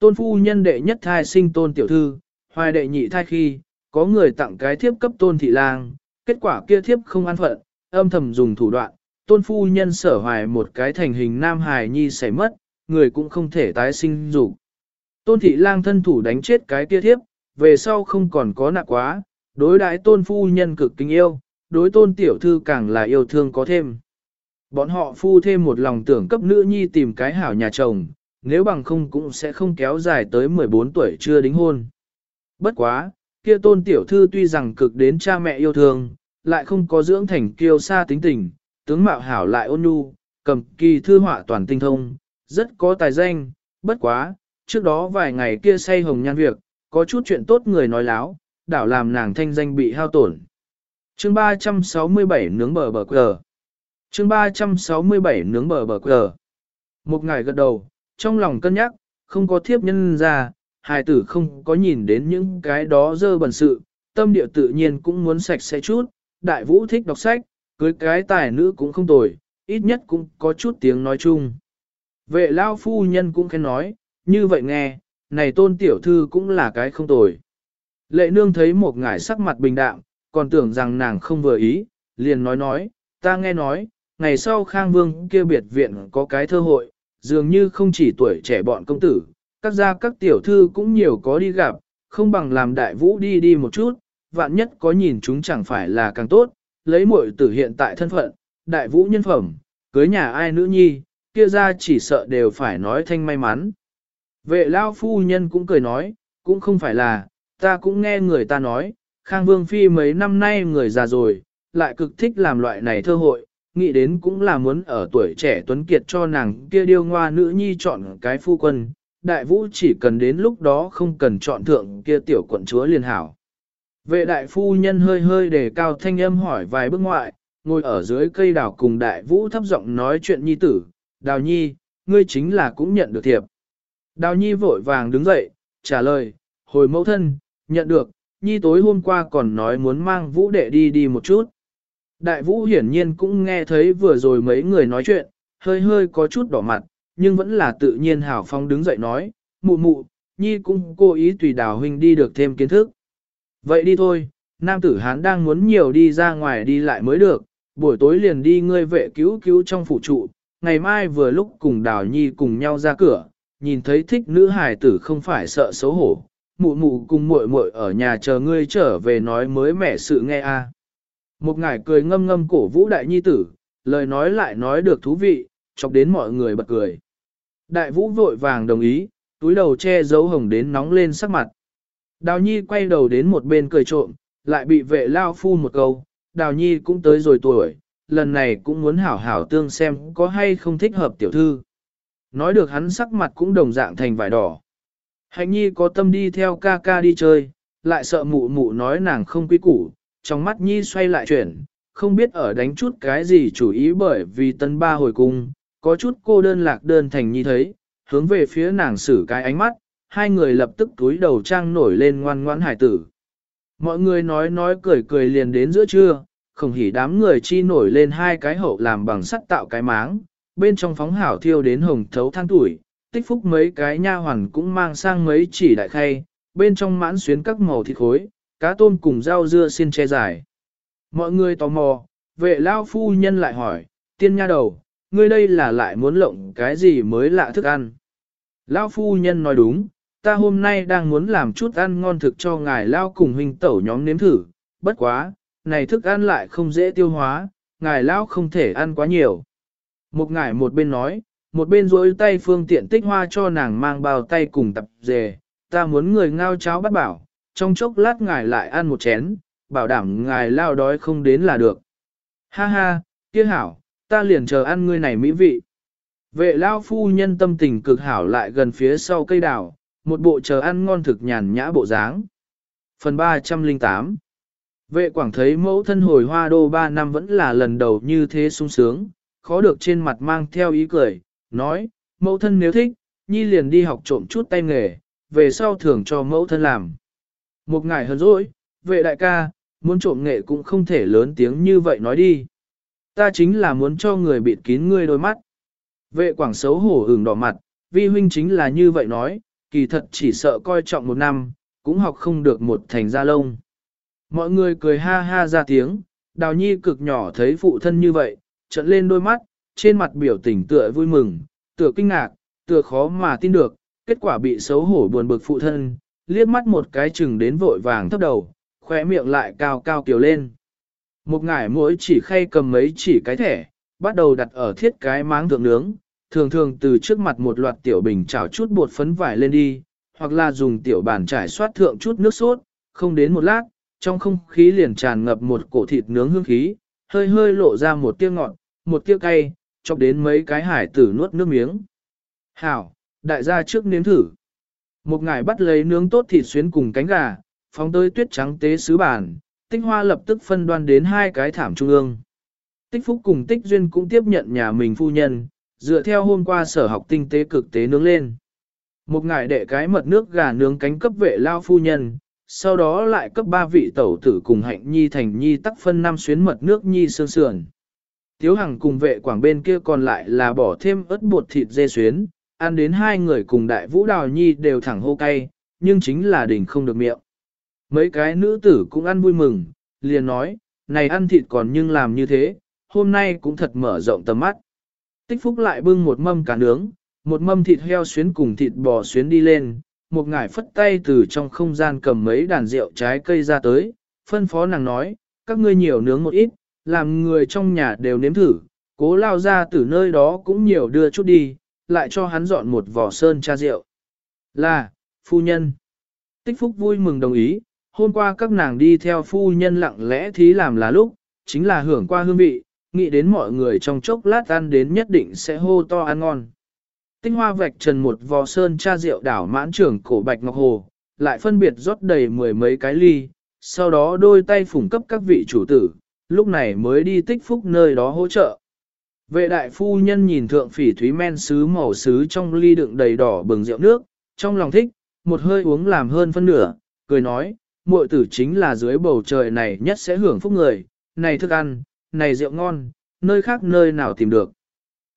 Tôn phu nhân đệ nhất thai sinh tôn tiểu thư, hoài đệ nhị thai khi, có người tặng cái thiếp cấp tôn thị lang, kết quả kia thiếp không an phận, âm thầm dùng thủ đoạn, tôn phu nhân sở hoài một cái thành hình nam hài nhi xảy mất, người cũng không thể tái sinh dục. Tôn thị lang thân thủ đánh chết cái kia thiếp, về sau không còn có nặng quá, đối đãi tôn phu nhân cực kính yêu, đối tôn tiểu thư càng là yêu thương có thêm. Bọn họ phu thêm một lòng tưởng cấp nữ nhi tìm cái hảo nhà chồng, nếu bằng không cũng sẽ không kéo dài tới 14 tuổi chưa đính hôn. Bất quá, kia tôn tiểu thư tuy rằng cực đến cha mẹ yêu thương, lại không có dưỡng thành kiêu sa tính tình, tướng mạo hảo lại ôn nhu, cầm kỳ thư họa toàn tinh thông, rất có tài danh, bất quá, trước đó vài ngày kia say hồng nhan việc, có chút chuyện tốt người nói láo, đảo làm nàng thanh danh bị hao tổn. Chương 367 nướng bờ bờ quờ. Chương 367 nướng bờ bờ quờ. Một ngày gật đầu, trong lòng cân nhắc, không có thiếp nhân ra, hài tử không có nhìn đến những cái đó dơ bẩn sự, tâm địa tự nhiên cũng muốn sạch sẽ chút, đại vũ thích đọc sách, cưới cái tài nữ cũng không tồi, ít nhất cũng có chút tiếng nói chung. Vệ lao phu nhân cũng khen nói, như vậy nghe, này tôn tiểu thư cũng là cái không tồi. Lệ nương thấy một ngải sắc mặt bình đạm, còn tưởng rằng nàng không vừa ý, liền nói nói, ta nghe nói, ngày sau Khang Vương kia biệt viện có cái thơ hội, dường như không chỉ tuổi trẻ bọn công tử, các gia các tiểu thư cũng nhiều có đi gặp, không bằng làm đại vũ đi đi một chút, vạn nhất có nhìn chúng chẳng phải là càng tốt, lấy muội tử hiện tại thân phận, đại vũ nhân phẩm, cưới nhà ai nữ nhi, kia ra chỉ sợ đều phải nói thanh may mắn. Vệ lao phu nhân cũng cười nói, cũng không phải là, ta cũng nghe người ta nói, Khang Vương Phi mấy năm nay người già rồi, lại cực thích làm loại này thơ hội, nghĩ đến cũng là muốn ở tuổi trẻ tuấn kiệt cho nàng kia điêu ngoa nữ nhi chọn cái phu quân, đại vũ chỉ cần đến lúc đó không cần chọn thượng kia tiểu quận chúa liền hảo. Vệ đại phu nhân hơi hơi đề cao thanh âm hỏi vài bước ngoại, ngồi ở dưới cây đào cùng đại vũ thấp giọng nói chuyện nhi tử, đào nhi, ngươi chính là cũng nhận được thiệp. Đào nhi vội vàng đứng dậy, trả lời, hồi mẫu thân, nhận được, nhi tối hôm qua còn nói muốn mang vũ đệ đi đi một chút. Đại vũ hiển nhiên cũng nghe thấy vừa rồi mấy người nói chuyện, hơi hơi có chút đỏ mặt, nhưng vẫn là tự nhiên hào phong đứng dậy nói, mụ mụ, nhi cũng cố ý tùy đào huynh đi được thêm kiến thức. Vậy đi thôi, nam tử hán đang muốn nhiều đi ra ngoài đi lại mới được, buổi tối liền đi ngươi vệ cứu cứu trong phủ trụ, ngày mai vừa lúc cùng đào nhi cùng nhau ra cửa, nhìn thấy thích nữ hài tử không phải sợ xấu hổ, mụ mụ cùng muội muội ở nhà chờ ngươi trở về nói mới mẻ sự nghe a. Một ngải cười ngâm ngâm cổ vũ đại nhi tử, lời nói lại nói được thú vị, chọc đến mọi người bật cười. Đại vũ vội vàng đồng ý, túi đầu che giấu hồng đến nóng lên sắc mặt. Đào nhi quay đầu đến một bên cười trộm, lại bị vệ lao phu một câu, đào nhi cũng tới rồi tuổi, lần này cũng muốn hảo hảo tương xem có hay không thích hợp tiểu thư. Nói được hắn sắc mặt cũng đồng dạng thành vải đỏ. Hạnh nhi có tâm đi theo ca ca đi chơi, lại sợ mụ mụ nói nàng không quý củ, trong mắt nhi xoay lại chuyển, không biết ở đánh chút cái gì chủ ý bởi vì tân ba hồi cung, có chút cô đơn lạc đơn thành nhi thấy, hướng về phía nàng xử cái ánh mắt, hai người lập tức túi đầu trang nổi lên ngoan ngoãn hải tử. Mọi người nói nói cười cười liền đến giữa trưa, không hỉ đám người chi nổi lên hai cái hậu làm bằng sắt tạo cái máng, bên trong phóng hảo thiêu đến hồng thấu than tuổi, tích phúc mấy cái nha hoàn cũng mang sang mấy chỉ đại khay, bên trong mãn xuyến các màu thịt khối, cá tôm cùng rau dưa xin che dài. Mọi người tò mò, vệ lao phu nhân lại hỏi, tiên nha đầu, ngươi đây là lại muốn lộng cái gì mới lạ thức ăn. Lao phu nhân nói đúng, ta hôm nay đang muốn làm chút ăn ngon thực cho ngài Lao cùng huynh tẩu nhóm nếm thử, bất quá, này thức ăn lại không dễ tiêu hóa, ngài Lao không thể ăn quá nhiều. Một ngài một bên nói, một bên rối tay phương tiện tích hoa cho nàng mang bao tay cùng tập dề, ta muốn người ngao cháo bắt bảo, trong chốc lát ngài lại ăn một chén, bảo đảm ngài lao đói không đến là được. Ha ha, kia hảo, ta liền chờ ăn ngươi này mỹ vị. Vệ lao phu nhân tâm tình cực hảo lại gần phía sau cây đào, một bộ chờ ăn ngon thực nhàn nhã bộ dáng. Phần 308 Vệ quảng thấy mẫu thân hồi hoa đô ba năm vẫn là lần đầu như thế sung sướng, khó được trên mặt mang theo ý cười, nói, mẫu thân nếu thích, nhi liền đi học trộm chút tay nghề, về sau thưởng cho mẫu thân làm. Một ngày hơn rồi, vệ đại ca, muốn trộm nghệ cũng không thể lớn tiếng như vậy nói đi. Ta chính là muốn cho người bịt kín ngươi đôi mắt. Vệ quảng xấu hổ hừng đỏ mặt, vi huynh chính là như vậy nói, kỳ thật chỉ sợ coi trọng một năm, cũng học không được một thành gia lông. Mọi người cười ha ha ra tiếng, đào nhi cực nhỏ thấy phụ thân như vậy, trận lên đôi mắt, trên mặt biểu tình tựa vui mừng, tựa kinh ngạc, tựa khó mà tin được, kết quả bị xấu hổ buồn bực phụ thân, liếc mắt một cái chừng đến vội vàng thấp đầu, khóe miệng lại cao cao kiều lên. Một ngải mỗi chỉ khay cầm mấy chỉ cái thẻ, bắt đầu đặt ở thiết cái máng thượng nướng, thường thường từ trước mặt một loạt tiểu bình chảo chút bột phấn vải lên đi, hoặc là dùng tiểu bàn trải xoát thượng chút nước sốt, không đến một lát, trong không khí liền tràn ngập một cổ thịt nướng hương khí, hơi hơi lộ ra một tia ngọt, một tia cay, chọc đến mấy cái hải tử nuốt nước miếng. Hảo, đại gia trước nếm thử. Một ngải bắt lấy nướng tốt thịt xuyến cùng cánh gà, phóng tới tuyết trắng tế sứ bàn, tinh hoa lập tức phân đoan đến hai cái thảm trung ương. Tích Phúc cùng Tích Duyên cũng tiếp nhận nhà mình phu nhân, dựa theo hôm qua sở học tinh tế cực tế nướng lên. Một ngải đệ cái mật nước gà nướng cánh cấp vệ lao phu nhân, sau đó lại cấp ba vị tẩu tử cùng hạnh nhi thành nhi tắc phân năm xuyến mật nước nhi sương sườn. Tiếu Hằng cùng vệ quảng bên kia còn lại là bỏ thêm ớt bột thịt dê xuyến, ăn đến hai người cùng đại vũ đào nhi đều thẳng hô cay, nhưng chính là đỉnh không được miệng. Mấy cái nữ tử cũng ăn vui mừng, liền nói, này ăn thịt còn nhưng làm như thế, hôm nay cũng thật mở rộng tầm mắt. Tích phúc lại bưng một mâm cá nướng, một mâm thịt heo xuyến cùng thịt bò xuyến đi lên, một ngải phất tay từ trong không gian cầm mấy đàn rượu trái cây ra tới, phân phó nàng nói, các ngươi nhiều nướng một ít, làm người trong nhà đều nếm thử, cố lao ra từ nơi đó cũng nhiều đưa chút đi, lại cho hắn dọn một vỏ sơn cha rượu. Là, phu nhân. Tích phúc vui mừng đồng ý, hôm qua các nàng đi theo phu nhân lặng lẽ thí làm là lúc, chính là hưởng qua hương vị, nghĩ đến mọi người trong chốc lát ăn đến nhất định sẽ hô to ăn ngon. Tinh hoa vạch trần một vò sơn cha rượu đảo mãn trưởng cổ bạch ngọc hồ, lại phân biệt rót đầy mười mấy cái ly, sau đó đôi tay phủng cấp các vị chủ tử, lúc này mới đi tích phúc nơi đó hỗ trợ. Vệ đại phu nhân nhìn thượng phỉ thúy men sứ màu sứ trong ly đựng đầy đỏ bừng rượu nước, trong lòng thích, một hơi uống làm hơn phân nửa, cười nói, muội tử chính là dưới bầu trời này nhất sẽ hưởng phúc người, này thức ăn, này rượu ngon, nơi khác nơi nào tìm được.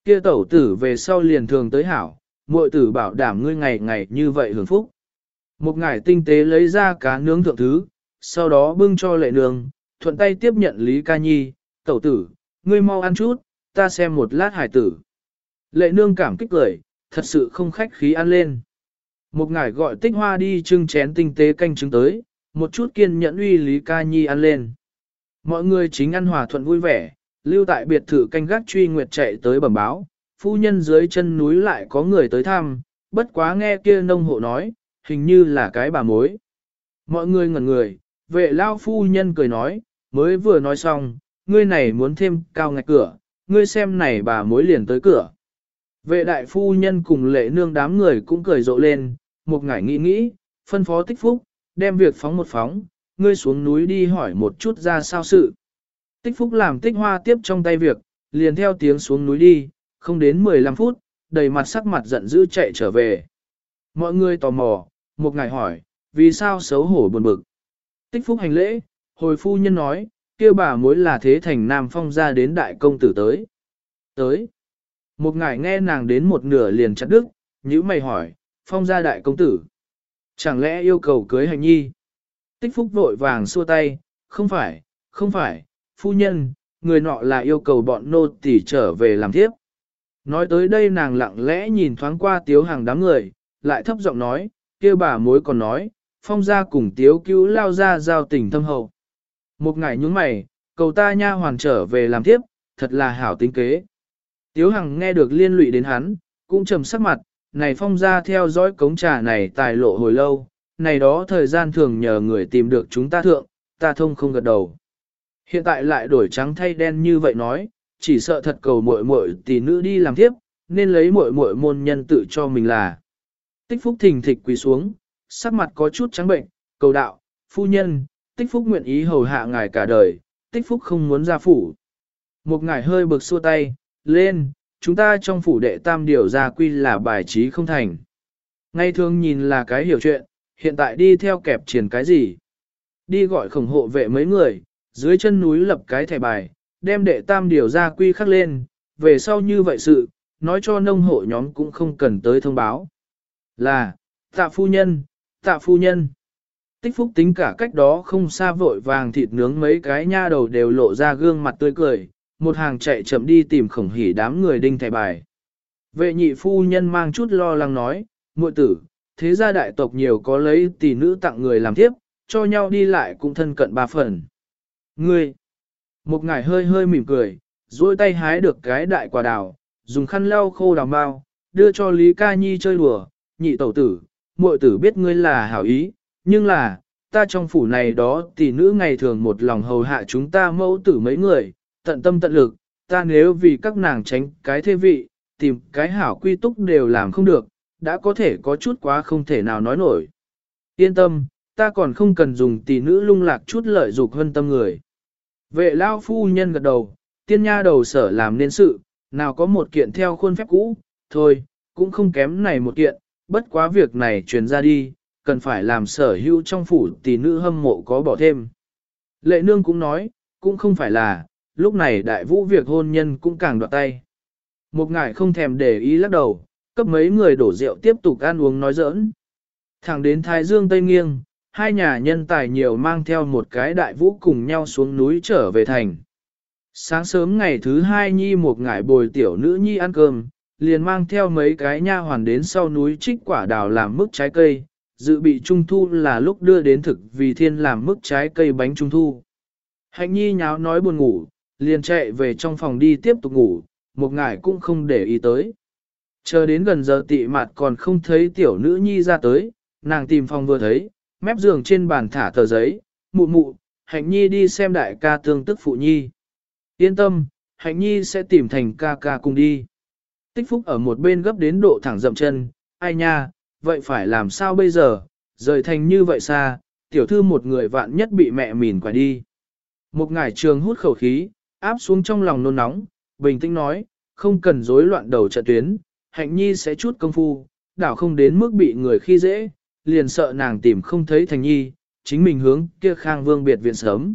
Kia tẩu tử về sau liền thường tới hảo, muội tử bảo đảm ngươi ngày ngày như vậy hưởng phúc. Một ngải tinh tế lấy ra cá nướng thượng thứ, sau đó bưng cho lệ nương, thuận tay tiếp nhận Lý Ca Nhi, tẩu tử, ngươi mau ăn chút, ta xem một lát hải tử. Lệ nương cảm kích cười, thật sự không khách khí ăn lên. Một ngải gọi tích hoa đi trưng chén tinh tế canh trứng tới, một chút kiên nhẫn uy Lý Ca Nhi ăn lên. Mọi người chính ăn hòa thuận vui vẻ, lưu tại biệt thự canh gác truy nguyệt chạy tới bẩm báo, phu nhân dưới chân núi lại có người tới thăm, bất quá nghe kia nông hộ nói, hình như là cái bà mối. Mọi người ngẩn người, vệ lao phu nhân cười nói, mới vừa nói xong, ngươi này muốn thêm cao ngạch cửa, ngươi xem này bà mối liền tới cửa. Vệ đại phu nhân cùng lệ nương đám người cũng cười rộ lên, một ngải nghĩ nghĩ, phân phó tích phúc, đem việc phóng một phóng, ngươi xuống núi đi hỏi một chút ra sao sự. Tích phúc làm tích hoa tiếp trong tay việc, liền theo tiếng xuống núi đi, không đến 15 phút, đầy mặt sắc mặt giận dữ chạy trở về. Mọi người tò mò, một ngài hỏi, vì sao xấu hổ buồn bực. Tích phúc hành lễ, hồi phu nhân nói, kia bà mối là thế thành nam phong ra đến đại công tử tới. Tới. Một ngài nghe nàng đến một nửa liền chặt đức, nhữ mày hỏi, phong gia đại công tử. Chẳng lẽ yêu cầu cưới hành nhi? Tích phúc vội vàng xua tay, không phải, không phải, phu nhân, người nọ là yêu cầu bọn nô tỳ trở về làm tiếp. Nói tới đây nàng lặng lẽ nhìn thoáng qua tiếu hàng đám người, lại thấp giọng nói, kia bà mối còn nói, phong gia cùng tiếu cứu lao ra giao tình thâm hậu. Một ngày nhúng mày, cầu ta nha hoàn trở về làm tiếp, thật là hảo tính kế. Tiếu hằng nghe được liên lụy đến hắn, cũng trầm sắc mặt, này phong ra theo dõi cống trà này tài lộ hồi lâu, này đó thời gian thường nhờ người tìm được chúng ta thượng, ta thông không gật đầu. Hiện tại lại đổi trắng thay đen như vậy nói, chỉ sợ thật cầu muội muội tỷ nữ đi làm tiếp, nên lấy muội muội môn nhân tự cho mình là. Tích phúc thình thịch quỳ xuống, sắc mặt có chút trắng bệnh, cầu đạo, phu nhân, tích phúc nguyện ý hầu hạ ngài cả đời, tích phúc không muốn ra phủ. Một ngài hơi bực xua tay, lên, chúng ta trong phủ đệ tam điều ra quy là bài trí không thành. Ngay thường nhìn là cái hiểu chuyện, hiện tại đi theo kẹp triển cái gì. Đi gọi khổng hộ vệ mấy người, dưới chân núi lập cái thẻ bài, đem đệ tam điều ra quy khắc lên, về sau như vậy sự, nói cho nông hộ nhóm cũng không cần tới thông báo. Là, Tạ phu nhân, tạ phu nhân. Tích phúc tính cả cách đó không xa vội vàng thịt nướng mấy cái nha đầu đều lộ ra gương mặt tươi cười, một hàng chạy chậm đi tìm khổng hỉ đám người đinh thẻ bài. Vệ nhị phu nhân mang chút lo lắng nói, muội tử, thế gia đại tộc nhiều có lấy tỷ nữ tặng người làm tiếp, cho nhau đi lại cũng thân cận ba phần. Ngươi, một ngải hơi hơi mỉm cười, duỗi tay hái được cái đại quả đào, dùng khăn lau khô đào bao, đưa cho Lý Ca Nhi chơi đùa, nhị tẩu tử, muội tử biết ngươi là hảo ý, nhưng là, ta trong phủ này đó tỷ nữ ngày thường một lòng hầu hạ chúng ta mẫu tử mấy người, tận tâm tận lực, ta nếu vì các nàng tránh cái thế vị, tìm cái hảo quy túc đều làm không được, đã có thể có chút quá không thể nào nói nổi. Yên tâm, ta còn không cần dùng tỷ nữ lung lạc chút lợi dục hơn tâm người. Vệ lao phu nhân gật đầu, tiên nha đầu sở làm nên sự, nào có một kiện theo khuôn phép cũ, thôi, cũng không kém này một kiện, bất quá việc này truyền ra đi, cần phải làm sở hữu trong phủ tỷ nữ hâm mộ có bỏ thêm. Lệ nương cũng nói, cũng không phải là, lúc này đại vũ việc hôn nhân cũng càng đoạt tay. Một ngải không thèm để ý lắc đầu, cấp mấy người đổ rượu tiếp tục ăn uống nói giỡn. Thẳng đến Thái Dương Tây Nghiêng, hai nhà nhân tài nhiều mang theo một cái đại vũ cùng nhau xuống núi trở về thành. Sáng sớm ngày thứ hai Nhi một ngải bồi tiểu nữ Nhi ăn cơm, liền mang theo mấy cái nha hoàn đến sau núi trích quả đào làm mức trái cây, dự bị trung thu là lúc đưa đến thực vì thiên làm mức trái cây bánh trung thu. Hạnh Nhi nháo nói buồn ngủ, liền chạy về trong phòng đi tiếp tục ngủ, một ngải cũng không để ý tới. Chờ đến gần giờ tị mặt còn không thấy tiểu nữ nhi ra tới, nàng tìm phòng vừa thấy, mép giường trên bàn thả tờ giấy, mụ mụ, hạnh nhi đi xem đại ca tương tức phụ nhi. Yên tâm, hạnh nhi sẽ tìm thành ca ca cùng đi. Tích phúc ở một bên gấp đến độ thẳng dậm chân, ai nha, vậy phải làm sao bây giờ, rời thành như vậy xa, tiểu thư một người vạn nhất bị mẹ mìn quả đi. Một ngải trường hút khẩu khí, áp xuống trong lòng nôn nóng, bình tĩnh nói, không cần rối loạn đầu trận tuyến, hạnh nhi sẽ chút công phu, đảo không đến mức bị người khi dễ, liền sợ nàng tìm không thấy thành nhi, chính mình hướng kia khang vương biệt viện sớm.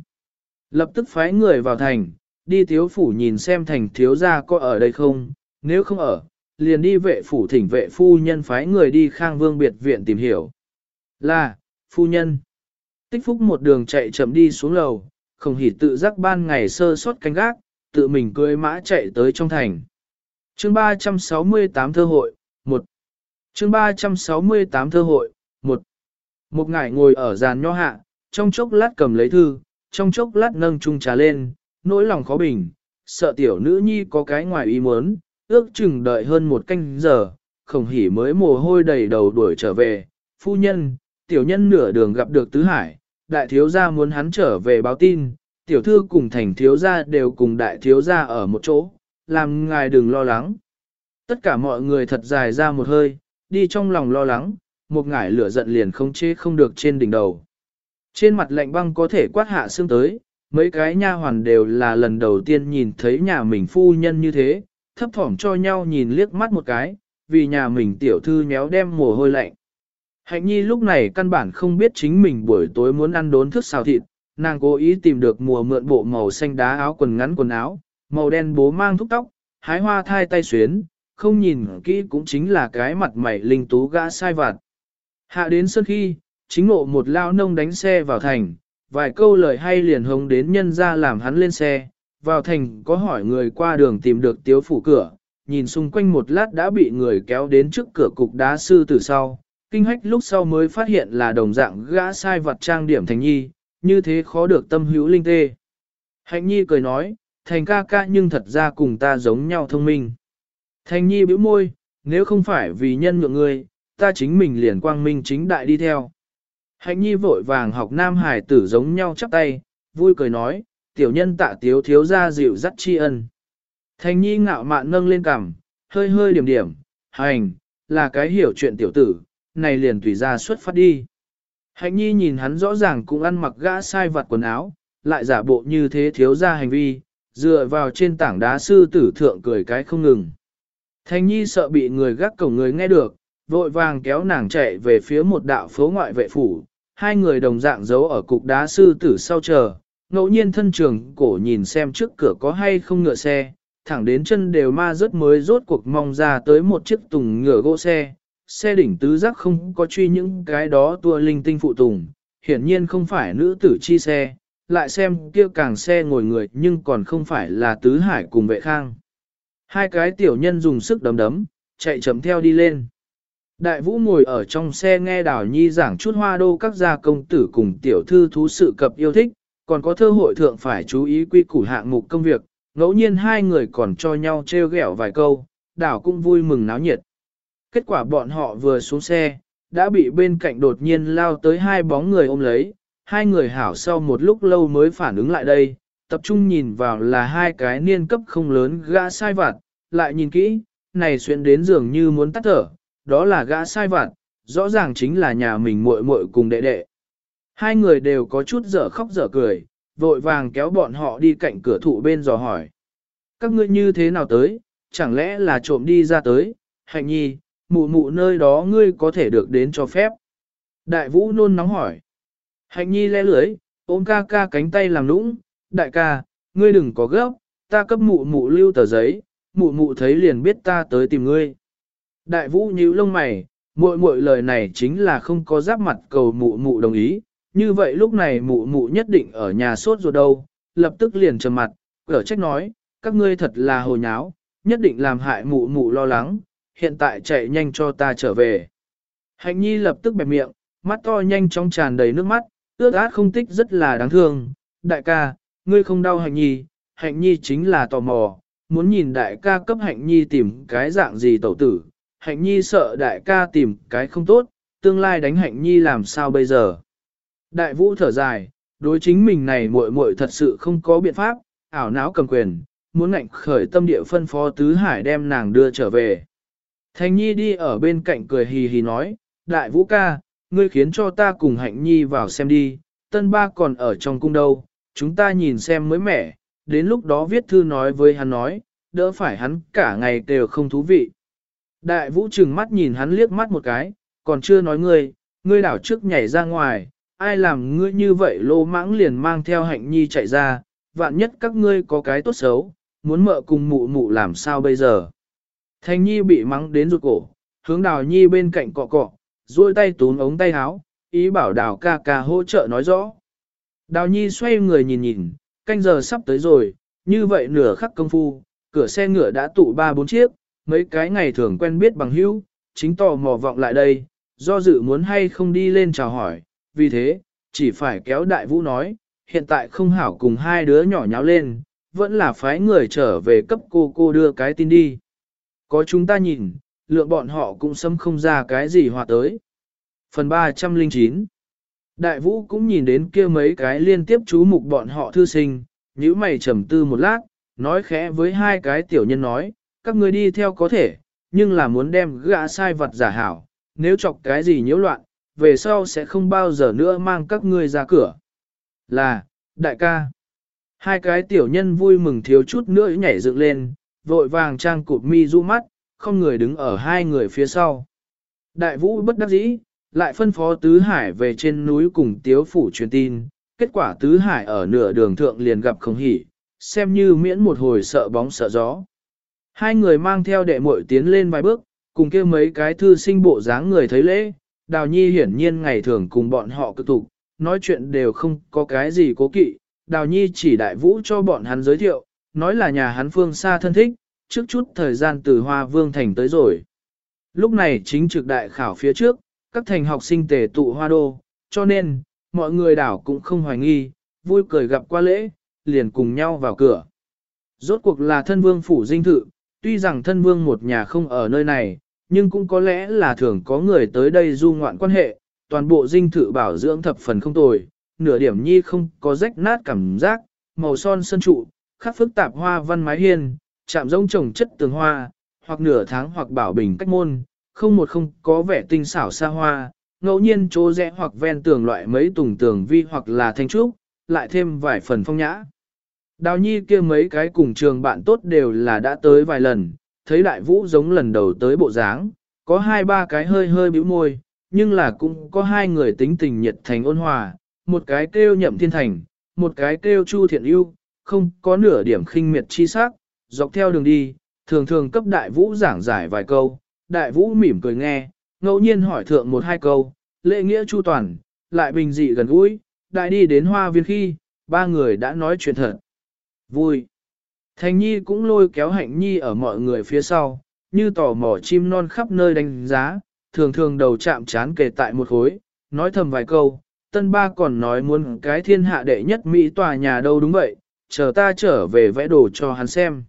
Lập tức phái người vào thành, đi thiếu phủ nhìn xem thành thiếu gia có ở đây không, nếu không ở, liền đi vệ phủ thỉnh vệ phu nhân phái người đi khang vương biệt viện tìm hiểu. Là, phu nhân. Tích phúc một đường chạy chậm đi xuống lầu, không hỉ tự giác ban ngày sơ suất canh gác, tự mình cưỡi mã chạy tới trong thành. Chương 368 thơ hội, 1. Chương 368 thơ hội, 1. Một ngải ngồi ở giàn nho hạ, trong chốc lát cầm lấy thư, trong chốc lát nâng chung trà lên, nỗi lòng khó bình, sợ tiểu nữ nhi có cái ngoài ý muốn, ước chừng đợi hơn một canh giờ, khổng hỉ mới mồ hôi đầy đầu đuổi trở về. Phu nhân, tiểu nhân nửa đường gặp được tứ hải, đại thiếu gia muốn hắn trở về báo tin, tiểu thư cùng thành thiếu gia đều cùng đại thiếu gia ở một chỗ, làm ngài đừng lo lắng. Tất cả mọi người thật dài ra một hơi, đi trong lòng lo lắng, một ngải lửa giận liền không chế không được trên đỉnh đầu. Trên mặt lạnh băng có thể quát hạ xương tới, mấy cái nha hoàn đều là lần đầu tiên nhìn thấy nhà mình phu nhân như thế, thấp thỏm cho nhau nhìn liếc mắt một cái, vì nhà mình tiểu thư nhéo đem mồ hôi lạnh. Hạnh nhi lúc này căn bản không biết chính mình buổi tối muốn ăn đốn thức xào thịt, nàng cố ý tìm được mùa mượn bộ màu xanh đá áo quần ngắn quần áo, màu đen bố mang thúc tóc, hái hoa thai tay xuyến, không nhìn kỹ cũng chính là cái mặt mày linh tú gã sai vặt. Hạ đến sân khi, chính ngộ một lao nông đánh xe vào thành, vài câu lời hay liền hống đến nhân ra làm hắn lên xe, vào thành có hỏi người qua đường tìm được tiếu phủ cửa, nhìn xung quanh một lát đã bị người kéo đến trước cửa cục đá sư từ sau, kinh hách lúc sau mới phát hiện là đồng dạng gã sai vật trang điểm thành nhi, như thế khó được tâm hữu linh tê. Hạnh nhi cười nói, thành ca ca nhưng thật ra cùng ta giống nhau thông minh. Thành nhi bĩu môi, nếu không phải vì nhân nhượng người, ta chính mình liền quang minh chính đại đi theo. Hạnh nhi vội vàng học nam hải tử giống nhau chắp tay, vui cười nói, tiểu nhân tạ tiếu thiếu ra dịu dắt tri ân. Thành nhi ngạo mạn nâng lên cằm, hơi hơi điểm điểm, hành, là cái hiểu chuyện tiểu tử, này liền tùy ra xuất phát đi. Hạnh nhi nhìn hắn rõ ràng cũng ăn mặc gã sai vặt quần áo, lại giả bộ như thế thiếu ra hành vi, dựa vào trên tảng đá sư tử thượng cười cái không ngừng. Thành nhi sợ bị người gác cổng người nghe được, vội vàng kéo nàng chạy về phía một đạo phố ngoại vệ phủ, hai người đồng dạng giấu ở cục đá sư tử sau chờ, ngẫu nhiên thân trường cổ nhìn xem trước cửa có hay không ngựa xe, thẳng đến chân đều ma rớt mới rốt cuộc mong ra tới một chiếc tùng ngựa gỗ xe, xe đỉnh tứ giác không có truy những cái đó tua linh tinh phụ tùng, hiển nhiên không phải nữ tử chi xe, lại xem kia càng xe ngồi người nhưng còn không phải là tứ hải cùng vệ khang. Hai cái tiểu nhân dùng sức đấm đấm, chạy chấm theo đi lên. Đại vũ ngồi ở trong xe nghe đào nhi giảng chút hoa đô các gia công tử cùng tiểu thư thú sự cập yêu thích, còn có thơ hội thượng phải chú ý quy củ hạng mục công việc, ngẫu nhiên hai người còn cho nhau treo ghẹo vài câu, đảo cũng vui mừng náo nhiệt. Kết quả bọn họ vừa xuống xe, đã bị bên cạnh đột nhiên lao tới hai bóng người ôm lấy, hai người hảo sau một lúc lâu mới phản ứng lại đây, tập trung nhìn vào là hai cái niên cấp không lớn gã sai vặt, lại nhìn kỹ, này xuyên đến dường như muốn tắt thở, đó là gã sai vặt, rõ ràng chính là nhà mình muội muội cùng đệ đệ. Hai người đều có chút dở khóc dở cười, vội vàng kéo bọn họ đi cạnh cửa thụ bên dò hỏi. Các ngươi như thế nào tới, chẳng lẽ là trộm đi ra tới, hạnh nhi, mụ mụ nơi đó ngươi có thể được đến cho phép. Đại vũ nôn nóng hỏi. Hạnh nhi le lưới, ôm ca ca cánh tay làm nũng, đại ca, ngươi đừng có gấp, ta cấp mụ mụ lưu tờ giấy, mụ mụ thấy liền biết ta tới tìm ngươi. Đại vũ nhíu lông mày, muội muội lời này chính là không có giáp mặt cầu mụ mụ đồng ý, như vậy lúc này mụ mụ nhất định ở nhà sốt ruột đâu, lập tức liền trầm mặt, cở trách nói, các ngươi thật là hồ nháo, nhất định làm hại mụ mụ lo lắng, hiện tại chạy nhanh cho ta trở về. Hạnh nhi lập tức bẹp miệng, mắt to nhanh chóng tràn đầy nước mắt, ướt át không tích rất là đáng thương. Đại ca, ngươi không đau hạnh nhi, hạnh nhi chính là tò mò, muốn nhìn đại ca cấp hạnh nhi tìm cái dạng gì tẩu tử. Hạnh nhi sợ đại ca tìm cái không tốt, tương lai đánh hạnh nhi làm sao bây giờ. Đại vũ thở dài, đối chính mình này muội muội thật sự không có biện pháp, ảo não cầm quyền, muốn ngạnh khởi tâm địa phân phó tứ hải đem nàng đưa trở về. Thành nhi đi ở bên cạnh cười hì hì nói, đại vũ ca, ngươi khiến cho ta cùng hạnh nhi vào xem đi, tân ba còn ở trong cung đâu, chúng ta nhìn xem mới mẻ, đến lúc đó viết thư nói với hắn nói, đỡ phải hắn cả ngày đều không thú vị. Đại vũ trừng mắt nhìn hắn liếc mắt một cái, còn chưa nói ngươi, ngươi đảo trước nhảy ra ngoài, ai làm ngươi như vậy lô mãng liền mang theo hạnh nhi chạy ra, vạn nhất các ngươi có cái tốt xấu, muốn mợ cùng mụ mụ làm sao bây giờ. Thành nhi bị mắng đến rụt cổ, hướng đào nhi bên cạnh cọ cọ, duỗi tay tún ống tay áo, ý bảo đào ca ca hỗ trợ nói rõ. Đào nhi xoay người nhìn nhìn, canh giờ sắp tới rồi, như vậy nửa khắc công phu, cửa xe ngựa đã tụ ba bốn chiếc, mấy cái ngày thường quen biết bằng hữu, chính tò mò vọng lại đây, do dự muốn hay không đi lên chào hỏi, vì thế, chỉ phải kéo đại vũ nói, hiện tại không hảo cùng hai đứa nhỏ nháo lên, vẫn là phái người trở về cấp cô cô đưa cái tin đi. Có chúng ta nhìn, lượng bọn họ cũng xâm không ra cái gì hòa tới. Phần 309 Đại vũ cũng nhìn đến kia mấy cái liên tiếp chú mục bọn họ thư sinh, nhíu mày trầm tư một lát, nói khẽ với hai cái tiểu nhân nói, các người đi theo có thể, nhưng là muốn đem gã sai vật giả hảo, nếu chọc cái gì nhiễu loạn, về sau sẽ không bao giờ nữa mang các ngươi ra cửa. Là, đại ca. Hai cái tiểu nhân vui mừng thiếu chút nữa nhảy dựng lên, vội vàng trang cụp mi du mắt, không người đứng ở hai người phía sau. Đại vũ bất đắc dĩ, lại phân phó Tứ Hải về trên núi cùng tiếu phủ truyền tin, kết quả Tứ Hải ở nửa đường thượng liền gặp không hỉ, xem như miễn một hồi sợ bóng sợ gió. Hai người mang theo đệ muội tiến lên vài bước, cùng kia mấy cái thư sinh bộ dáng người thấy lễ, đào nhi hiển nhiên ngày thường cùng bọn họ cực tục, nói chuyện đều không có cái gì cố kỵ, đào nhi chỉ đại vũ cho bọn hắn giới thiệu, nói là nhà hắn phương xa thân thích, trước chút thời gian từ Hoa Vương Thành tới rồi. Lúc này chính trực đại khảo phía trước, các thành học sinh tề tụ hoa đô, cho nên, mọi người đảo cũng không hoài nghi, vui cười gặp qua lễ, liền cùng nhau vào cửa. Rốt cuộc là thân vương phủ dinh thự, tuy rằng thân vương một nhà không ở nơi này, nhưng cũng có lẽ là thường có người tới đây du ngoạn quan hệ, toàn bộ dinh thự bảo dưỡng thập phần không tồi, nửa điểm nhi không có rách nát cảm giác, màu son sân trụ, khắc phức tạp hoa văn mái hiên, chạm rông trồng chất tường hoa, hoặc nửa tháng hoặc bảo bình cách môn, không một không có vẻ tinh xảo xa hoa, ngẫu nhiên chỗ rẽ hoặc ven tường loại mấy tùng tường vi hoặc là thanh trúc, lại thêm vài phần phong nhã. Đào nhi kia mấy cái cùng trường bạn tốt đều là đã tới vài lần, thấy đại vũ giống lần đầu tới bộ dáng, có hai ba cái hơi hơi bĩu môi, nhưng là cũng có hai người tính tình nhiệt thành ôn hòa, một cái kêu nhậm thiên thành, một cái kêu chu thiện ưu, không có nửa điểm khinh miệt chi sắc, dọc theo đường đi, thường thường cấp đại vũ giảng giải vài câu, đại vũ mỉm cười nghe, ngẫu nhiên hỏi thượng một hai câu, lễ nghĩa chu toàn, lại bình dị gần gũi, đại đi đến hoa viên khi, ba người đã nói chuyện thật. Vui. Thành nhi cũng lôi kéo hạnh nhi ở mọi người phía sau, như tò mò chim non khắp nơi đánh giá, thường thường đầu chạm chán kề tại một khối, nói thầm vài câu, tân ba còn nói muốn cái thiên hạ đệ nhất Mỹ tòa nhà đâu đúng vậy, chờ ta trở về vẽ đồ cho hắn xem.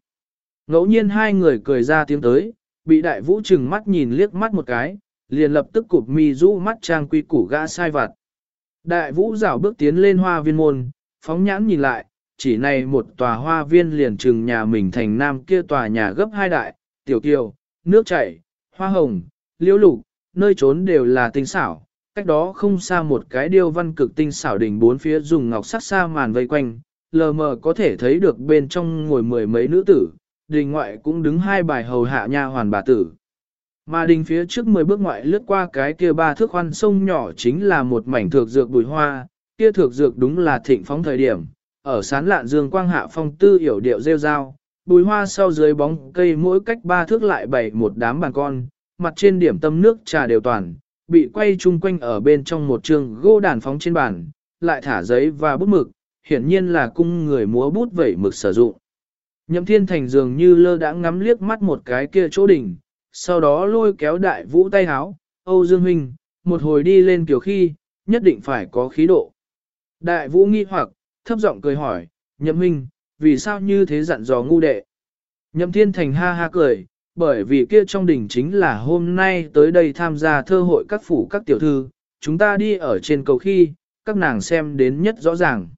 Ngẫu nhiên hai người cười ra tiếng tới, bị đại vũ trừng mắt nhìn liếc mắt một cái, liền lập tức cụp mi rũ mắt trang quy củ gã sai vặt. Đại vũ rảo bước tiến lên hoa viên môn, phóng nhãn nhìn lại, chỉ này một tòa hoa viên liền trừng nhà mình thành nam kia tòa nhà gấp hai đại, tiểu kiều, nước chảy, hoa hồng, liễu lục, nơi trốn đều là tinh xảo, cách đó không xa một cái điêu văn cực tinh xảo đỉnh bốn phía dùng ngọc sắc xa màn vây quanh, lờ mờ có thể thấy được bên trong ngồi mười mấy nữ tử, đình ngoại cũng đứng hai bài hầu hạ nha hoàn bà tử. Mà đình phía trước mười bước ngoại lướt qua cái kia ba thước khoan sông nhỏ chính là một mảnh thược dược bùi hoa, kia thược dược đúng là thịnh phóng thời điểm, ở sán lạn dương quang hạ phong tư hiểu điệu rêu rao, bùi hoa sau dưới bóng cây mỗi cách ba thước lại bày một đám bàn con, mặt trên điểm tâm nước trà đều toàn, bị quay chung quanh ở bên trong một trường gỗ đàn phóng trên bàn, lại thả giấy và bút mực, hiển nhiên là cung người múa bút vẩy mực sử dụng. Nhậm thiên thành dường như lơ đã ngắm liếc mắt một cái kia chỗ đỉnh, sau đó lôi kéo đại vũ tay háo, Âu Dương Huynh, một hồi đi lên kiểu khi, nhất định phải có khí độ. Đại vũ nghi hoặc, thấp giọng cười hỏi, nhậm huynh, vì sao như thế dặn dò ngu đệ? Nhậm thiên thành ha ha cười, bởi vì kia trong đỉnh chính là hôm nay tới đây tham gia thơ hội các phủ các tiểu thư, chúng ta đi ở trên cầu khi, các nàng xem đến nhất rõ ràng.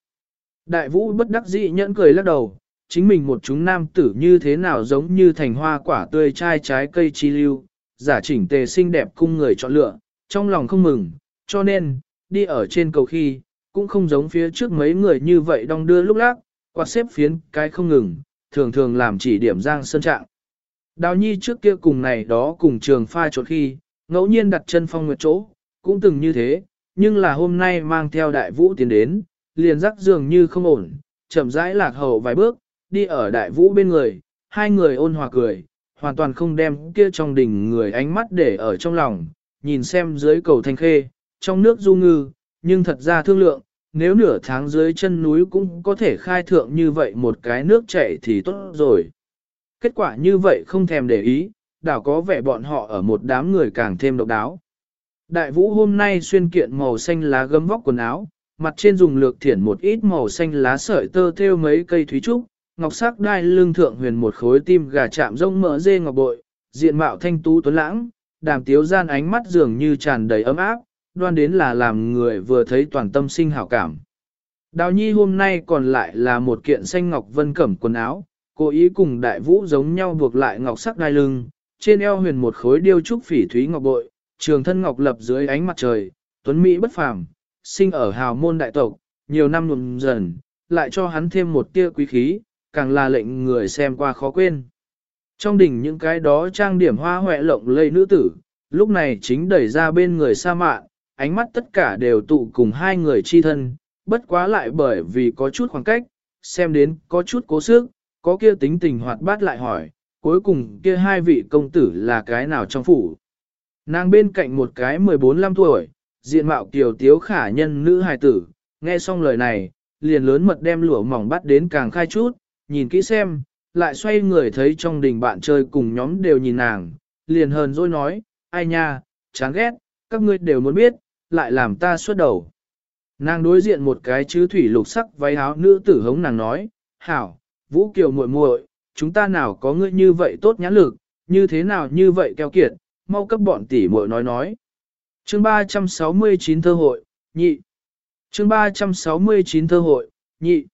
Đại vũ bất đắc dĩ nhẫn cười lắc đầu, chính mình một chúng nam tử như thế nào giống như thành hoa quả tươi chai trái cây chi lưu, giả chỉnh tề xinh đẹp cung người chọn lựa, trong lòng không mừng, cho nên, đi ở trên cầu khi, cũng không giống phía trước mấy người như vậy đong đưa lúc lắc, quạt xếp phiến cái không ngừng, thường thường làm chỉ điểm giang sơn trạng. Đào nhi trước kia cùng này đó cùng trường pha trột khi, ngẫu nhiên đặt chân phong nguyệt chỗ, cũng từng như thế, nhưng là hôm nay mang theo đại vũ tiến đến, liền rắc dường như không ổn, chậm rãi lạc hậu vài bước, đi ở đại vũ bên người, hai người ôn hòa cười, hoàn toàn không đem kia trong đỉnh người ánh mắt để ở trong lòng, nhìn xem dưới cầu thanh khê, trong nước du ngư, nhưng thật ra thương lượng, nếu nửa tháng dưới chân núi cũng có thể khai thượng như vậy một cái nước chảy thì tốt rồi. Kết quả như vậy không thèm để ý, đảo có vẻ bọn họ ở một đám người càng thêm độc đáo. Đại vũ hôm nay xuyên kiện màu xanh lá gấm vóc quần áo, mặt trên dùng lược thiển một ít màu xanh lá sợi tơ thêu mấy cây thúy trúc, ngọc sắc đai lưng thượng huyền một khối tim gà chạm rông mỡ dê ngọc bội, diện mạo thanh tú tuấn lãng, đàm tiếu gian ánh mắt dường như tràn đầy ấm áp, đoan đến là làm người vừa thấy toàn tâm sinh hảo cảm. Đào nhi hôm nay còn lại là một kiện xanh ngọc vân cẩm quần áo, cố ý cùng đại vũ giống nhau buộc lại ngọc sắc đai lưng, trên eo huyền một khối điêu trúc phỉ thúy ngọc bội, trường thân ngọc lập dưới ánh mặt trời, tuấn mỹ bất phàm, sinh ở hào môn đại tộc, nhiều năm nhuộm dần, lại cho hắn thêm một tia quý khí, càng là lệnh người xem qua khó quên. Trong đỉnh những cái đó trang điểm hoa hoẹ lộng lây nữ tử, lúc này chính đẩy ra bên người sa mạn, ánh mắt tất cả đều tụ cùng hai người chi thân, bất quá lại bởi vì có chút khoảng cách, xem đến có chút cố sức, có kia tính tình hoạt bát lại hỏi, cuối cùng kia hai vị công tử là cái nào trong phủ. Nàng bên cạnh một cái 14-15 tuổi, diện mạo kiều tiếu khả nhân nữ hài tử, nghe xong lời này, liền lớn mật đem lửa mỏng bắt đến càng khai chút, nhìn kỹ xem, lại xoay người thấy trong đình bạn chơi cùng nhóm đều nhìn nàng, liền hờn dỗi nói, ai nha, chán ghét, các ngươi đều muốn biết, lại làm ta xuất đầu. Nàng đối diện một cái chứ thủy lục sắc váy áo nữ tử hống nàng nói, hảo, vũ kiều muội muội, chúng ta nào có ngươi như vậy tốt nhãn lực, như thế nào như vậy keo kiệt, mau cấp bọn tỷ muội nói nói. Chương 369 thơ hội, nhị. Chương 369 thơ hội, nhị.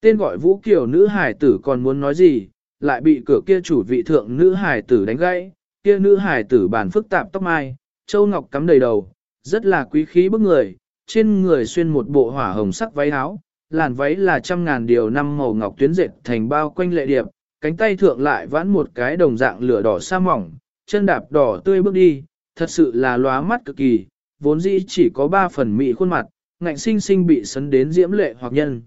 Tên gọi Vũ Kiều nữ hải tử còn muốn nói gì, lại bị cửa kia chủ vị thượng nữ hải tử đánh gãy, kia nữ hải tử bản phức tạp tóc mai, châu ngọc cắm đầy đầu, rất là quý khí bức người, trên người xuyên một bộ hỏa hồng sắc váy áo, làn váy là trăm ngàn điều năm màu ngọc tuyến dệt thành bao quanh lệ điệp, cánh tay thượng lại vãn một cái đồng dạng lửa đỏ sa mỏng, chân đạp đỏ tươi bước đi, thật sự là lóa mắt cực kỳ, vốn dĩ chỉ có ba phần mị khuôn mặt, ngạnh sinh sinh bị sấn đến diễm lệ hoặc nhân.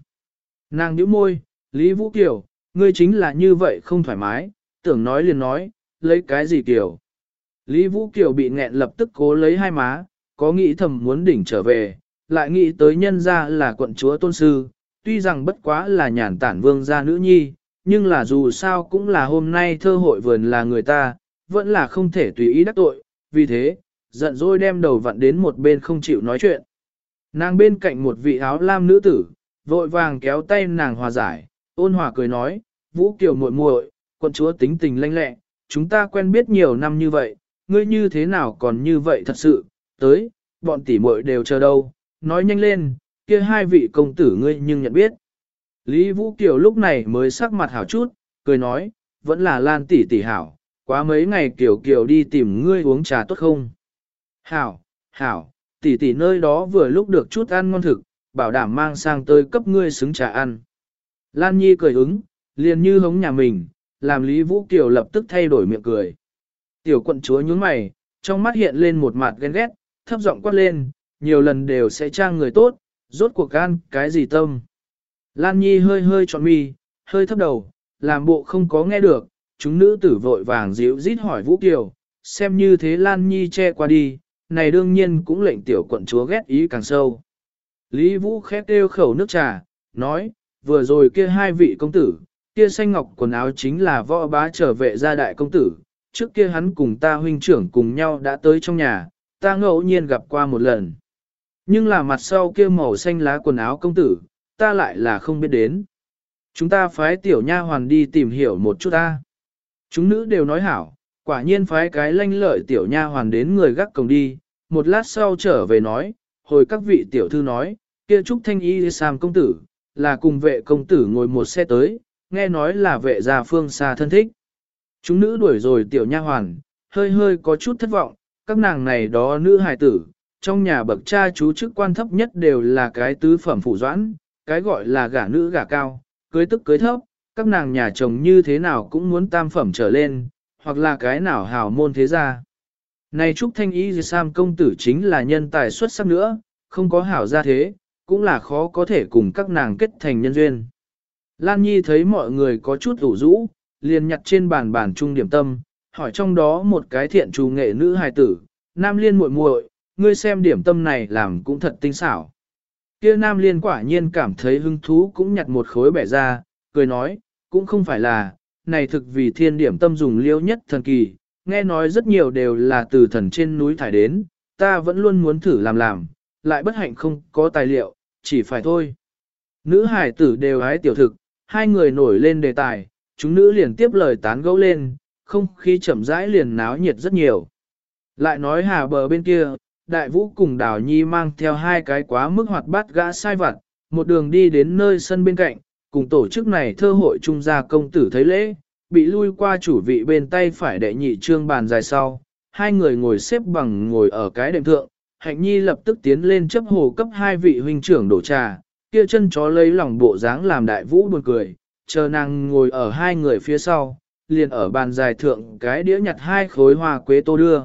Nàng nhíu môi, Lý Vũ Kiều, ngươi chính là như vậy không thoải mái, tưởng nói liền nói, lấy cái gì Kiều. Lý Vũ Kiều bị nghẹn lập tức cố lấy hai má, có nghĩ thầm muốn đỉnh trở về, lại nghĩ tới nhân ra là quận chúa tôn sư, tuy rằng bất quá là nhàn tản vương gia nữ nhi, nhưng là dù sao cũng là hôm nay thơ hội vườn là người ta, vẫn là không thể tùy ý đắc tội, vì thế, giận dỗi đem đầu vặn đến một bên không chịu nói chuyện. Nàng bên cạnh một vị áo lam nữ tử, vội vàng kéo tay nàng hòa giải, ôn hòa cười nói, Vũ Kiều muội muội, quận chúa tính tình lanh lẹ, chúng ta quen biết nhiều năm như vậy, ngươi như thế nào còn như vậy thật sự, tới, bọn tỷ muội đều chờ đâu, nói nhanh lên, kia hai vị công tử ngươi nhưng nhận biết. Lý Vũ Kiều lúc này mới sắc mặt hảo chút, cười nói, vẫn là Lan tỷ tỷ hảo, quá mấy ngày Kiều Kiều đi tìm ngươi uống trà tốt không? Hảo, hảo, tỷ tỷ nơi đó vừa lúc được chút ăn ngon thực, bảo đảm mang sang tới cấp ngươi xứng trà ăn. Lan Nhi cười ứng, liền như hống nhà mình, làm Lý Vũ Kiều lập tức thay đổi miệng cười. Tiểu quận chúa nhướng mày, trong mắt hiện lên một mặt ghen ghét, thấp giọng quát lên, nhiều lần đều sẽ trang người tốt, rốt cuộc gan cái gì tâm. Lan Nhi hơi hơi trọn mi, hơi thấp đầu, làm bộ không có nghe được, chúng nữ tử vội vàng dịu rít hỏi Vũ Kiều, xem như thế Lan Nhi che qua đi, này đương nhiên cũng lệnh tiểu quận chúa ghét ý càng sâu. Lý Vũ khép kêu khẩu nước trà, nói, vừa rồi kia hai vị công tử, kia xanh ngọc quần áo chính là võ bá trở vệ gia đại công tử, trước kia hắn cùng ta huynh trưởng cùng nhau đã tới trong nhà, ta ngẫu nhiên gặp qua một lần. Nhưng là mặt sau kia màu xanh lá quần áo công tử, ta lại là không biết đến. Chúng ta phái tiểu nha hoàn đi tìm hiểu một chút ta. Chúng nữ đều nói hảo, quả nhiên phái cái lanh lợi tiểu nha hoàn đến người gác cổng đi, một lát sau trở về nói, hồi các vị tiểu thư nói, kia trúc thanh y sam công tử, là cùng vệ công tử ngồi một xe tới, nghe nói là vệ gia phương xa thân thích. Chúng nữ đuổi rồi tiểu nha hoàn, hơi hơi có chút thất vọng, các nàng này đó nữ hài tử, trong nhà bậc cha chú chức quan thấp nhất đều là cái tứ phẩm phủ doãn, cái gọi là gả nữ gả cao, cưới tức cưới thấp, các nàng nhà chồng như thế nào cũng muốn tam phẩm trở lên, hoặc là cái nào hào môn thế gia. Này Trúc Thanh Y Sam công tử chính là nhân tài xuất sắc nữa, không có hảo gia thế, cũng là khó có thể cùng các nàng kết thành nhân duyên. Lan Nhi thấy mọi người có chút ủ rũ, liền nhặt trên bàn bàn trung điểm tâm, hỏi trong đó một cái thiện trù nghệ nữ hài tử, Nam Liên muội muội, ngươi xem điểm tâm này làm cũng thật tinh xảo. Kia Nam Liên quả nhiên cảm thấy hứng thú cũng nhặt một khối bẻ ra, cười nói, cũng không phải là, này thực vì thiên điểm tâm dùng liêu nhất thần kỳ, nghe nói rất nhiều đều là từ thần trên núi thải đến, ta vẫn luôn muốn thử làm làm, lại bất hạnh không có tài liệu, chỉ phải thôi. Nữ hải tử đều hái tiểu thực, hai người nổi lên đề tài, chúng nữ liền tiếp lời tán gẫu lên, không khí chậm rãi liền náo nhiệt rất nhiều. Lại nói hà bờ bên kia, đại vũ cùng đào nhi mang theo hai cái quá mức hoạt bát gã sai vặt, một đường đi đến nơi sân bên cạnh, cùng tổ chức này thơ hội trung gia công tử thấy lễ, bị lui qua chủ vị bên tay phải đệ nhị trương bàn dài sau, hai người ngồi xếp bằng ngồi ở cái đệm thượng, hạnh nhi lập tức tiến lên chấp hồ cấp hai vị huynh trưởng đổ trà, kia chân chó lấy lòng bộ dáng làm đại vũ buồn cười, chờ nàng ngồi ở hai người phía sau, liền ở bàn dài thượng cái đĩa nhặt hai khối hoa quế tô đưa.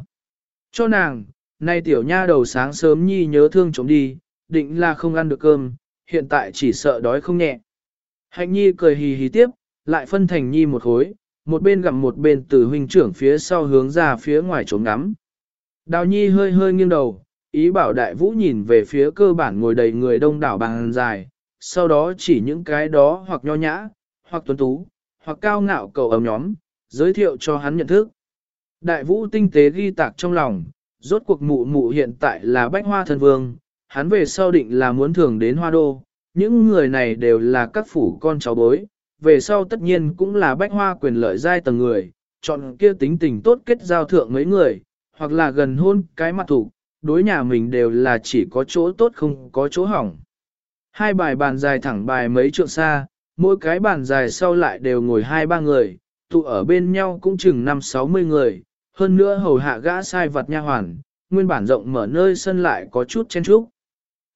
Cho nàng, nay tiểu nha đầu sáng sớm nhi nhớ thương chống đi, định là không ăn được cơm, hiện tại chỉ sợ đói không nhẹ. Hạnh nhi cười hì hì tiếp, lại phân thành nhi một khối, một bên gặm một bên từ huynh trưởng phía sau hướng ra phía ngoài trốn ngắm. Đào nhi hơi hơi nghiêng đầu, ý bảo đại vũ nhìn về phía cơ bản ngồi đầy người đông đảo bàn dài, sau đó chỉ những cái đó hoặc nho nhã, hoặc tuấn tú, hoặc cao ngạo cầu ấm nhóm, giới thiệu cho hắn nhận thức. Đại vũ tinh tế ghi tạc trong lòng, rốt cuộc mụ mụ hiện tại là bách hoa thần vương, hắn về sau định là muốn thưởng đến hoa đô, những người này đều là các phủ con cháu bối, về sau tất nhiên cũng là bách hoa quyền lợi giai tầng người, chọn kia tính tình tốt kết giao thượng mấy người, hoặc là gần hôn cái mặt thủ, đối nhà mình đều là chỉ có chỗ tốt không có chỗ hỏng. Hai bài bàn dài thẳng bài mấy trượng xa, mỗi cái bàn dài sau lại đều ngồi hai ba người, tụ ở bên nhau cũng chừng năm sáu mươi người, hơn nữa hầu hạ gã sai vật nha hoàn, nguyên bản rộng mở nơi sân lại có chút chen trúc.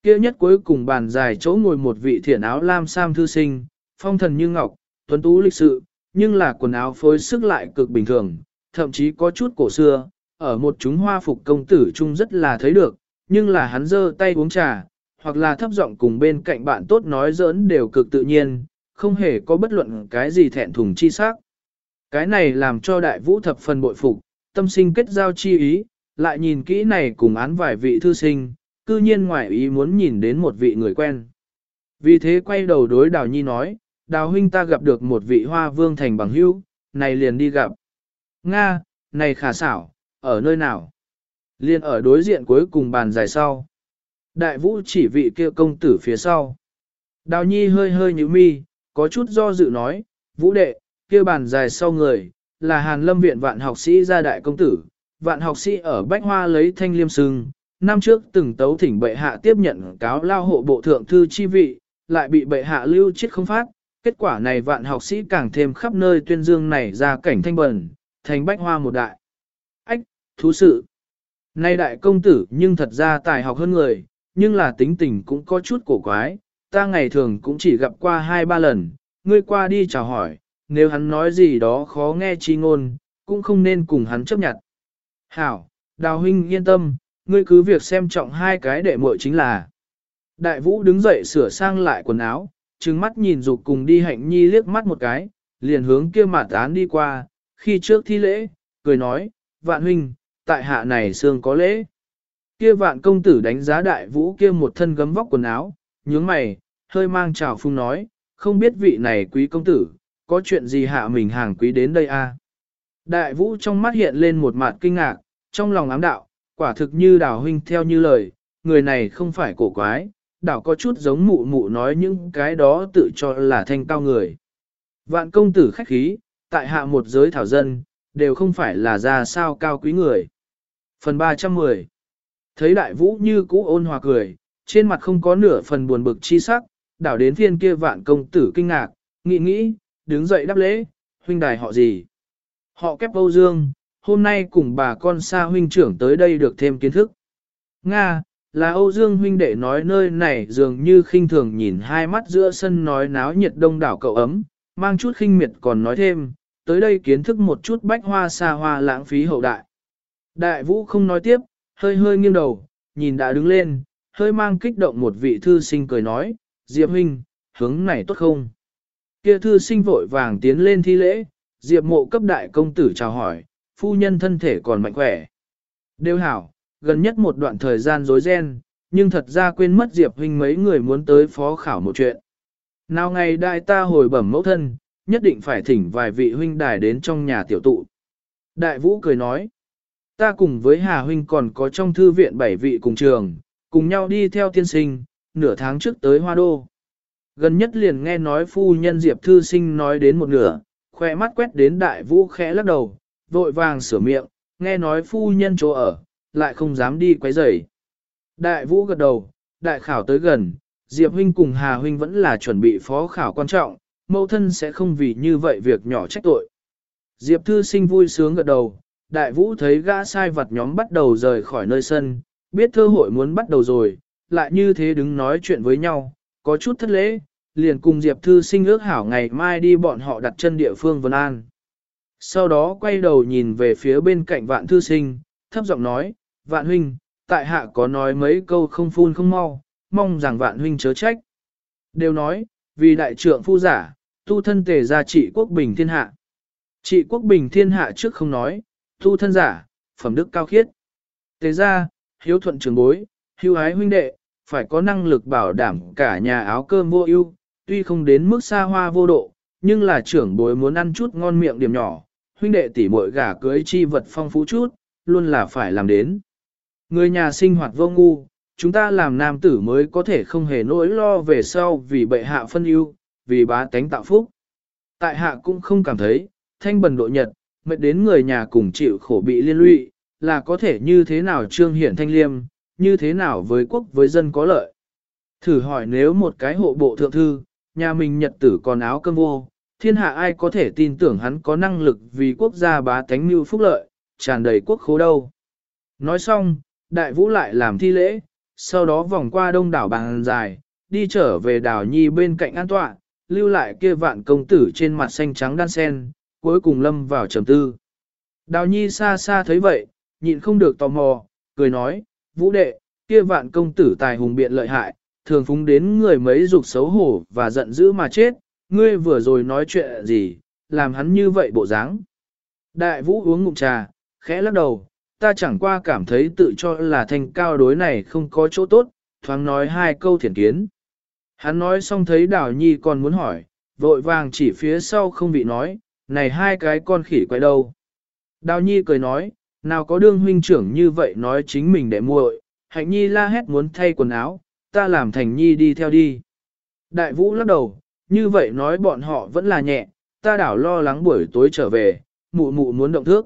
Kia nhất cuối cùng bàn dài chỗ ngồi một vị thiển áo lam sam thư sinh, phong thần như ngọc, tuấn tú lịch sự, nhưng là quần áo phối sức lại cực bình thường, thậm chí có chút cổ xưa, ở một chúng hoa phục công tử chung rất là thấy được, nhưng là hắn giơ tay uống trà, hoặc là thấp giọng cùng bên cạnh bạn tốt nói giỡn đều cực tự nhiên, không hề có bất luận cái gì thẹn thùng chi sắc. Cái này làm cho đại vũ thập phần bội phục, tâm sinh kết giao chi ý, lại nhìn kỹ này cùng án vài vị thư sinh, cư nhiên ngoại ý muốn nhìn đến một vị người quen. Vì thế quay đầu đối Đào Nhi nói, Đào huynh ta gặp được một vị hoa vương thành bằng hữu, này liền đi gặp. Nga, này khả xảo, ở nơi nào? Liên ở đối diện cuối cùng bàn dài sau. Đại vũ chỉ vị kia công tử phía sau. Đào Nhi hơi hơi nhíu mi, có chút do dự nói, vũ đệ, kia bàn dài sau người, là Hàn Lâm Viện vạn học sĩ gia đại công tử, vạn học sĩ ở Bách Hoa lấy thanh liêm sưng, năm trước từng tấu thỉnh bệ hạ tiếp nhận cáo lao hộ bộ thượng thư chi vị, lại bị bệ hạ lưu chết không phát, kết quả này vạn học sĩ càng thêm khắp nơi tuyên dương này ra cảnh thanh bẩn, thành Bách Hoa một đại. Ách, thú sự. Nay đại công tử nhưng thật ra tài học hơn người, nhưng là tính tình cũng có chút cổ quái, ta ngày thường cũng chỉ gặp qua hai ba lần, ngươi qua đi chào hỏi, nếu hắn nói gì đó khó nghe chi ngôn, cũng không nên cùng hắn chấp nhận. Hảo, đào huynh yên tâm, ngươi cứ việc xem trọng hai cái đệ muội chính là. Đại vũ đứng dậy sửa sang lại quần áo, trừng mắt nhìn dục cùng đi hạnh nhi liếc mắt một cái, liền hướng kia mặt án đi qua, khi trước thi lễ, cười nói, vạn huynh, tại hạ này xương có lễ. Kia vạn công tử đánh giá đại vũ kia một thân gấm vóc quần áo, nhướng mày, hơi mang trào phung nói, không biết vị này quý công tử, có chuyện gì hạ mình hàng quý đến đây a? Đại vũ trong mắt hiện lên một mặt kinh ngạc, trong lòng ám đạo, quả thực như đào huynh theo như lời, người này không phải cổ quái, đảo có chút giống mụ mụ nói những cái đó tự cho là thanh cao người. Vạn công tử khách khí, tại hạ một giới thảo dân, đều không phải là ra sao cao quý người. Phần 310 Thấy đại vũ như cũ ôn hòa cười, trên mặt không có nửa phần buồn bực chi sắc, đảo đến phiên kia vạn công tử kinh ngạc, nghĩ nghĩ, đứng dậy đáp lễ, huynh đài họ gì? Họ kép Âu Dương, hôm nay cùng bà con xa huynh trưởng tới đây được thêm kiến thức. Nga, là Âu Dương huynh đệ nói nơi này dường như khinh thường nhìn hai mắt giữa sân nói náo nhiệt đông đảo cậu ấm, mang chút khinh miệt còn nói thêm, tới đây kiến thức một chút bách hoa xa hoa lãng phí hậu đại. Đại vũ không nói tiếp, hơi hơi nghiêng đầu, nhìn đã đứng lên, hơi mang kích động một vị thư sinh cười nói, Diệp huynh, hướng này tốt không? Kia thư sinh vội vàng tiến lên thi lễ, Diệp mộ cấp đại công tử chào hỏi, phu nhân thân thể còn mạnh khỏe. Đều hảo, gần nhất một đoạn thời gian rối ren, nhưng thật ra quên mất Diệp huynh mấy người muốn tới phó khảo một chuyện. Nào ngày đại ta hồi bẩm mẫu thân, nhất định phải thỉnh vài vị huynh đài đến trong nhà tiểu tụ. Đại vũ cười nói, ta cùng với Hà huynh còn có trong thư viện bảy vị cùng trường, cùng nhau đi theo tiên sinh, nửa tháng trước tới Hoa Đô. Gần nhất liền nghe nói phu nhân Diệp Thư Sinh nói đến một nửa, khoe mắt quét đến đại vũ khẽ lắc đầu, vội vàng sửa miệng, nghe nói phu nhân chỗ ở, lại không dám đi quấy rầy. Đại vũ gật đầu, đại khảo tới gần, Diệp huynh cùng Hà huynh vẫn là chuẩn bị phó khảo quan trọng, mẫu thân sẽ không vì như vậy việc nhỏ trách tội. Diệp thư sinh vui sướng gật đầu, đại vũ thấy gã sai vật nhóm bắt đầu rời khỏi nơi sân, biết thơ hội muốn bắt đầu rồi, lại như thế đứng nói chuyện với nhau, có chút thất lễ, liền cùng Diệp thư sinh ước hảo ngày mai đi bọn họ đặt chân địa phương Vân An. Sau đó quay đầu nhìn về phía bên cạnh vạn thư sinh, thấp giọng nói, vạn huynh, tại hạ có nói mấy câu không phun không mau, mong rằng vạn huynh chớ trách. Đều nói, vì đại trượng phu giả, tu thân tề ra trị quốc bình thiên hạ. Trị quốc bình thiên hạ trước không nói, tu thân giả, phẩm đức cao khiết. Tề ra, hiếu thuận trường bối, hưu ái huynh đệ, phải có năng lực bảo đảm cả nhà áo cơm vô ưu, tuy không đến mức xa hoa vô độ, nhưng là trưởng bối muốn ăn chút ngon miệng điểm nhỏ, huynh đệ tỷ muội gả cưới chi vật phong phú chút, luôn là phải làm đến. Người nhà sinh hoạt vô ngu, chúng ta làm nam tử mới có thể không hề nỗi lo về sau vì bệ hạ phân ưu, vì bá tánh tạo phúc. Tại hạ cũng không cảm thấy, thanh bần độ nhật, mệt đến người nhà cùng chịu khổ bị liên lụy, là có thể như thế nào trương hiển thanh liêm, như thế nào với quốc với dân có lợi. Thử hỏi nếu một cái hộ bộ thượng thư, nhà mình nhật tử còn áo cơm vô, thiên hạ ai có thể tin tưởng hắn có năng lực vì quốc gia bá tánh mưu phúc lợi, tràn đầy quốc khố đâu. Nói xong, đại vũ lại làm thi lễ, sau đó vòng qua đông đảo bàn dài, đi trở về đảo nhi bên cạnh an tọa, lưu lại kia vạn công tử trên mặt xanh trắng đan sen, cuối cùng lâm vào trầm tư. Đào nhi xa xa thấy vậy, nhịn không được tò mò, cười nói, vũ đệ, kia vạn công tử tài hùng biện lợi hại, thường phúng đến người mấy dục xấu hổ và giận dữ mà chết, ngươi vừa rồi nói chuyện gì, làm hắn như vậy bộ dáng. Đại vũ uống ngụm trà, khẽ lắc đầu, ta chẳng qua cảm thấy tự cho là thành cao đối này không có chỗ tốt, thoáng nói hai câu thiển kiến. Hắn nói xong thấy đào nhi còn muốn hỏi, vội vàng chỉ phía sau không bị nói, này hai cái con khỉ quay đâu. Đào nhi cười nói, nào có đương huynh trưởng như vậy nói chính mình để muội, hạnh nhi la hét muốn thay quần áo, ta làm thành nhi đi theo đi. Đại vũ lắc đầu, như vậy nói bọn họ vẫn là nhẹ, ta đảo lo lắng buổi tối trở về, mụ mụ muốn động thước.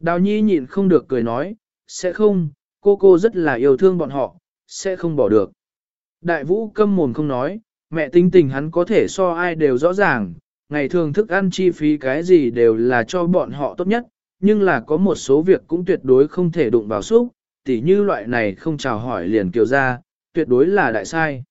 Đào nhi nhịn không được cười nói, sẽ không, cô cô rất là yêu thương bọn họ, sẽ không bỏ được. Đại vũ câm mồm không nói, mẹ tính tình hắn có thể so ai đều rõ ràng, ngày thường thức ăn chi phí cái gì đều là cho bọn họ tốt nhất, nhưng là có một số việc cũng tuyệt đối không thể đụng vào xúc, tỉ như loại này không chào hỏi liền kiều ra, tuyệt đối là đại sai.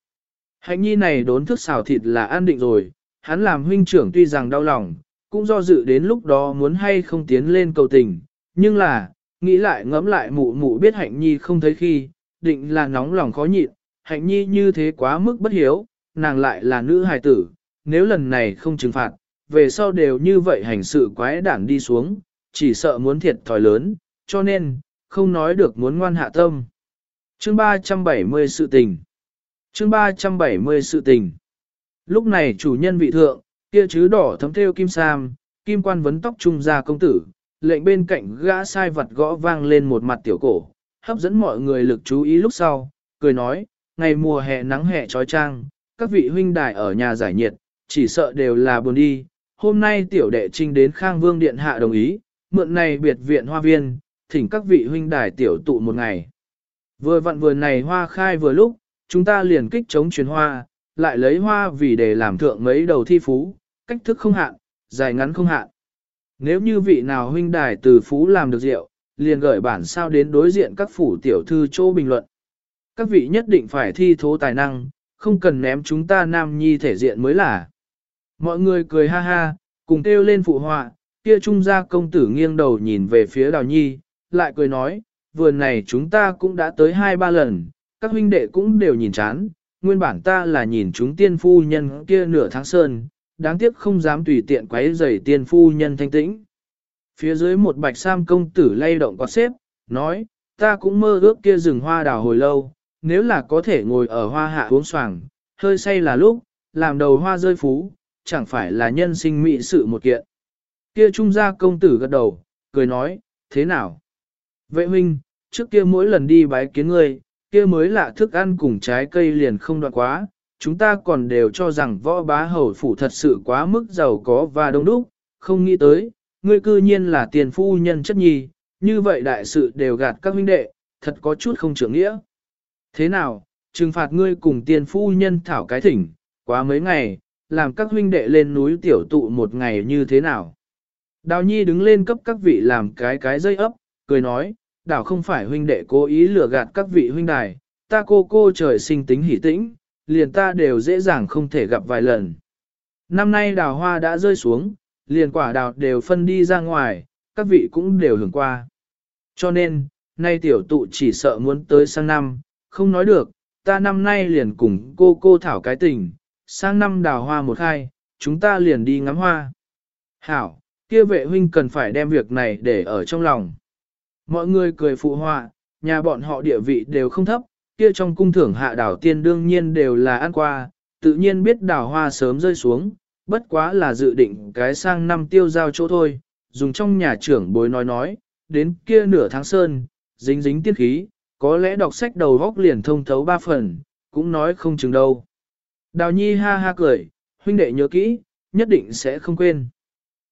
Hạnh nhi này đốn thức xào thịt là an định rồi, hắn làm huynh trưởng tuy rằng đau lòng, cũng do dự đến lúc đó muốn hay không tiến lên cầu tình, nhưng là, nghĩ lại ngẫm lại mụ mụ biết hạnh nhi không thấy khi, định là nóng lòng khó nhịn, hạnh nhi như thế quá mức bất hiếu, nàng lại là nữ hài tử, nếu lần này không trừng phạt, về sau đều như vậy hành sự quái đản đi xuống, chỉ sợ muốn thiệt thòi lớn, cho nên, không nói được muốn ngoan hạ tâm. Chương 370 sự tình. Chương 370 sự tình Lúc này chủ nhân vị thượng, kia chứ đỏ thấm theo kim sam, kim quan vấn tóc trung gia công tử, lệnh bên cạnh gã sai vật gõ vang lên một mặt tiểu cổ, hấp dẫn mọi người lực chú ý lúc sau, cười nói, ngày mùa hè nắng hè trói trang, các vị huynh đài ở nhà giải nhiệt, chỉ sợ đều là buồn đi. Hôm nay tiểu đệ trinh đến Khang Vương Điện Hạ đồng ý, mượn này biệt viện hoa viên, thỉnh các vị huynh đài tiểu tụ một ngày. Vừa vặn vườn này hoa khai vừa lúc, chúng ta liền kích chống truyền hoa, lại lấy hoa vì để làm thượng mấy đầu thi phú, cách thức không hạn, dài ngắn không hạn. Nếu như vị nào huynh đài từ phú làm được rượu, liền gửi bản sao đến đối diện các phủ tiểu thư chỗ bình luận. Các vị nhất định phải thi thố tài năng, không cần ném chúng ta nam nhi thể diện mới là. Mọi người cười ha ha, cùng kêu lên phụ họa, kia trung gia công tử nghiêng đầu nhìn về phía đào nhi, lại cười nói, vườn này chúng ta cũng đã tới hai ba lần, các huynh đệ cũng đều nhìn chán, nguyên bản ta là nhìn chúng tiên phu nhân kia nửa tháng sơn, đáng tiếc không dám tùy tiện quấy rầy tiên phu nhân thanh tĩnh. Phía dưới một bạch sam công tử lay động có xếp, nói, ta cũng mơ ước kia rừng hoa đào hồi lâu, nếu là có thể ngồi ở hoa hạ uống xoàng, hơi say là lúc, làm đầu hoa rơi phú, chẳng phải là nhân sinh mỹ sự một kiện. Kia trung gia công tử gật đầu, cười nói, thế nào? Vệ huynh, trước kia mỗi lần đi bái kiến ngươi, kia mới lạ thức ăn cùng trái cây liền không đoạn quá, chúng ta còn đều cho rằng võ bá hầu phủ thật sự quá mức giàu có và đông đúc, không nghĩ tới, ngươi cư nhiên là tiền phu nhân chất nhi, như vậy đại sự đều gạt các huynh đệ, thật có chút không trưởng nghĩa. Thế nào, trừng phạt ngươi cùng tiền phu nhân thảo cái thỉnh, quá mấy ngày, làm các huynh đệ lên núi tiểu tụ một ngày như thế nào. Đào nhi đứng lên cấp các vị làm cái cái dây ấp, cười nói, đảo không phải huynh đệ cố ý lừa gạt các vị huynh đài, ta cô cô trời sinh tính hỷ tĩnh, liền ta đều dễ dàng không thể gặp vài lần. Năm nay đào hoa đã rơi xuống, liền quả đào đều phân đi ra ngoài, các vị cũng đều hưởng qua. Cho nên, nay tiểu tụ chỉ sợ muốn tới sang năm, không nói được, ta năm nay liền cùng cô cô thảo cái tình, sang năm đào hoa một hai, chúng ta liền đi ngắm hoa. Hảo, kia vệ huynh cần phải đem việc này để ở trong lòng. Mọi người cười phụ họa, nhà bọn họ địa vị đều không thấp, kia trong cung thưởng hạ đảo tiên đương nhiên đều là ăn qua, tự nhiên biết đảo hoa sớm rơi xuống, bất quá là dự định cái sang năm tiêu giao chỗ thôi, dùng trong nhà trưởng bối nói nói, đến kia nửa tháng sơn, dính dính tiết khí, có lẽ đọc sách đầu góc liền thông thấu ba phần, cũng nói không chừng đâu. Đào nhi ha ha cười, huynh đệ nhớ kỹ, nhất định sẽ không quên.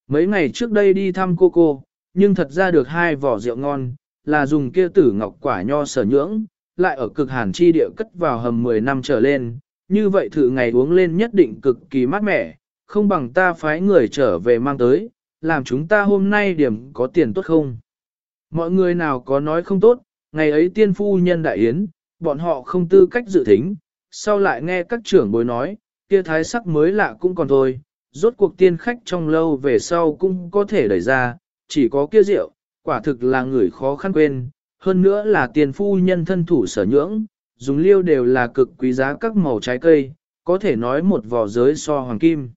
Mấy ngày trước đây đi thăm cô cô, nhưng thật ra được hai vỏ rượu ngon, là dùng kia tử ngọc quả nho sở nhưỡng, lại ở cực hàn chi địa cất vào hầm 10 năm trở lên, như vậy thử ngày uống lên nhất định cực kỳ mát mẻ, không bằng ta phái người trở về mang tới, làm chúng ta hôm nay điểm có tiền tốt không? Mọi người nào có nói không tốt, ngày ấy tiên phu nhân đại yến, bọn họ không tư cách dự thính, sau lại nghe các trưởng bối nói, kia thái sắc mới lạ cũng còn thôi, rốt cuộc tiên khách trong lâu về sau cũng có thể đẩy ra, chỉ có kia rượu, quả thực là người khó khăn quên, hơn nữa là tiền phu nhân thân thủ sở nhưỡng, dùng liêu đều là cực quý giá các màu trái cây, có thể nói một vỏ giới so hoàng kim.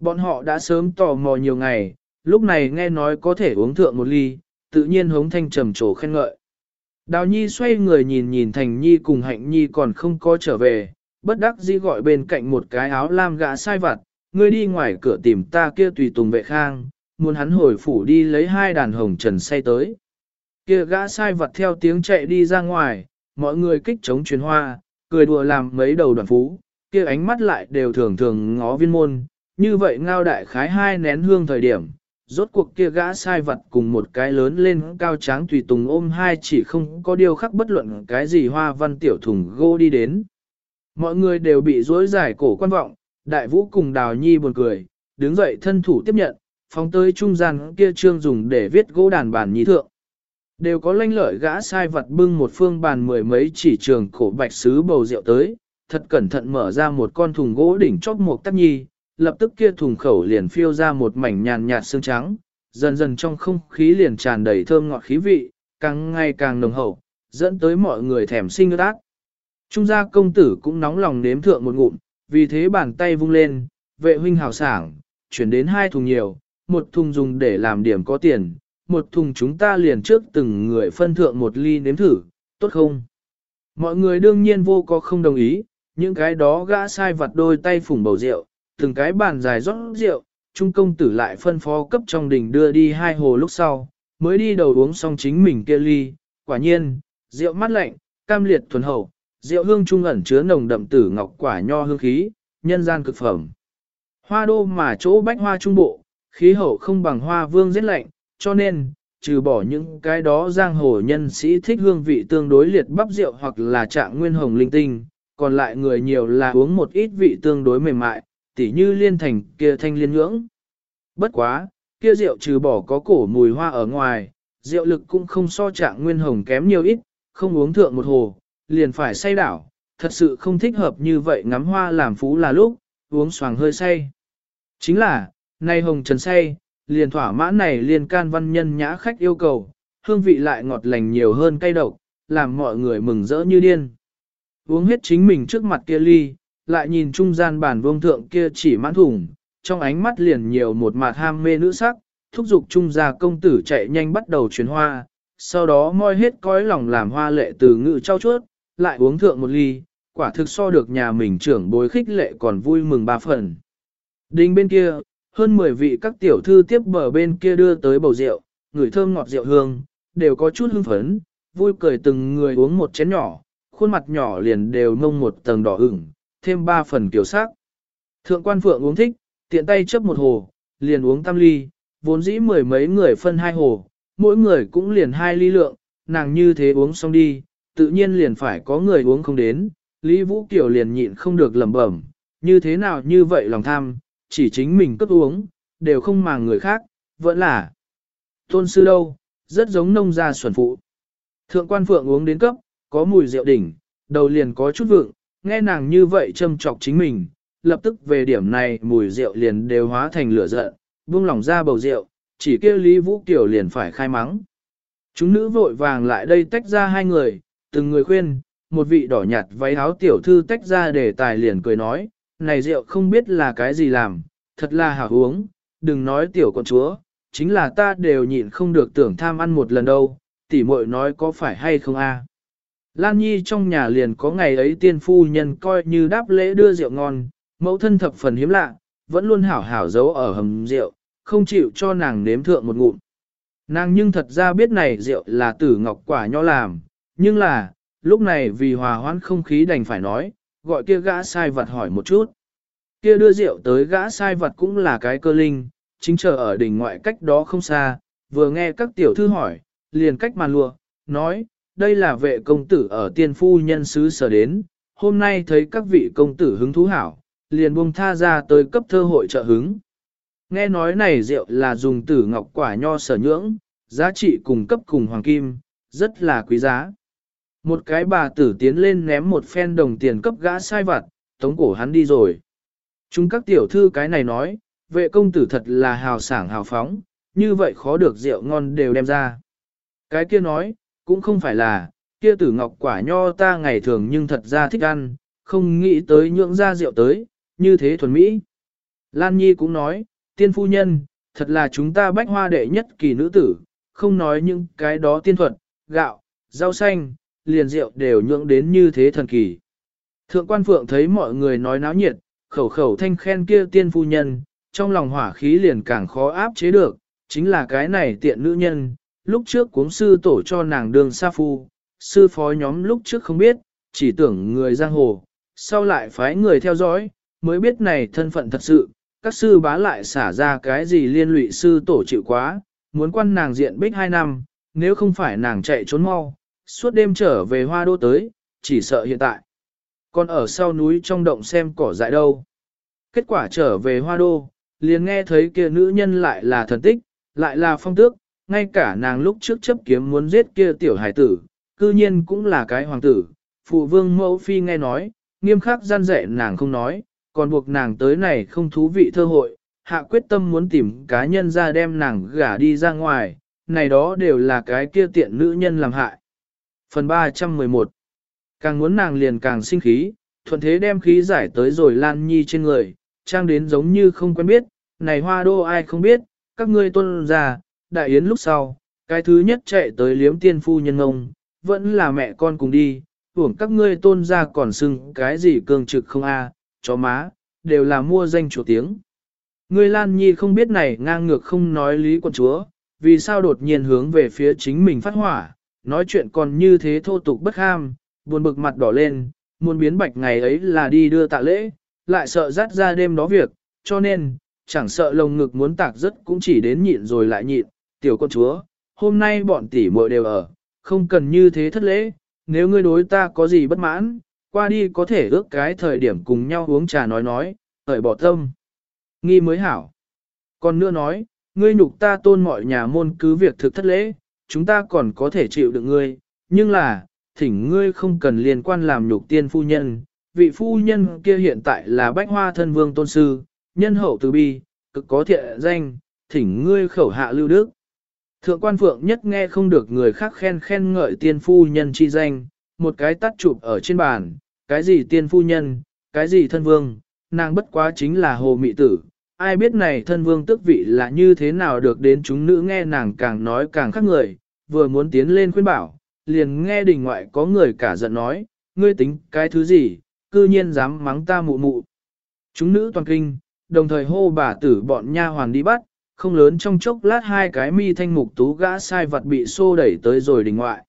Bọn họ đã sớm tò mò nhiều ngày, lúc này nghe nói có thể uống thượng một ly, tự nhiên hống thanh trầm trồ khen ngợi. Đào Nhi xoay người nhìn nhìn Thành Nhi cùng Hạnh Nhi còn không có trở về, bất đắc dĩ gọi bên cạnh một cái áo lam gã sai vặt, ngươi đi ngoài cửa tìm ta kia tùy tùng vệ khang, muốn hắn hồi phủ đi lấy hai đàn hồng trần say tới. Kia gã sai vật theo tiếng chạy đi ra ngoài, mọi người kích chống truyền hoa, cười đùa làm mấy đầu đoàn phú, kia ánh mắt lại đều thường thường ngó viên môn, như vậy ngao đại khái hai nén hương thời điểm, rốt cuộc kia gã sai vật cùng một cái lớn lên cao tráng tùy tùng ôm hai chỉ không có điều khắc bất luận cái gì hoa văn tiểu thùng gô đi đến. Mọi người đều bị rối giải cổ quan vọng, đại vũ cùng đào nhi buồn cười, đứng dậy thân thủ tiếp nhận, phóng tới trung gian kia trương dùng để viết gỗ đàn bản nhí thượng. Đều có lanh lợi gã sai vật bưng một phương bàn mười mấy chỉ trường cổ bạch sứ bầu rượu tới, thật cẩn thận mở ra một con thùng gỗ đỉnh chóp một tắc nhi, lập tức kia thùng khẩu liền phiêu ra một mảnh nhàn nhạt xương trắng, dần dần trong không khí liền tràn đầy thơm ngọt khí vị, càng ngày càng nồng hậu, dẫn tới mọi người thèm sinh ước ác. Trung gia công tử cũng nóng lòng nếm thượng một ngụm, vì thế bàn tay vung lên, vệ huynh hào sảng, chuyển đến hai thùng nhiều, một thùng dùng để làm điểm có tiền, một thùng chúng ta liền trước từng người phân thượng một ly nếm thử, tốt không? Mọi người đương nhiên vô có không đồng ý, những cái đó gã sai vặt đôi tay phủng bầu rượu, từng cái bàn dài rót rượu, trung công tử lại phân phó cấp trong đình đưa đi hai hồ lúc sau, mới đi đầu uống xong chính mình kia ly, quả nhiên, rượu mát lạnh, cam liệt thuần hậu, rượu hương trung ẩn chứa nồng đậm tử ngọc quả nho hương khí, nhân gian cực phẩm. Hoa đô mà chỗ bách hoa trung bộ, khí hậu không bằng hoa vương rất lạnh, cho nên, trừ bỏ những cái đó giang hồ nhân sĩ thích hương vị tương đối liệt bắp rượu hoặc là trạng nguyên hồng linh tinh, còn lại người nhiều là uống một ít vị tương đối mềm mại, tỉ như liên thành kia thanh liên ngưỡng. Bất quá, kia rượu trừ bỏ có cổ mùi hoa ở ngoài, rượu lực cũng không so trạng nguyên hồng kém nhiều ít, không uống thượng một hồ, liền phải say đảo, thật sự không thích hợp như vậy ngắm hoa làm phú là lúc, uống xoàng hơi say. Chính là, nay hồng trần say, liền thỏa mãn này liền can văn nhân nhã khách yêu cầu, hương vị lại ngọt lành nhiều hơn cay độc, làm mọi người mừng rỡ như điên. Uống hết chính mình trước mặt kia ly, lại nhìn trung gian bản vương thượng kia chỉ mãn thủng, trong ánh mắt liền nhiều một mặt ham mê nữ sắc, thúc giục trung gia công tử chạy nhanh bắt đầu chuyển hoa, sau đó moi hết cõi lòng làm hoa lệ từ ngự trao chuốt, lại uống thượng một ly, quả thực so được nhà mình trưởng bối khích lệ còn vui mừng ba phần. Đinh bên kia, hơn 10 vị các tiểu thư tiếp bờ bên kia đưa tới bầu rượu, người thơm ngọt rượu hương, đều có chút hưng phấn, vui cười từng người uống một chén nhỏ, khuôn mặt nhỏ liền đều nông một tầng đỏ ửng, thêm ba phần kiểu sắc. Thượng quan phượng uống thích, tiện tay chấp một hồ, liền uống tam ly, vốn dĩ mười mấy người phân hai hồ, mỗi người cũng liền hai ly lượng, nàng như thế uống xong đi, tự nhiên liền phải có người uống không đến, Lý Vũ Kiều liền nhịn không được lẩm bẩm, như thế nào như vậy lòng tham, chỉ chính mình cấp uống, đều không màng người khác, vẫn là tôn sư đâu, rất giống nông gia xuẩn phụ. Thượng quan phượng uống đến cấp, có mùi rượu đỉnh, đầu liền có chút vượng, nghe nàng như vậy châm trọc chính mình, lập tức về điểm này mùi rượu liền đều hóa thành lửa giận, buông lỏng ra bầu rượu, chỉ kêu Lý Vũ Kiều liền phải khai mắng. Chúng nữ vội vàng lại đây tách ra hai người, từng người khuyên, một vị đỏ nhạt váy áo tiểu thư tách ra để tài liền cười nói, này rượu không biết là cái gì làm, thật là hảo uống, đừng nói tiểu con chúa, chính là ta đều nhịn không được tưởng tham ăn một lần đâu, tỉ muội nói có phải hay không a? Lan Nhi trong nhà liền có ngày ấy tiên phu nhân coi như đáp lễ đưa rượu ngon, mẫu thân thập phần hiếm lạ, vẫn luôn hảo hảo giấu ở hầm rượu, không chịu cho nàng nếm thượng một ngụm. Nàng nhưng thật ra biết này rượu là tử ngọc quả nho làm, nhưng là, lúc này vì hòa hoãn không khí đành phải nói, gọi kia gã sai vật hỏi một chút. Kia đưa rượu tới gã sai vật cũng là cái cơ linh, chính chờ ở đỉnh ngoại cách đó không xa, vừa nghe các tiểu thư hỏi, liền cách màn lùa, nói, đây là vệ công tử ở tiên phu nhân sứ sở đến, hôm nay thấy các vị công tử hứng thú hảo, liền buông tha ra tới cấp thơ hội trợ hứng. Nghe nói này rượu là dùng tử ngọc quả nho sở nhưỡng, giá trị cùng cấp cùng hoàng kim, rất là quý giá. Một cái bà tử tiến lên ném một phen đồng tiền cấp gã sai vặt, tống cổ hắn đi rồi. Chúng các tiểu thư cái này nói, vệ công tử thật là hào sảng hào phóng, như vậy khó được rượu ngon đều đem ra. Cái kia nói, cũng không phải là, kia tử ngọc quả nho ta ngày thường nhưng thật ra thích ăn, không nghĩ tới nhượng ra rượu tới, như thế thuần mỹ. Lan Nhi cũng nói, tiên phu nhân, thật là chúng ta bách hoa đệ nhất kỳ nữ tử, không nói những cái đó tiên thuật, gạo, rau xanh, liền rượu đều nhượng đến như thế thần kỳ. Thượng quan phượng thấy mọi người nói náo nhiệt, khẩu khẩu thanh khen kia tiên phu nhân, trong lòng hỏa khí liền càng khó áp chế được, chính là cái này tiện nữ nhân, lúc trước cuống sư tổ cho nàng đường sa phu, sư phó nhóm lúc trước không biết, chỉ tưởng người giang hồ, sau lại phái người theo dõi, mới biết này thân phận thật sự, các sư bá lại xả ra cái gì liên lụy sư tổ chịu quá, muốn quan nàng diện bích hai năm, nếu không phải nàng chạy trốn mau, suốt đêm trở về hoa đô tới, chỉ sợ hiện tại. Còn ở sau núi trong động xem cỏ dại đâu. Kết quả trở về hoa đô, liền nghe thấy kia nữ nhân lại là thần tích, lại là phong tước, ngay cả nàng lúc trước chấp kiếm muốn giết kia tiểu hải tử, cư nhiên cũng là cái hoàng tử. Phụ vương mẫu phi nghe nói, nghiêm khắc gian dạy nàng không nói, còn buộc nàng tới này không thú vị thơ hội, hạ quyết tâm muốn tìm cá nhân ra đem nàng gả đi ra ngoài, này đó đều là cái kia tiện nữ nhân làm hại. Phần 311 Càng muốn nàng liền càng sinh khí, thuận thế đem khí giải tới rồi Lan Nhi trên người, trang đến giống như không quen biết, này hoa đô ai không biết, các ngươi tuân ra, đại yến lúc sau, cái thứ nhất chạy tới liếm tiên phu nhân ngông, vẫn là mẹ con cùng đi, hưởng các ngươi tôn ra còn sưng cái gì cường trực không a chó má, đều là mua danh chủ tiếng. Ngươi Lan Nhi không biết này ngang ngược không nói lý quân chúa, vì sao đột nhiên hướng về phía chính mình phát hỏa, nói chuyện còn như thế thô tục bất ham, buồn bực mặt đỏ lên, muốn biến bạch ngày ấy là đi đưa tạ lễ, lại sợ dắt ra đêm đó việc, cho nên, chẳng sợ lồng ngực muốn tạc rất cũng chỉ đến nhịn rồi lại nhịn, tiểu con chúa, hôm nay bọn tỷ muội đều ở, không cần như thế thất lễ, nếu ngươi đối ta có gì bất mãn, qua đi có thể ước cái thời điểm cùng nhau uống trà nói nói, hởi bỏ tâm. Nghi mới hảo. Còn nữa nói, ngươi nhục ta tôn mọi nhà môn cứ việc thực thất lễ, chúng ta còn có thể chịu được ngươi, nhưng là, thỉnh ngươi không cần liên quan làm nhục tiên phu nhân. Vị phu nhân kia hiện tại là bách hoa thân vương tôn sư, nhân hậu từ bi, cực có thiện danh, thỉnh ngươi khẩu hạ lưu đức. Thượng quan phượng nhất nghe không được người khác khen khen ngợi tiên phu nhân chi danh, một cái tắt chụp ở trên bàn, cái gì tiên phu nhân, cái gì thân vương, nàng bất quá chính là hồ mị tử. Ai biết này thân vương tức vị là như thế nào được đến chúng nữ nghe nàng càng nói càng khác người, vừa muốn tiến lên khuyên bảo, liền nghe đình ngoại có người cả giận nói, ngươi tính cái thứ gì, cư nhiên dám mắng ta mụ mụ. Chúng nữ toàn kinh, đồng thời hô bà tử bọn nha hoàn đi bắt, không lớn trong chốc lát hai cái mi thanh mục tú gã sai vật bị xô đẩy tới rồi đình ngoại.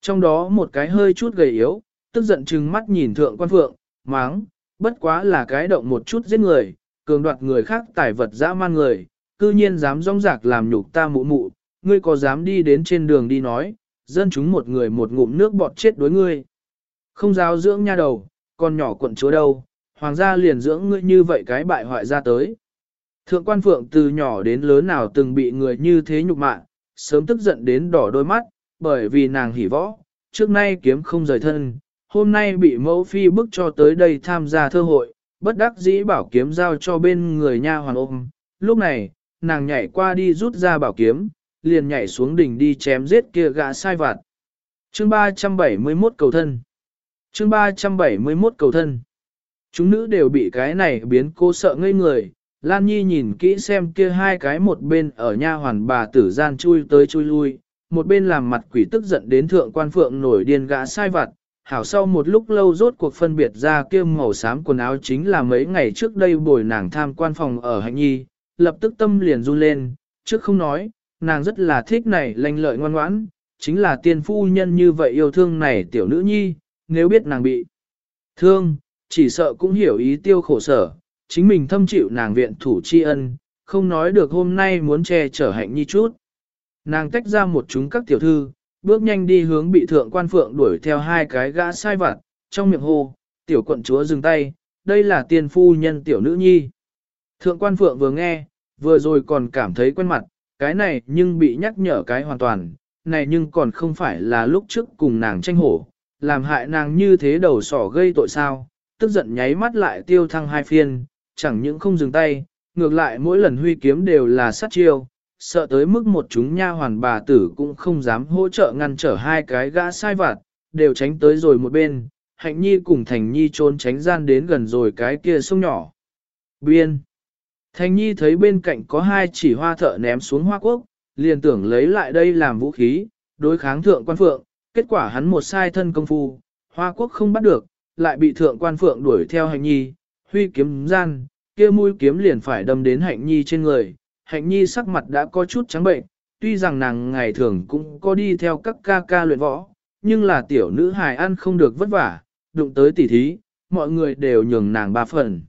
Trong đó một cái hơi chút gầy yếu, tức giận trừng mắt nhìn thượng quan phượng, máng, bất quá là cái động một chút giết người, cường đoạt người khác tài vật dã man người, cư nhiên dám rong rạc làm nhục ta mụ mụ, ngươi có dám đi đến trên đường đi nói, dân chúng một người một ngụm nước bọt chết đối ngươi. Không giáo dưỡng nha đầu, con nhỏ quận chúa đâu, hoàng gia liền dưỡng ngươi như vậy cái bại hoại ra tới. Thượng quan phượng từ nhỏ đến lớn nào từng bị người như thế nhục mạ, sớm tức giận đến đỏ đôi mắt, bởi vì nàng hỉ võ, trước nay kiếm không rời thân, hôm nay bị mẫu phi bức cho tới đây tham gia thơ hội, bất đắc dĩ bảo kiếm giao cho bên người nha hoàn ôm. Lúc này, nàng nhảy qua đi rút ra bảo kiếm, liền nhảy xuống đỉnh đi chém giết kia gã sai vặt. Chương 371 cầu thân. Chương 371 cầu thân. Chúng nữ đều bị cái này biến cô sợ ngây người, Lan Nhi nhìn kỹ xem kia hai cái một bên ở nha hoàn bà tử gian chui tới chui lui, một bên làm mặt quỷ tức giận đến thượng quan phượng nổi điên gã sai vặt, hảo sau một lúc lâu rốt cuộc phân biệt ra kia màu xám quần áo chính là mấy ngày trước đây bồi nàng tham quan phòng ở hạnh nhi, lập tức tâm liền run lên, trước không nói, nàng rất là thích này lanh lợi ngoan ngoãn, chính là tiên phu nhân như vậy yêu thương này tiểu nữ nhi, nếu biết nàng bị thương, chỉ sợ cũng hiểu ý tiêu khổ sở, chính mình thâm chịu nàng viện thủ tri ân, không nói được hôm nay muốn che chở hạnh nhi chút. Nàng tách ra một chúng các tiểu thư, bước nhanh đi hướng bị thượng quan phượng đuổi theo hai cái gã sai vặt, trong miệng hô, tiểu quận chúa dừng tay, đây là tiên phu nhân tiểu nữ nhi. Thượng quan phượng vừa nghe, vừa rồi còn cảm thấy quen mặt, cái này nhưng bị nhắc nhở cái hoàn toàn, này nhưng còn không phải là lúc trước cùng nàng tranh hổ, làm hại nàng như thế đầu sỏ gây tội sao, tức giận nháy mắt lại tiêu thăng hai phiên, chẳng những không dừng tay, ngược lại mỗi lần huy kiếm đều là sát chiêu, sợ tới mức một chúng nha hoàn bà tử cũng không dám hỗ trợ ngăn trở hai cái gã sai vặt, đều tránh tới rồi một bên, hạnh nhi cùng thành nhi trốn tránh gian đến gần rồi cái kia sông nhỏ. Biên Thành nhi thấy bên cạnh có hai chỉ hoa thợ ném xuống hoa quốc, liền tưởng lấy lại đây làm vũ khí, đối kháng thượng quan phượng, kết quả hắn một sai thân công phu, hoa quốc không bắt được, lại bị thượng quan phượng đuổi theo hạnh nhi, huy kiếm gian, kia mũi kiếm liền phải đâm đến hạnh nhi trên người, hạnh nhi sắc mặt đã có chút trắng bệnh, tuy rằng nàng ngày thường cũng có đi theo các ca ca luyện võ, nhưng là tiểu nữ hài ăn không được vất vả, đụng tới tỉ thí, mọi người đều nhường nàng ba phần.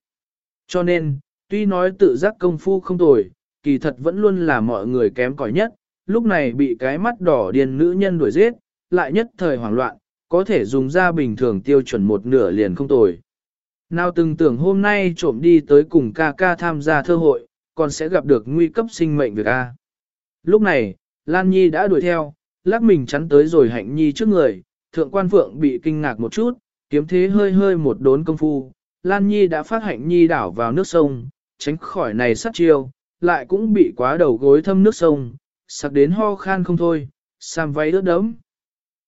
Cho nên, tuy nói tự giác công phu không tồi, kỳ thật vẫn luôn là mọi người kém cỏi nhất, lúc này bị cái mắt đỏ điên nữ nhân đuổi giết, lại nhất thời hoảng loạn, có thể dùng ra bình thường tiêu chuẩn một nửa liền không tồi. Nào từng tưởng hôm nay trộm đi tới cùng ca ca tham gia thơ hội, còn sẽ gặp được nguy cấp sinh mệnh việc A. Lúc này, Lan Nhi đã đuổi theo, lắc mình chắn tới rồi hạnh Nhi trước người, thượng quan phượng bị kinh ngạc một chút, kiếm thế hơi hơi một đốn công phu, Lan Nhi đã phát hạnh Nhi đảo vào nước sông, tránh khỏi này sát chiêu, lại cũng bị quá đầu gối thâm nước sông, sặc đến ho khan không thôi, sam váy ướt đẫm.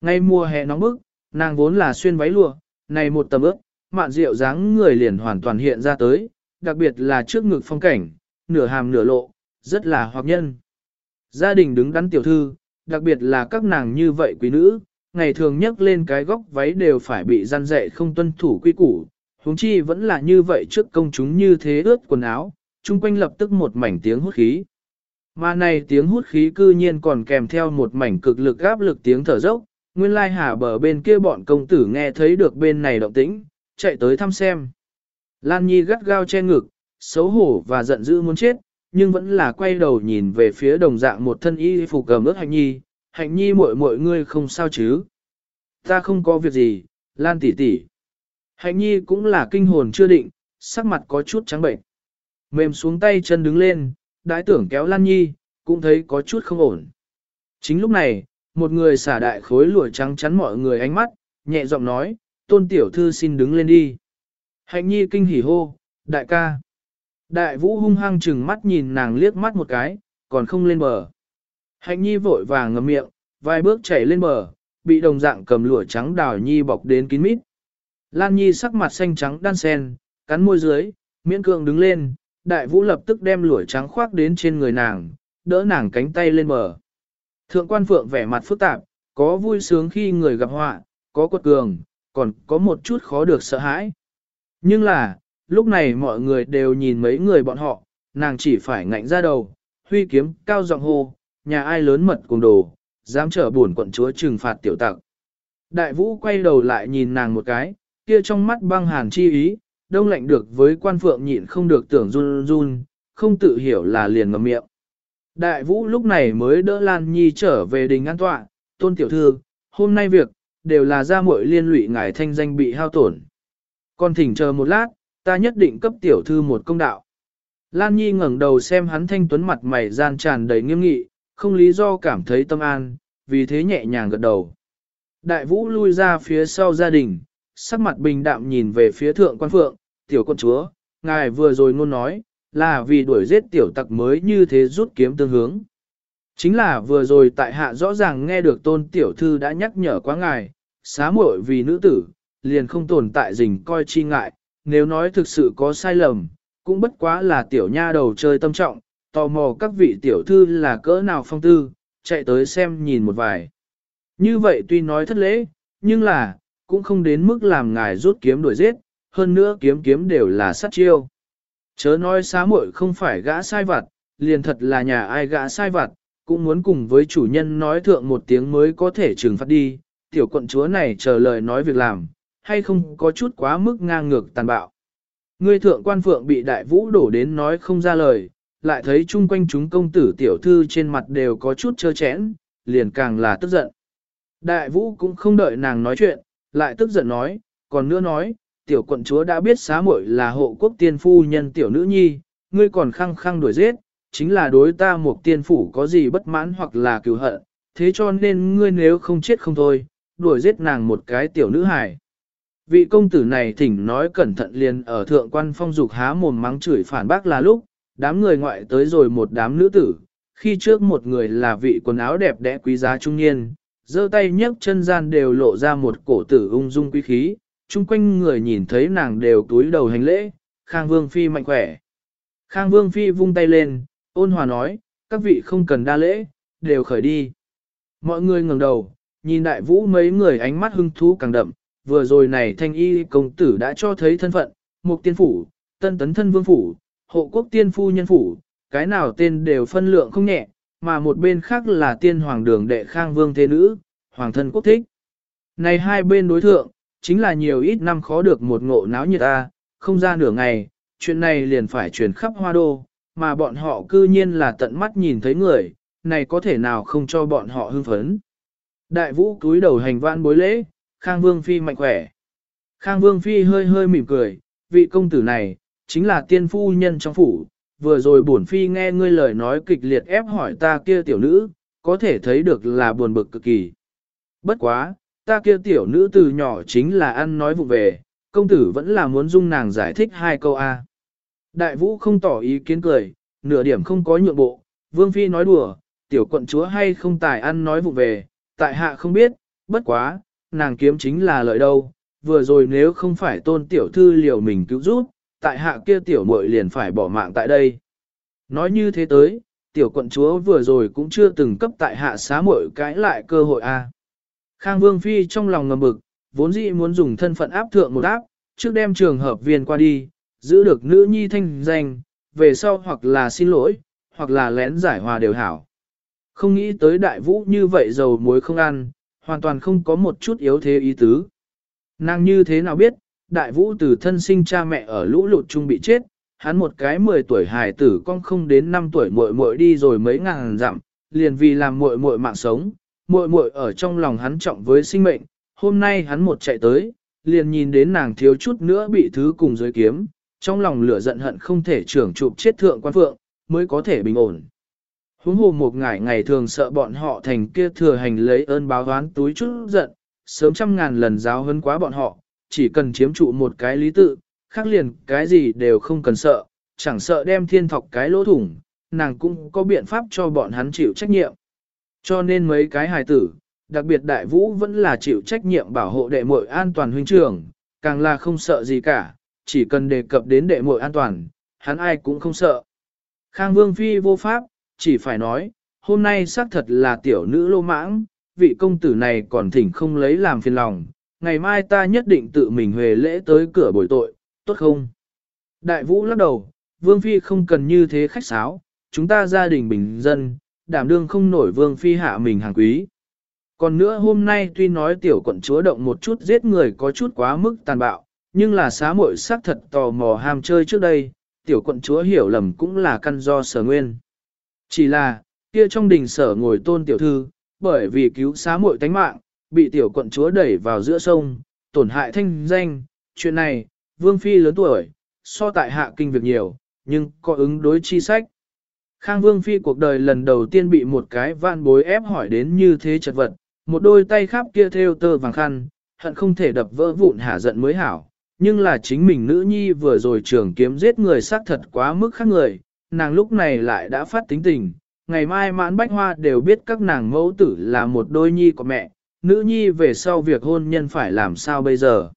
Ngay mùa hè nóng bức, nàng vốn là xuyên váy lụa, này một tầm ướt, mạn rượu dáng người liền hoàn toàn hiện ra tới, đặc biệt là trước ngực phong cảnh, nửa hàm nửa lộ, rất là hoặc nhân. Gia đình đứng đắn tiểu thư, đặc biệt là các nàng như vậy quý nữ, ngày thường nhấc lên cái góc váy đều phải bị gian dạy không tuân thủ quy củ, huống chi vẫn là như vậy trước công chúng như thế ướt quần áo, chung quanh lập tức một mảnh tiếng hút khí. Mà này tiếng hút khí cư nhiên còn kèm theo một mảnh cực lực áp lực tiếng thở dốc, nguyên lai hà bờ bên kia bọn công tử nghe thấy được bên này động tĩnh, chạy tới thăm xem. Lan Nhi gắt gao che ngực, xấu hổ và giận dữ muốn chết, nhưng vẫn là quay đầu nhìn về phía đồng dạng một thân y phục cầm ước hạnh nhi, hạnh nhi muội muội ngươi không sao chứ. Ta không có việc gì, Lan tỷ tỷ. Hạnh nhi cũng là kinh hồn chưa định, sắc mặt có chút trắng bệnh. Mềm xuống tay chân đứng lên, đái tưởng kéo Lan nhi, cũng thấy có chút không ổn. Chính lúc này, một người xả đại khối lụa trắng chắn mọi người ánh mắt, nhẹ giọng nói, tôn tiểu thư xin đứng lên đi. Hạnh nhi kinh hỉ hô, đại ca. Đại vũ hung hăng chừng mắt nhìn nàng liếc mắt một cái, còn không lên bờ. Hạnh nhi vội vàng ngậm miệng, vài bước chảy lên bờ, bị đồng dạng cầm lụa trắng đào nhi bọc đến kín mít. Lan nhi sắc mặt xanh trắng đan sen, cắn môi dưới, miễn cưỡng đứng lên, đại vũ lập tức đem lụa trắng khoác đến trên người nàng, đỡ nàng cánh tay lên bờ. Thượng quan phượng vẻ mặt phức tạp, có vui sướng khi người gặp họa, có quật cường, còn có một chút khó được sợ hãi. Nhưng là, lúc này mọi người đều nhìn mấy người bọn họ, nàng chỉ phải ngạnh ra đầu, huy kiếm cao giọng hô, nhà ai lớn mật cùng đồ, dám trở buồn quận chúa trừng phạt tiểu tặc. Đại vũ quay đầu lại nhìn nàng một cái, kia trong mắt băng hàn chi ý, đông lạnh được với quan phượng nhịn không được tưởng run run, không tự hiểu là liền ngậm miệng. Đại vũ lúc này mới đỡ Lan Nhi trở về đình an tọa, tôn tiểu thư, hôm nay việc, đều là ra muội liên lụy ngài thanh danh bị hao tổn. Còn thỉnh chờ một lát, ta nhất định cấp tiểu thư một công đạo. Lan Nhi ngẩng đầu xem hắn thanh tuấn mặt mày gian tràn đầy nghiêm nghị, không lý do cảm thấy tâm an, vì thế nhẹ nhàng gật đầu. Đại vũ lui ra phía sau gia đình, sắc mặt bình đạm nhìn về phía thượng quan phượng, tiểu con chúa, ngài vừa rồi ngôn nói, là vì đuổi giết tiểu tặc mới như thế rút kiếm tương hướng. Chính là vừa rồi tại hạ rõ ràng nghe được tôn tiểu thư đã nhắc nhở quá ngài, xá muội vì nữ tử, liền không tồn tại rình coi chi ngại, nếu nói thực sự có sai lầm, cũng bất quá là tiểu nha đầu chơi tâm trọng, tò mò các vị tiểu thư là cỡ nào phong tư, chạy tới xem nhìn một vài. Như vậy tuy nói thất lễ, nhưng là, cũng không đến mức làm ngài rút kiếm đuổi giết, hơn nữa kiếm kiếm đều là sát chiêu. Chớ nói xá muội không phải gã sai vặt, liền thật là nhà ai gã sai vặt, cũng muốn cùng với chủ nhân nói thượng một tiếng mới có thể trừng phạt đi, tiểu quận chúa này chờ lời nói việc làm, hay không có chút quá mức ngang ngược tàn bạo. Ngươi thượng quan phượng bị đại vũ đổ đến nói không ra lời, lại thấy chung quanh chúng công tử tiểu thư trên mặt đều có chút chơ chẽn, liền càng là tức giận. Đại vũ cũng không đợi nàng nói chuyện, lại tức giận nói, còn nữa nói, tiểu quận chúa đã biết xá muội là hộ quốc tiên phu nhân tiểu nữ nhi, ngươi còn khăng khăng đuổi giết, chính là đối ta một tiên phủ có gì bất mãn hoặc là cừu hận, thế cho nên ngươi nếu không chết không thôi, đuổi giết nàng một cái tiểu nữ hài. Vị công tử này thỉnh nói cẩn thận liền ở thượng quan phong dục há mồm mắng chửi phản bác là lúc, đám người ngoại tới rồi một đám nữ tử, khi trước một người là vị quần áo đẹp đẽ quý giá trung niên, giơ tay nhấc chân gian đều lộ ra một cổ tử ung dung quý khí, chung quanh người nhìn thấy nàng đều túi đầu hành lễ, Khang Vương Phi mạnh khỏe. Khang Vương Phi vung tay lên, ôn hòa nói, các vị không cần đa lễ, đều khởi đi. Mọi người ngẩng đầu, nhìn đại vũ mấy người ánh mắt hưng thú càng đậm, vừa rồi này thanh y công tử đã cho thấy thân phận, mục tiên phủ, tân tấn thân vương phủ, hộ quốc tiên phu nhân phủ, cái nào tên đều phân lượng không nhẹ, mà một bên khác là tiên hoàng đường đệ khang vương thế nữ, hoàng thân quốc thích. Này hai bên đối thượng, chính là nhiều ít năm khó được một ngộ náo nhiệt ta, không ra nửa ngày, chuyện này liền phải truyền khắp hoa đô, mà bọn họ cư nhiên là tận mắt nhìn thấy người, này có thể nào không cho bọn họ hưng phấn. Đại vũ cúi đầu hành vãn bối lễ, Khang Vương Phi mạnh khỏe. Khang Vương Phi hơi hơi mỉm cười, vị công tử này, chính là tiên phu nhân trong phủ, vừa rồi bổn Phi nghe ngươi lời nói kịch liệt ép hỏi ta kia tiểu nữ, có thể thấy được là buồn bực cực kỳ. Bất quá, ta kia tiểu nữ từ nhỏ chính là ăn nói vụ về, công tử vẫn là muốn dung nàng giải thích hai câu A. Đại vũ không tỏ ý kiến cười, nửa điểm không có nhượng bộ, Vương Phi nói đùa, tiểu quận chúa hay không tài ăn nói vụ về, tại hạ không biết, bất quá, nàng kiếm chính là lợi đâu, vừa rồi nếu không phải tôn tiểu thư liều mình cứu giúp, tại hạ kia tiểu muội liền phải bỏ mạng tại đây. Nói như thế tới, tiểu quận chúa vừa rồi cũng chưa từng cấp tại hạ xá muội cái lại cơ hội a. Khang Vương Phi trong lòng ngầm bực, vốn dĩ muốn dùng thân phận áp thượng một áp, trước đem trường hợp viên qua đi, giữ được nữ nhi thanh danh, về sau hoặc là xin lỗi, hoặc là lén giải hòa đều hảo. Không nghĩ tới đại vũ như vậy dầu muối không ăn, hoàn toàn không có một chút yếu thế ý tứ. Nàng như thế nào biết, đại vũ từ thân sinh cha mẹ ở lũ lụt chung bị chết, hắn một cái 10 tuổi hài tử con không đến 5 tuổi muội muội đi rồi mấy ngàn dặm, liền vì làm muội muội mạng sống, muội muội ở trong lòng hắn trọng với sinh mệnh, hôm nay hắn một chạy tới, liền nhìn đến nàng thiếu chút nữa bị thứ cùng dưới kiếm, trong lòng lửa giận hận không thể trưởng chụp chết thượng quan phượng, mới có thể bình ổn. Huống hồ một ngày ngày thường sợ bọn họ thành kia thừa hành lấy ơn báo oán túi chút giận, sớm trăm ngàn lần giáo hơn quá bọn họ, chỉ cần chiếm trụ một cái lý tự, khác liền cái gì đều không cần sợ, chẳng sợ đem thiên thọc cái lỗ thủng, nàng cũng có biện pháp cho bọn hắn chịu trách nhiệm. Cho nên mấy cái hài tử, đặc biệt đại vũ vẫn là chịu trách nhiệm bảo hộ đệ muội an toàn huynh trưởng, càng là không sợ gì cả, chỉ cần đề cập đến đệ muội an toàn, hắn ai cũng không sợ. Khang Vương Phi vô pháp, chỉ phải nói, hôm nay xác thật là tiểu nữ lô mãng, vị công tử này còn thỉnh không lấy làm phiền lòng, ngày mai ta nhất định tự mình huề lễ tới cửa bồi tội, tốt không? Đại vũ lắc đầu, Vương Phi không cần như thế khách sáo, chúng ta gia đình bình dân, đảm đương không nổi Vương Phi hạ mình hàng quý. Còn nữa hôm nay tuy nói tiểu quận chúa động một chút giết người có chút quá mức tàn bạo, nhưng là xá muội xác thật tò mò ham chơi trước đây, tiểu quận chúa hiểu lầm cũng là căn do sở nguyên. Chỉ là, kia trong đình sở ngồi tôn tiểu thư, bởi vì cứu xá muội tánh mạng, bị tiểu quận chúa đẩy vào giữa sông, tổn hại thanh danh, chuyện này, vương phi lớn tuổi, so tại hạ kinh việc nhiều, nhưng có ứng đối chi sách. Khang vương phi cuộc đời lần đầu tiên bị một cái vạn bối ép hỏi đến như thế chật vật, một đôi tay khắp kia theo tơ vàng khăn, hận không thể đập vỡ vụn hả giận mới hảo, nhưng là chính mình nữ nhi vừa rồi trường kiếm giết người xác thật quá mức khác người, nàng lúc này lại đã phát tính tình, ngày mai mãn bách hoa đều biết các nàng mẫu tử là một đôi nhi của mẹ, nữ nhi về sau việc hôn nhân phải làm sao bây giờ.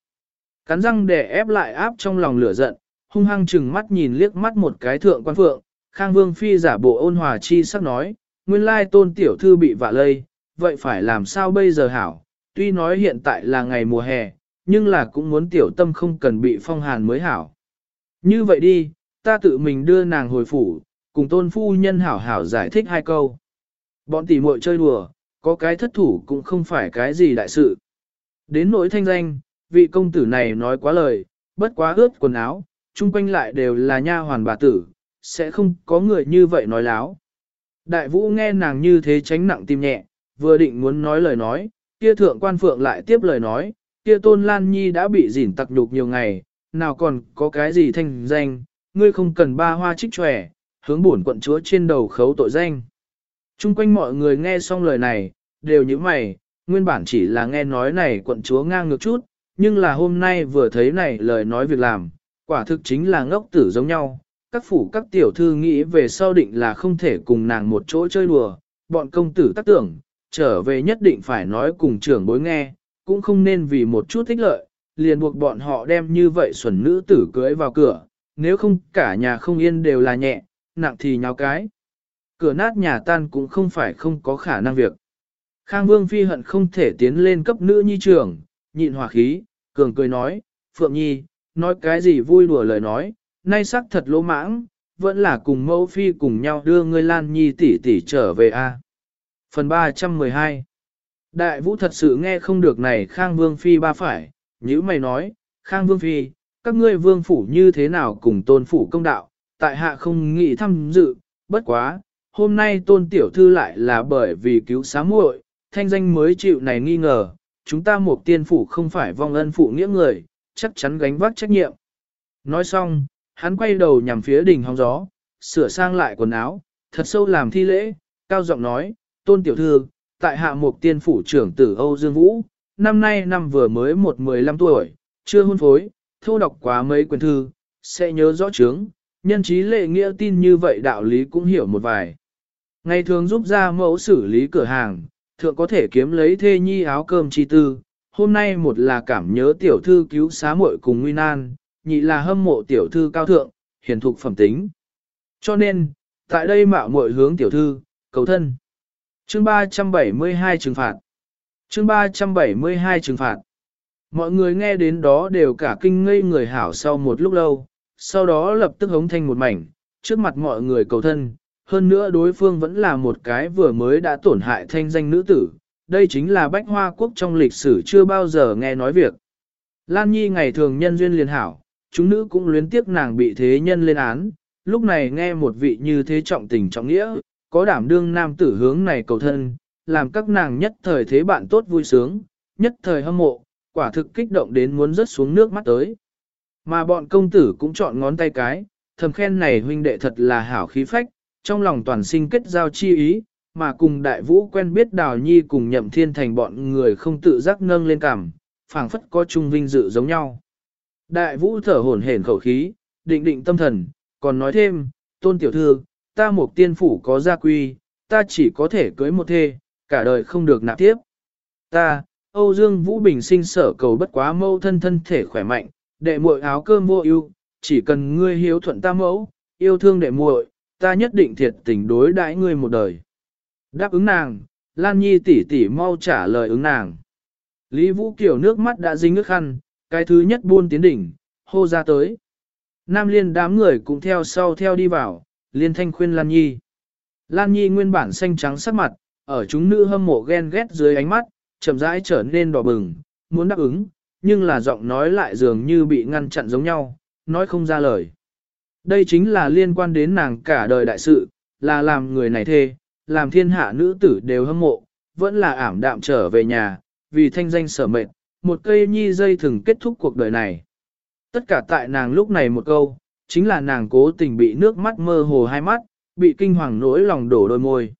Cắn răng để ép lại áp trong lòng lửa giận, hung hăng chừng mắt nhìn liếc mắt một cái thượng quan phượng, Khang Vương Phi giả bộ ôn hòa chi sắc nói, nguyên lai tôn tiểu thư bị vạ lây, vậy phải làm sao bây giờ hảo, tuy nói hiện tại là ngày mùa hè, nhưng là cũng muốn tiểu tâm không cần bị phong hàn mới hảo. Như vậy đi, ta tự mình đưa nàng hồi phủ, cùng tôn phu nhân hảo hảo giải thích hai câu. Bọn tỷ muội chơi đùa, có cái thất thủ cũng không phải cái gì đại sự. Đến nỗi thanh danh, vị công tử này nói quá lời, bất quá ướt quần áo, chung quanh lại đều là nha hoàn bà tử, sẽ không có người như vậy nói láo. Đại vũ nghe nàng như thế tránh nặng tim nhẹ, vừa định muốn nói lời nói, kia thượng quan phượng lại tiếp lời nói, kia tôn lan nhi đã bị dỉn tặc nhục nhiều ngày, nào còn có cái gì thanh danh, ngươi không cần ba hoa trích tròe, hướng bổn quận chúa trên đầu khấu tội danh. Trung quanh mọi người nghe xong lời này, đều như mày, nguyên bản chỉ là nghe nói này quận chúa ngang ngược chút, nhưng là hôm nay vừa thấy này lời nói việc làm, quả thực chính là ngốc tử giống nhau. Các phủ các tiểu thư nghĩ về sau định là không thể cùng nàng một chỗ chơi đùa, bọn công tử tác tưởng, trở về nhất định phải nói cùng trưởng bối nghe, cũng không nên vì một chút thích lợi, liền buộc bọn họ đem như vậy xuẩn nữ tử cưới vào cửa, nếu không cả nhà không yên đều là nhẹ, nặng thì nháo cái. Cửa nát nhà tan cũng không phải không có khả năng việc. Khang Vương Phi hận không thể tiến lên cấp nữ nhi trưởng, nhịn hòa khí, cường cười nói, Phượng Nhi, nói cái gì vui đùa lời nói, nay sắc thật lỗ mãng, vẫn là cùng mẫu Phi cùng nhau đưa ngươi Lan Nhi tỷ tỷ trở về a. Phần 312 Đại vũ thật sự nghe không được này Khang Vương Phi ba phải, như mày nói, Khang Vương Phi, các ngươi vương phủ như thế nào cùng tôn phủ công đạo, tại hạ không nghĩ tham dự, bất quá, hôm nay tôn tiểu thư lại là bởi vì cứu xá muội, thanh danh mới chịu này nghi ngờ, chúng ta một tiên phủ không phải vong ân phụ nghĩa người, chắc chắn gánh vác trách nhiệm. Nói xong, hắn quay đầu nhằm phía đỉnh hóng gió, sửa sang lại quần áo, thật sâu làm thi lễ, cao giọng nói, tôn tiểu thư, tại hạ một tiên phủ trưởng tử Âu Dương Vũ, năm nay năm vừa mới một mười lăm tuổi, chưa hôn phối, thô đọc quá mấy quyển thư, sẽ nhớ rõ chướng, nhân trí lệ nghĩa tin như vậy đạo lý cũng hiểu một vài. Ngày thường giúp ra mẫu xử lý cửa hàng, thượng có thể kiếm lấy thê nhi áo cơm chi tư, hôm nay một là cảm nhớ tiểu thư cứu xá muội cùng nguy nan, nhị là hâm mộ tiểu thư cao thượng, hiền thục phẩm tính. Cho nên, tại đây mạo muội hướng tiểu thư, cầu thân. Chương 372 trừng phạt. Chương 372 trừng phạt. Mọi người nghe đến đó đều cả kinh ngây người hảo sau một lúc lâu, sau đó lập tức hống thanh một mảnh, trước mặt mọi người cầu thân, hơn nữa đối phương vẫn là một cái vừa mới đã tổn hại thanh danh nữ tử, đây chính là bách hoa quốc trong lịch sử chưa bao giờ nghe nói việc. Lan Nhi ngày thường nhân duyên liền hảo, chúng nữ cũng luyến tiếc nàng bị thế nhân lên án, lúc này nghe một vị như thế trọng tình trọng nghĩa, có đảm đương nam tử hướng này cầu thân, làm các nàng nhất thời thế bạn tốt vui sướng, nhất thời hâm mộ, quả thực kích động đến muốn rớt xuống nước mắt tới. Mà bọn công tử cũng chọn ngón tay cái, thầm khen này huynh đệ thật là hảo khí phách, trong lòng toàn sinh kết giao chi ý, mà cùng đại vũ quen biết đào nhi cùng nhậm thiên thành bọn người không tự giác nâng lên cảm, phảng phất có chung vinh dự giống nhau. Đại vũ thở hổn hển khẩu khí, định định tâm thần, còn nói thêm, tôn tiểu thư, ta một tiên phủ có gia quy, ta chỉ có thể cưới một thê, cả đời không được nạp tiếp. Ta, Âu Dương Vũ Bình sinh sở cầu bất quá mâu thân thân thể khỏe mạnh, đệ muội áo cơm vô ưu, chỉ cần ngươi hiếu thuận ta mẫu, yêu thương đệ muội, ta nhất định thiệt tình đối đãi ngươi một đời. Đáp ứng nàng, Lan Nhi tỷ tỷ mau trả lời ứng nàng. Lý Vũ Kiều nước mắt đã dính nước khăn, cái thứ nhất buôn tiến đỉnh, hô ra tới. Nam liên đám người cũng theo sau theo đi vào, liên thanh khuyên Lan Nhi. Lan Nhi nguyên bản xanh trắng sắc mặt, ở chúng nữ hâm mộ ghen ghét dưới ánh mắt, chậm rãi trở nên đỏ bừng, muốn đáp ứng, nhưng là giọng nói lại dường như bị ngăn chặn giống nhau, nói không ra lời. Đây chính là liên quan đến nàng cả đời đại sự, là làm người này thê, làm thiên hạ nữ tử đều hâm mộ, vẫn là ảm đạm trở về nhà, vì thanh danh sở mệnh, một cây nhi dây thừng kết thúc cuộc đời này. Tất cả tại nàng lúc này một câu, chính là nàng cố tình bị nước mắt mơ hồ hai mắt, bị kinh hoàng nỗi lòng đổ đôi môi.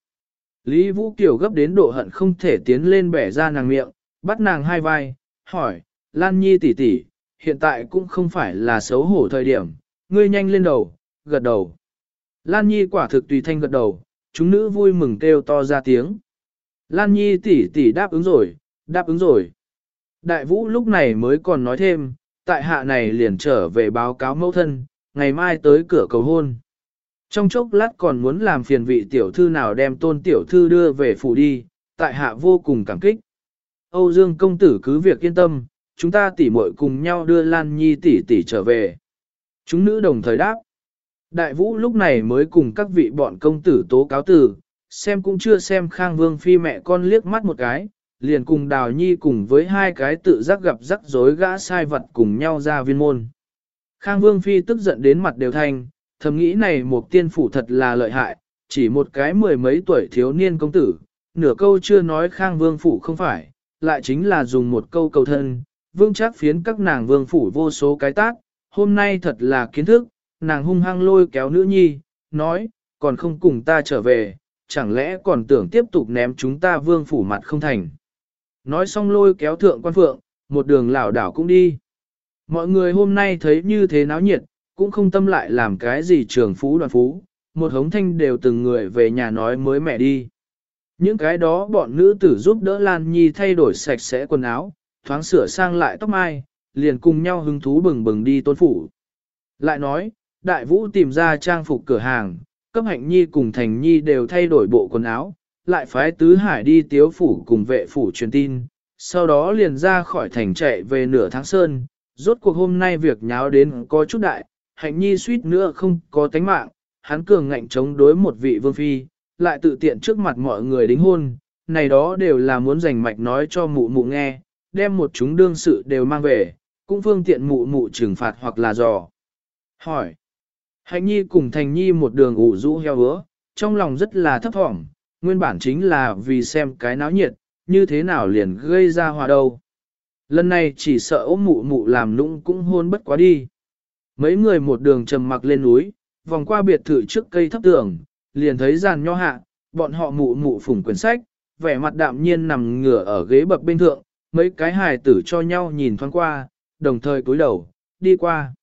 Lý Vũ Kiều gấp đến độ hận không thể tiến lên bẻ ra nàng miệng, bắt nàng hai vai, hỏi, Lan Nhi tỷ tỷ, hiện tại cũng không phải là xấu hổ thời điểm, ngươi nhanh lên đầu, gật đầu. Lan Nhi quả thực tùy thanh gật đầu, chúng nữ vui mừng kêu to ra tiếng. Lan Nhi tỷ tỷ đáp ứng rồi, đáp ứng rồi. Đại vũ lúc này mới còn nói thêm, tại hạ này liền trở về báo cáo mẫu thân, ngày mai tới cửa cầu hôn. Trong chốc lát còn muốn làm phiền vị tiểu thư nào đem tôn tiểu thư đưa về phủ đi, tại hạ vô cùng cảm kích. Âu Dương công tử cứ việc yên tâm, chúng ta tỉ muội cùng nhau đưa Lan Nhi tỷ tỷ trở về. Chúng nữ đồng thời đáp. Đại vũ lúc này mới cùng các vị bọn công tử tố cáo tử, xem cũng chưa xem Khang Vương Phi mẹ con liếc mắt một cái, liền cùng Đào Nhi cùng với hai cái tự giác gặp rắc rối gã sai vật cùng nhau ra viên môn. Khang Vương Phi tức giận đến mặt đều thanh, thầm nghĩ này một tiên phủ thật là lợi hại, chỉ một cái mười mấy tuổi thiếu niên công tử, nửa câu chưa nói Khang Vương phủ không phải, lại chính là dùng một câu cầu thân, vương chắc phiến các nàng vương phủ vô số cái tác, hôm nay thật là kiến thức, nàng hung hăng lôi kéo nữ nhi, nói, còn không cùng ta trở về, chẳng lẽ còn tưởng tiếp tục ném chúng ta vương phủ mặt không thành. Nói xong lôi kéo thượng quan phượng, một đường lảo đảo cũng đi. Mọi người hôm nay thấy như thế náo nhiệt, cũng không tâm lại làm cái gì trường phú đoàn phú, một hống thanh đều từng người về nhà nói mới mẹ đi. Những cái đó bọn nữ tử giúp đỡ Lan Nhi thay đổi sạch sẽ quần áo, thoáng sửa sang lại tóc mai, liền cùng nhau hứng thú bừng bừng đi tôn phủ. Lại nói, đại vũ tìm ra trang phục cửa hàng, cấp hạnh nhi cùng thành nhi đều thay đổi bộ quần áo, lại phái tứ hải đi tiếu phủ cùng vệ phủ truyền tin, sau đó liền ra khỏi thành chạy về nửa tháng sơn, rốt cuộc hôm nay việc nháo đến có chút đại, hạnh nhi suýt nữa không có tánh mạng, hắn cường ngạnh chống đối một vị vương phi, lại tự tiện trước mặt mọi người đính hôn, này đó đều là muốn giành mạch nói cho mụ mụ nghe, đem một chúng đương sự đều mang về, cũng phương tiện mụ mụ trừng phạt hoặc là dò. Hỏi. Hạnh nhi cùng thành nhi một đường ủ rũ heo hứa, trong lòng rất là thấp thỏm, nguyên bản chính là vì xem cái náo nhiệt, như thế nào liền gây ra hòa đâu. Lần này chỉ sợ ốm mụ mụ làm nũng cũng hôn bất quá đi. Mấy người một đường trầm mặc lên núi, vòng qua biệt thự trước cây thấp tường, liền thấy giàn nho hạ, bọn họ mụ mụ phủng quyển sách, vẻ mặt đạm nhiên nằm ngửa ở ghế bập bên thượng, mấy cái hài tử cho nhau nhìn thoáng qua, đồng thời cúi đầu, đi qua.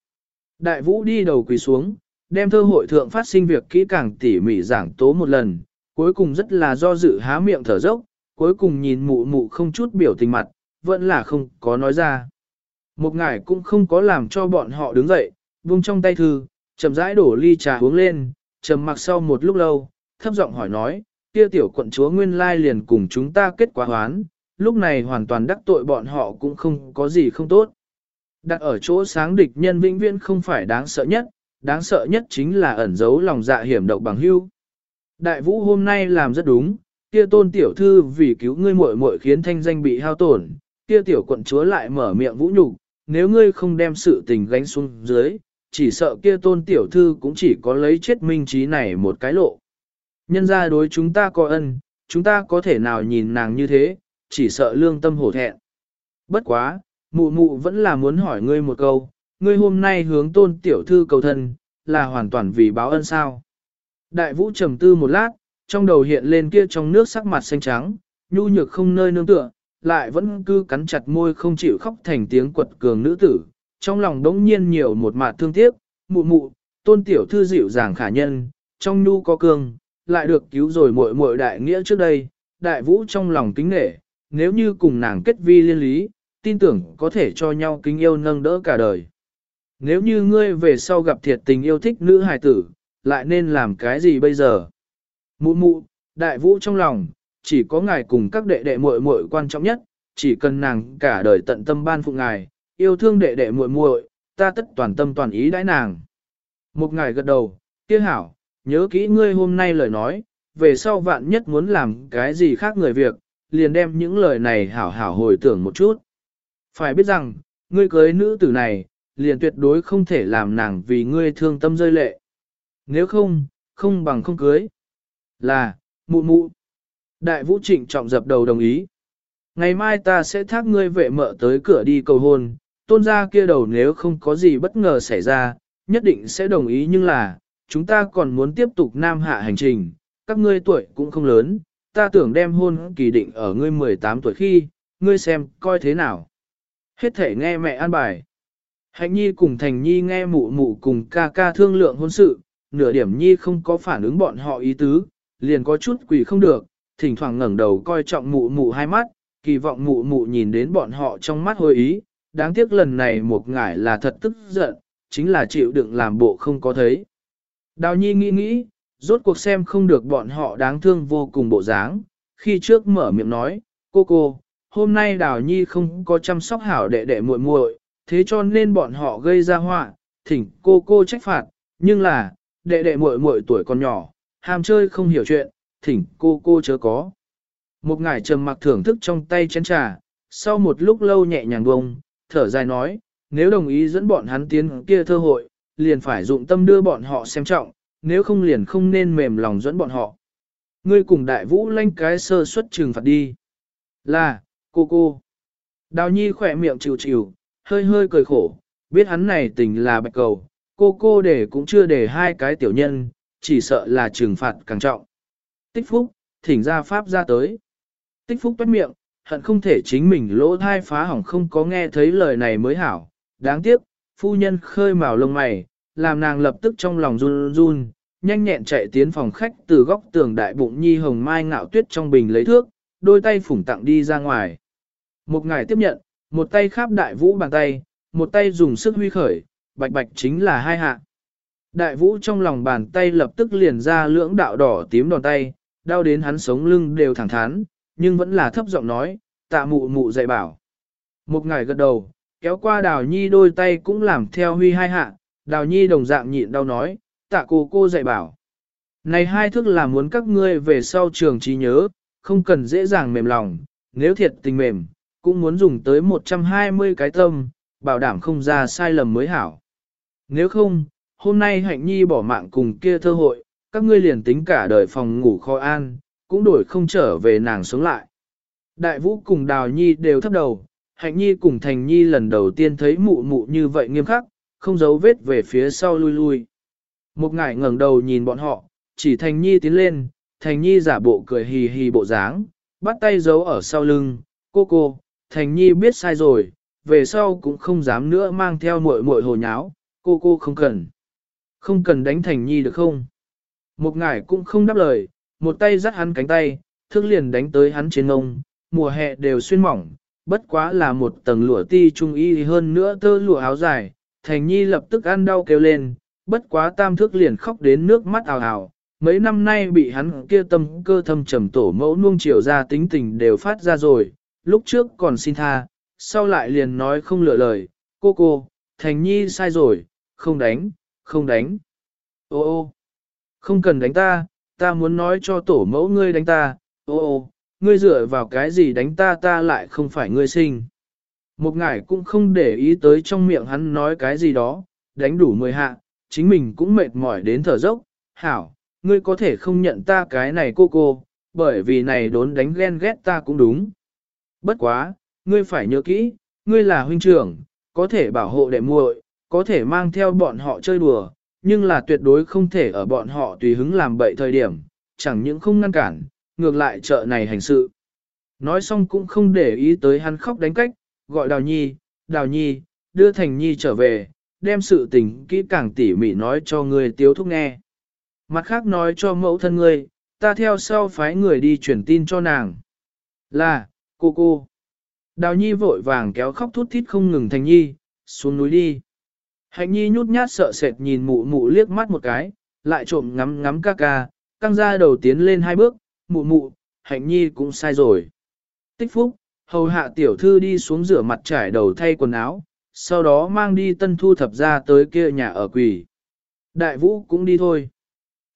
Đại vũ đi đầu quỳ xuống, đem thơ hội thượng phát sinh việc kỹ càng tỉ mỉ giảng tố một lần, cuối cùng rất là do dự há miệng thở dốc, cuối cùng nhìn mụ mụ không chút biểu tình mặt, vẫn là không có nói ra. Một ngải cũng không có làm cho bọn họ đứng dậy, vung trong tay thư, chậm rãi đổ ly trà uống lên, trầm mặc sau một lúc lâu, thấp giọng hỏi nói, kia tiểu quận chúa nguyên lai liền cùng chúng ta kết quả hoán, lúc này hoàn toàn đắc tội bọn họ cũng không có gì không tốt. Đặt ở chỗ sáng địch nhân vĩnh viễn không phải đáng sợ nhất, đáng sợ nhất chính là ẩn giấu lòng dạ hiểm độc bằng hưu. Đại vũ hôm nay làm rất đúng, kia tôn tiểu thư vì cứu ngươi muội muội khiến thanh danh bị hao tổn, kia tiểu quận chúa lại mở miệng vũ nhục, nếu ngươi không đem sự tình gánh xuống dưới, chỉ sợ kia tôn tiểu thư cũng chỉ có lấy chết minh trí này một cái lộ. Nhân ra đối chúng ta có ân, chúng ta có thể nào nhìn nàng như thế, chỉ sợ lương tâm hổ thẹn. Bất quá, mụ mụ vẫn là muốn hỏi ngươi một câu, ngươi hôm nay hướng tôn tiểu thư cầu thân, là hoàn toàn vì báo ân sao. Đại vũ trầm tư một lát, trong đầu hiện lên kia trong nước sắc mặt xanh trắng, nhu nhược không nơi nương tựa, lại vẫn cứ cắn chặt môi không chịu khóc thành tiếng quật cường nữ tử, trong lòng đống nhiên nhiều một mạt thương tiếc, mụ mụ, tôn tiểu thư dịu dàng khả nhân, trong nhu có cường, lại được cứu rồi muội muội đại nghĩa trước đây, đại vũ trong lòng kính nể, nếu như cùng nàng kết vi liên lý, tin tưởng có thể cho nhau kính yêu nâng đỡ cả đời. Nếu như ngươi về sau gặp thiệt tình yêu thích nữ hài tử, lại nên làm cái gì bây giờ? Mụ mụ, đại vũ trong lòng, chỉ có ngài cùng các đệ đệ muội muội quan trọng nhất, chỉ cần nàng cả đời tận tâm ban phụ ngài, yêu thương đệ đệ muội muội, ta tất toàn tâm toàn ý đãi nàng. Một ngài gật đầu, kia hảo, nhớ kỹ ngươi hôm nay lời nói, về sau vạn nhất muốn làm cái gì khác người việc, liền đem những lời này hảo hảo hồi tưởng một chút. Phải biết rằng, ngươi cưới nữ tử này, liền tuyệt đối không thể làm nàng vì ngươi thương tâm rơi lệ. Nếu không, không bằng không cưới. Là, mụ mụ. Đại vũ trịnh trọng dập đầu đồng ý. Ngày mai ta sẽ thác ngươi vệ mợ tới cửa đi cầu hôn, tôn gia kia đầu nếu không có gì bất ngờ xảy ra, nhất định sẽ đồng ý nhưng là, chúng ta còn muốn tiếp tục nam hạ hành trình, các ngươi tuổi cũng không lớn, ta tưởng đem hôn kỳ định ở ngươi 18 tuổi khi, ngươi xem coi thế nào. Hết thể nghe mẹ an bài. Hạnh nhi cùng thành nhi nghe mụ mụ cùng ca ca thương lượng hôn sự, nửa điểm nhi không có phản ứng bọn họ ý tứ, liền có chút quỷ không được, thỉnh thoảng ngẩng đầu coi trọng mụ mụ hai mắt, kỳ vọng mụ mụ nhìn đến bọn họ trong mắt hồi ý, đáng tiếc lần này một ngải là thật tức giận, chính là chịu đựng làm bộ không có thấy. Đào nhi nghĩ nghĩ, rốt cuộc xem không được bọn họ đáng thương vô cùng bộ dáng, khi trước mở miệng nói, cô cô, hôm nay đào nhi không có chăm sóc hảo đệ đệ muội muội, thế cho nên bọn họ gây ra họa, thỉnh cô cô trách phạt, nhưng là, đệ đệ muội muội tuổi còn nhỏ, ham chơi không hiểu chuyện, thỉnh cô cô chớ có. Một ngải trầm mặc thưởng thức trong tay chén trà, sau một lúc lâu nhẹ nhàng bông, thở dài nói, nếu đồng ý dẫn bọn hắn tiến kia thơ hội, liền phải dụng tâm đưa bọn họ xem trọng, nếu không liền không nên mềm lòng dẫn bọn họ. Ngươi cùng đại vũ lanh cái sơ suất trừng phạt đi. Là, cô cô. Đào nhi khỏe miệng chịu chịu, hơi hơi cười khổ, biết hắn này tình là bạch cầu, cô cô để cũng chưa để hai cái tiểu nhân, chỉ sợ là trừng phạt càng trọng. Tích phúc, thỉnh ra pháp ra tới. Tích phúc toát miệng, hận không thể chính mình lỗ thai phá hỏng không có nghe thấy lời này mới hảo. Đáng tiếc, phu nhân khơi màu lông mày, làm nàng lập tức trong lòng run run, nhanh nhẹn chạy tiến phòng khách từ góc tường đại bụng nhi hồng mai ngạo tuyết trong bình lấy thước, đôi tay phủng tặng đi ra ngoài. Một ngày tiếp nhận, một tay kháp đại vũ bàn tay, một tay dùng sức huy khởi, bạch bạch chính là hai hạ. Đại vũ trong lòng bàn tay lập tức liền ra lưỡng đạo đỏ tím đòn tay, đau đến hắn sống lưng đều thẳng thắn, nhưng vẫn là thấp giọng nói, tạ mụ mụ dạy bảo. Một ngày gật đầu, kéo qua đào nhi đôi tay cũng làm theo huy hai hạ, đào nhi đồng dạng nhịn đau nói, tạ cô cô dạy bảo. Này hai thức là muốn các ngươi về sau trường trí nhớ, không cần dễ dàng mềm lòng, nếu thiệt tình mềm, cũng muốn dùng tới 120 cái tâm, bảo đảm không ra sai lầm mới hảo. Nếu không, hôm nay hạnh nhi bỏ mạng cùng kia thơ hội, các ngươi liền tính cả đời phòng ngủ kho an, cũng đổi không trở về nàng sống lại. Đại vũ cùng đào nhi đều thấp đầu, hạnh nhi cùng thành nhi lần đầu tiên thấy mụ mụ như vậy nghiêm khắc, không giấu vết về phía sau lui lui. Một ngải ngẩng đầu nhìn bọn họ, chỉ thành nhi tiến lên, thành nhi giả bộ cười hì hì bộ dáng, bắt tay giấu ở sau lưng, cô cô, thành nhi biết sai rồi, về sau cũng không dám nữa mang theo muội muội hồ nháo, cô cô không cần. Không cần đánh thành nhi được không? Một ngải cũng không đáp lời, một tay dắt hắn cánh tay, thương liền đánh tới hắn trên ngông, mùa hè đều xuyên mỏng, bất quá là một tầng lụa ti trung y hơn nữa tơ lụa áo dài, thành nhi lập tức ăn đau kêu lên, bất quá tam thước liền khóc đến nước mắt ào ào, mấy năm nay bị hắn kia tâm cơ thâm trầm tổ mẫu nuông chiều ra tính tình đều phát ra rồi, lúc trước còn xin tha, sau lại liền nói không lựa lời, cô cô, thành nhi sai rồi, không đánh, không đánh. Ô ô, không cần đánh ta, ta muốn nói cho tổ mẫu ngươi đánh ta, ô ô, ngươi dựa vào cái gì đánh ta ta lại không phải ngươi sinh. Một ngải cũng không để ý tới trong miệng hắn nói cái gì đó, đánh đủ mười hạ, chính mình cũng mệt mỏi đến thở dốc, hảo, ngươi có thể không nhận ta cái này cô cô, bởi vì này đốn đánh ghen ghét ta cũng đúng. Bất quá, ngươi phải nhớ kỹ, ngươi là huynh trưởng, có thể bảo hộ đệ muội, có thể mang theo bọn họ chơi đùa, nhưng là tuyệt đối không thể ở bọn họ tùy hứng làm bậy thời điểm, chẳng những không ngăn cản, ngược lại chợ này hành sự. Nói xong cũng không để ý tới hắn khóc đánh cách, gọi Đào Nhi, Đào Nhi, đưa Thành Nhi trở về, đem sự tình kỹ càng tỉ mỉ nói cho người tiếu thúc nghe. Mặt khác nói cho mẫu thân ngươi, ta theo sau phái người đi truyền tin cho nàng. Là, cô cô. Đào Nhi vội vàng kéo khóc thút thít không ngừng Thành Nhi, xuống núi đi. Hạnh Nhi nhút nhát sợ sệt nhìn mụ mụ liếc mắt một cái, lại trộm ngắm ngắm ca ca, căng ra đầu tiến lên hai bước, mụ mụ, Hạnh Nhi cũng sai rồi. Tích phúc, hầu hạ tiểu thư đi xuống rửa mặt trải đầu thay quần áo, sau đó mang đi tân thu thập ra tới kia nhà ở quỷ. Đại vũ cũng đi thôi.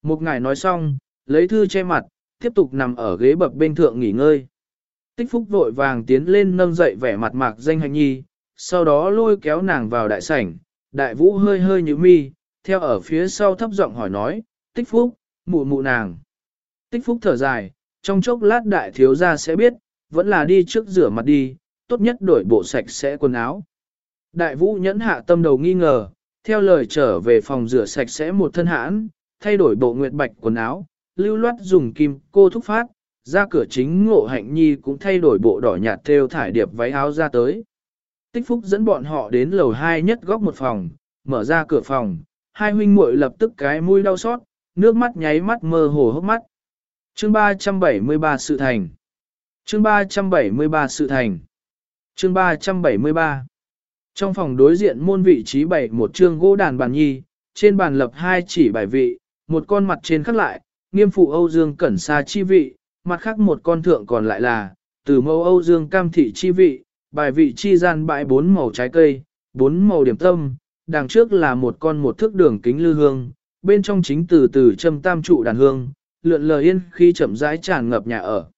Một ngày nói xong, lấy thư che mặt, tiếp tục nằm ở ghế bập bên thượng nghỉ ngơi. Tích phúc vội vàng tiến lên nâng dậy vẻ mặt mạc danh hành nhi, sau đó lôi kéo nàng vào đại sảnh, đại vũ hơi hơi như mi, theo ở phía sau thấp giọng hỏi nói, tích phúc, mụ mụ nàng. Tích phúc thở dài, trong chốc lát đại thiếu gia sẽ biết, vẫn là đi trước rửa mặt đi, tốt nhất đổi bộ sạch sẽ quần áo. Đại vũ nhẫn hạ tâm đầu nghi ngờ, theo lời trở về phòng rửa sạch sẽ một thân hãn, thay đổi bộ nguyệt bạch quần áo, lưu loát dùng kim cô thúc phát, ra cửa chính ngộ hạnh nhi cũng thay đổi bộ đỏ nhạt theo thải điệp váy áo ra tới. Tích phúc dẫn bọn họ đến lầu hai nhất góc một phòng, mở ra cửa phòng, hai huynh muội lập tức cái mũi đau xót, nước mắt nháy mắt mơ hồ hốc mắt. Chương 373 sự thành. Chương 373 sự thành. Chương 373. Trong phòng đối diện môn vị trí bảy một chương gỗ đàn bàn nhi, trên bàn lập hai chỉ bài vị, một con mặt trên khắc lại, nghiêm phụ Âu Dương Cẩn Sa chi vị, mặt khác một con thượng còn lại là, từ mâu Âu Dương Cam Thị chi vị, bài vị chi gian bãi bốn màu trái cây, bốn màu điểm tâm, đằng trước là một con một thước đường kính lư hương, bên trong chính từ từ châm tam trụ đàn hương, lượn lờ yên khi chậm rãi tràn ngập nhà ở.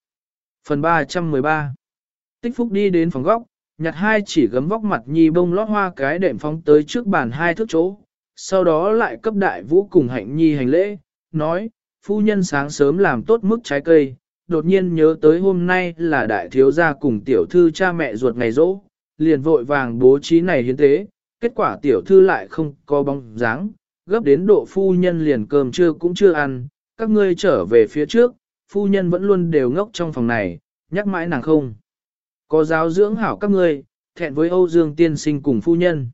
Phần 313 Tích Phúc đi đến phòng góc, nhặt hai chỉ gấm vóc mặt nhi bông lót hoa cái đệm phóng tới trước bàn hai thước chỗ, sau đó lại cấp đại vũ cùng hạnh nhi hành lễ, nói, phu nhân sáng sớm làm tốt mức trái cây, đột nhiên nhớ tới hôm nay là đại thiếu gia cùng tiểu thư cha mẹ ruột ngày rỗ, liền vội vàng bố trí này hiến tế, kết quả tiểu thư lại không có bóng dáng, gấp đến độ phu nhân liền cơm trưa cũng chưa ăn, các ngươi trở về phía trước, phu nhân vẫn luôn đều ngốc trong phòng này, nhắc mãi nàng không. Có giáo dưỡng hảo các ngươi, thẹn với Âu Dương tiên sinh cùng phu nhân.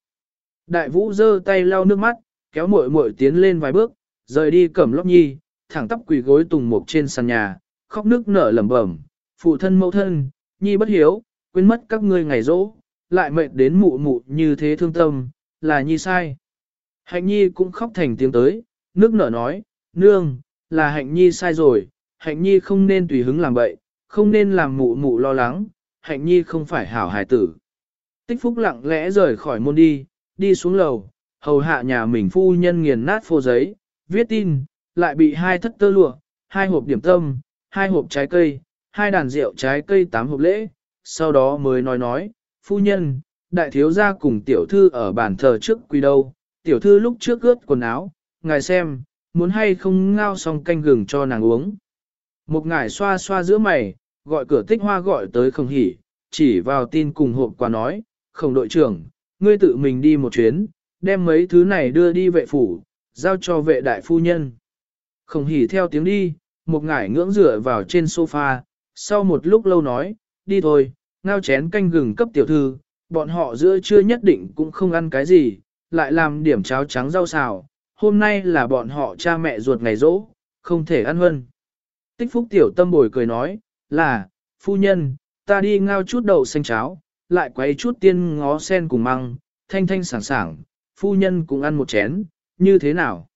Đại vũ giơ tay lau nước mắt, kéo muội muội tiến lên vài bước, rời đi cẩm lóc nhi, thẳng tắp quỳ gối tùng mục trên sàn nhà, khóc nước nở lẩm bẩm, phụ thân mẫu thân, nhi bất hiếu, quên mất các ngươi ngày rỗ, lại mệt đến mụ mụ như thế thương tâm, là nhi sai. Hạnh nhi cũng khóc thành tiếng tới, nước nở nói, nương, là hạnh nhi sai rồi, hạnh nhi không nên tùy hứng làm bậy, không nên làm mụ mụ lo lắng, hạnh nhi không phải hảo hài tử. Tích phúc lặng lẽ rời khỏi môn đi, đi xuống lầu, hầu hạ nhà mình phu nhân nghiền nát phô giấy, viết tin, lại bị hai thất tơ lụa, hai hộp điểm tâm, hai hộp trái cây, hai đàn rượu trái cây tám hộp lễ, sau đó mới nói nói, phu nhân, đại thiếu gia cùng tiểu thư ở bàn thờ trước quỳ đâu, tiểu thư lúc trước ướt quần áo, ngài xem, muốn hay không ngao xong canh gừng cho nàng uống. Một ngài xoa xoa giữa mày, gọi cửa tích hoa gọi tới không hỉ, chỉ vào tin cùng hộp quà nói, không đội trưởng, ngươi tự mình đi một chuyến, đem mấy thứ này đưa đi vệ phủ, giao cho vệ đại phu nhân. Không hỉ theo tiếng đi, một ngải ngưỡng dựa vào trên sofa, sau một lúc lâu nói, đi thôi, ngao chén canh gừng cấp tiểu thư, bọn họ giữa trưa nhất định cũng không ăn cái gì, lại làm điểm cháo trắng rau xào, hôm nay là bọn họ cha mẹ ruột ngày rỗ, không thể ăn hơn. Tích phúc tiểu tâm bồi cười nói, là, phu nhân, ta đi ngao chút đậu xanh cháo, lại quấy chút tiên ngó sen cùng măng, thanh thanh sảng sảng, phu nhân cũng ăn một chén, như thế nào?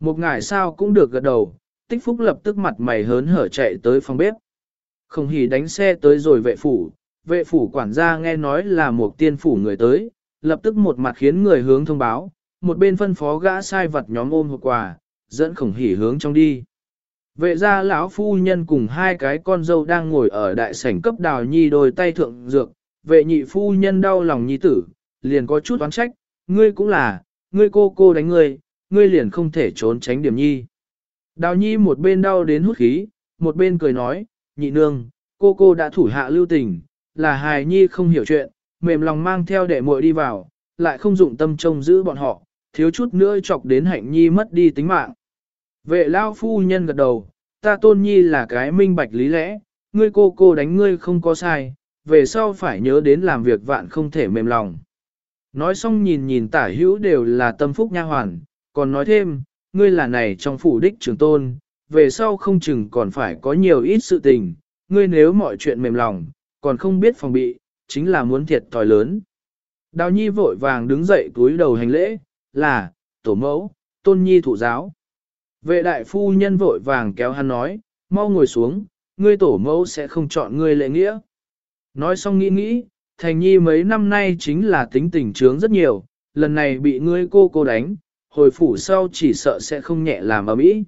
Một ngải sao cũng được gật đầu, tích phúc lập tức mặt mày hớn hở chạy tới phòng bếp. Không hỉ đánh xe tới rồi vệ phủ, vệ phủ quản gia nghe nói là một tiên phủ người tới, lập tức một mặt khiến người hướng thông báo, một bên phân phó gã sai vật nhóm ôm hộp quà, dẫn khổng hỉ hướng trong đi. Vệ gia lão phu nhân cùng hai cái con dâu đang ngồi ở đại sảnh cấp đào nhi đôi tay thượng dược, vệ nhị phu nhân đau lòng nhi tử, liền có chút oán trách, ngươi cũng là, ngươi cô cô đánh ngươi, ngươi liền không thể trốn tránh điểm nhi. Đào nhi một bên đau đến hút khí, một bên cười nói, nhị nương, cô cô đã thủ hạ lưu tình, là hài nhi không hiểu chuyện, mềm lòng mang theo đệ muội đi vào, lại không dụng tâm trông giữ bọn họ, thiếu chút nữa chọc đến hạnh nhi mất đi tính mạng. Vệ lao phu nhân gật đầu, ta tôn nhi là cái minh bạch lý lẽ, ngươi cô cô đánh ngươi không có sai, về sau phải nhớ đến làm việc vạn không thể mềm lòng. Nói xong nhìn nhìn tả hữu đều là tâm phúc nha hoàn, còn nói thêm, ngươi là này trong phủ đích trường tôn, về sau không chừng còn phải có nhiều ít sự tình, ngươi nếu mọi chuyện mềm lòng, còn không biết phòng bị, chính là muốn thiệt thòi lớn. Đào nhi vội vàng đứng dậy túi đầu hành lễ, là, tổ mẫu, tôn nhi thủ giáo. Vệ đại phu nhân vội vàng kéo hắn nói, mau ngồi xuống, ngươi tổ mẫu sẽ không chọn ngươi lệ nghĩa. Nói xong nghĩ nghĩ, thành nhi mấy năm nay chính là tính tình trướng rất nhiều, lần này bị ngươi cô cô đánh, hồi phủ sau chỉ sợ sẽ không nhẹ làm ở mỹ.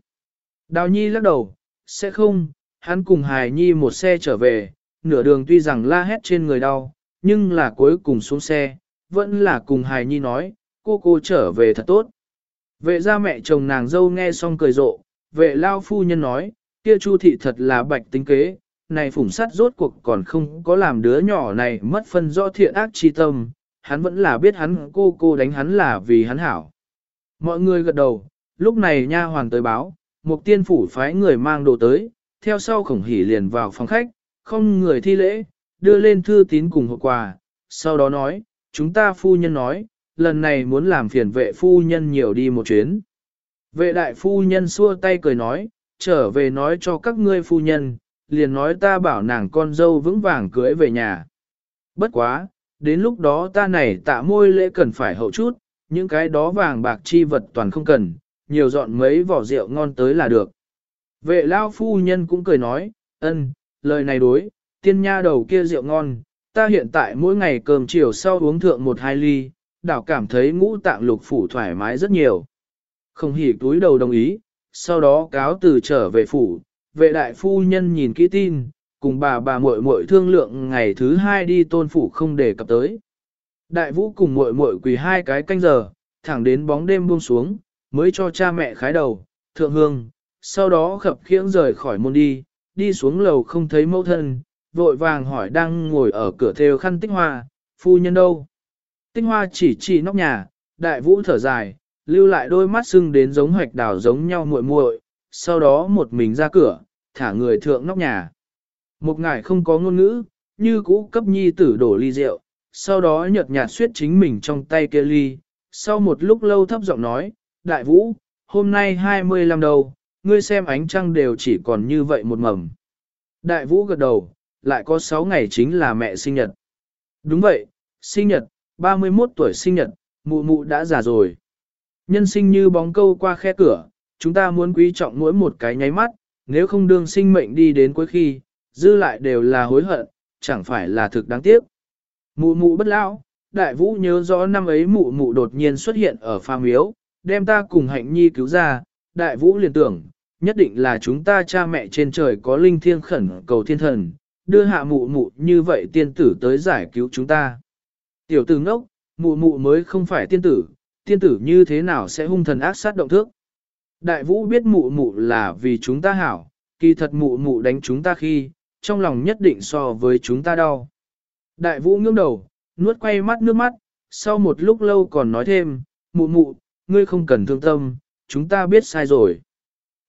Đào nhi lắc đầu, sẽ không, hắn cùng hài nhi một xe trở về, nửa đường tuy rằng la hét trên người đau, nhưng là cuối cùng xuống xe, vẫn là cùng hài nhi nói, cô cô trở về thật tốt. Vệ ra mẹ chồng nàng dâu nghe xong cười rộ, vệ lao phu nhân nói, kia chu thị thật là bạch tính kế, này phủng sắt rốt cuộc còn không có làm đứa nhỏ này mất phân rõ thiện ác chi tâm, hắn vẫn là biết hắn cô cô đánh hắn là vì hắn hảo. Mọi người gật đầu, lúc này nha hoàng tới báo, một tiên phủ phái người mang đồ tới, theo sau khổng hỉ liền vào phòng khách, không người thi lễ, đưa lên thư tín cùng hộp quà, sau đó nói, chúng ta phu nhân nói, lần này muốn làm phiền vệ phu nhân nhiều đi một chuyến. Vệ đại phu nhân xua tay cười nói, trở về nói cho các ngươi phu nhân, liền nói ta bảo nàng con dâu vững vàng cưới về nhà. Bất quá, đến lúc đó ta này tạ môi lễ cần phải hậu chút, những cái đó vàng bạc chi vật toàn không cần, nhiều dọn mấy vỏ rượu ngon tới là được. Vệ lao phu nhân cũng cười nói, ân, lời này đối, tiên nha đầu kia rượu ngon, ta hiện tại mỗi ngày cơm chiều sau uống thượng một hai ly, đảo cảm thấy ngũ tạng lục phủ thoải mái rất nhiều. Không hỉ túi đầu đồng ý, sau đó cáo từ trở về phủ, vệ đại phu nhân nhìn kỹ tin, cùng bà bà muội muội thương lượng ngày thứ hai đi tôn phủ không để cập tới. Đại vũ cùng muội muội quỳ hai cái canh giờ, thẳng đến bóng đêm buông xuống, mới cho cha mẹ khái đầu, thượng hương, sau đó khập khiễng rời khỏi môn đi, đi xuống lầu không thấy mẫu thân, vội vàng hỏi đang ngồi ở cửa theo khăn tích hoa, phu nhân đâu? Tích hoa chỉ chỉ nóc nhà, đại vũ thở dài, lưu lại đôi mắt sưng đến giống hoạch đào giống nhau muội muội, sau đó một mình ra cửa, thả người thượng nóc nhà. Một ngày không có ngôn ngữ, như cũ cấp nhi tử đổ ly rượu, sau đó nhợt nhạt suyết chính mình trong tay kia ly, sau một lúc lâu thấp giọng nói, đại vũ, hôm nay 25 đầu, ngươi xem ánh trăng đều chỉ còn như vậy một mầm. Đại vũ gật đầu, lại có 6 ngày chính là mẹ sinh nhật. Đúng vậy, sinh nhật, 31 tuổi sinh nhật, mụ mụ đã già rồi. Nhân sinh như bóng câu qua khe cửa, chúng ta muốn quý trọng mỗi một cái nháy mắt, nếu không đương sinh mệnh đi đến cuối khi, dư lại đều là hối hận, chẳng phải là thực đáng tiếc. Mụ mụ bất lão, đại vũ nhớ rõ năm ấy mụ mụ đột nhiên xuất hiện ở pha miếu, đem ta cùng hạnh nhi cứu ra, đại vũ liền tưởng, nhất định là chúng ta cha mẹ trên trời có linh thiêng khẩn cầu thiên thần, đưa hạ mụ mụ như vậy tiên tử tới giải cứu chúng ta. Tiểu tử ngốc, mụ mụ mới không phải tiên tử, tiên tử như thế nào sẽ hung thần ác sát động thước. Đại vũ biết mụ mụ là vì chúng ta hảo, kỳ thật mụ mụ đánh chúng ta khi, trong lòng nhất định so với chúng ta đau. Đại vũ ngưỡng đầu, nuốt quay mắt nước mắt, sau một lúc lâu còn nói thêm, mụ mụ, ngươi không cần thương tâm, chúng ta biết sai rồi.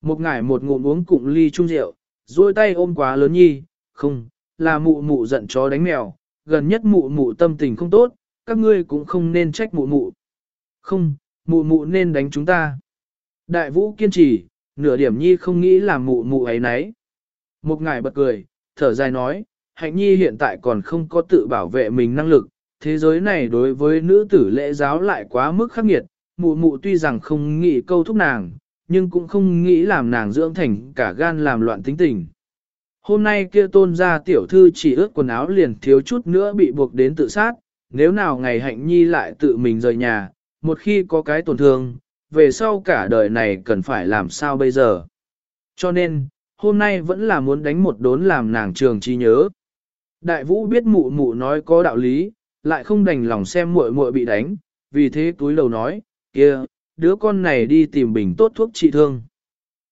Một ngải một ngụm uống cụm ly chung rượu, dôi tay ôm quá lớn nhi, không, là mụ mụ giận chó đánh mèo, gần nhất mụ mụ tâm tình không tốt, các ngươi cũng không nên trách mụ mụ. Không, mụ mụ nên đánh chúng ta. Đại vũ kiên trì, nửa điểm nhi không nghĩ là mụ mụ ấy nấy. Một ngải bật cười, thở dài nói, hạnh nhi hiện tại còn không có tự bảo vệ mình năng lực, thế giới này đối với nữ tử lễ giáo lại quá mức khắc nghiệt, mụ mụ tuy rằng không nghĩ câu thúc nàng, nhưng cũng không nghĩ làm nàng dưỡng thành cả gan làm loạn tính tình. Hôm nay kia tôn gia tiểu thư chỉ ướt quần áo liền thiếu chút nữa bị buộc đến tự sát, nếu nào ngày hạnh nhi lại tự mình rời nhà, một khi có cái tổn thương, về sau cả đời này cần phải làm sao bây giờ. Cho nên, hôm nay vẫn là muốn đánh một đốn làm nàng trường chi nhớ. Đại vũ biết mụ mụ nói có đạo lý, lại không đành lòng xem muội muội bị đánh, vì thế túi đầu nói, kia, đứa con này đi tìm bình tốt thuốc trị thương.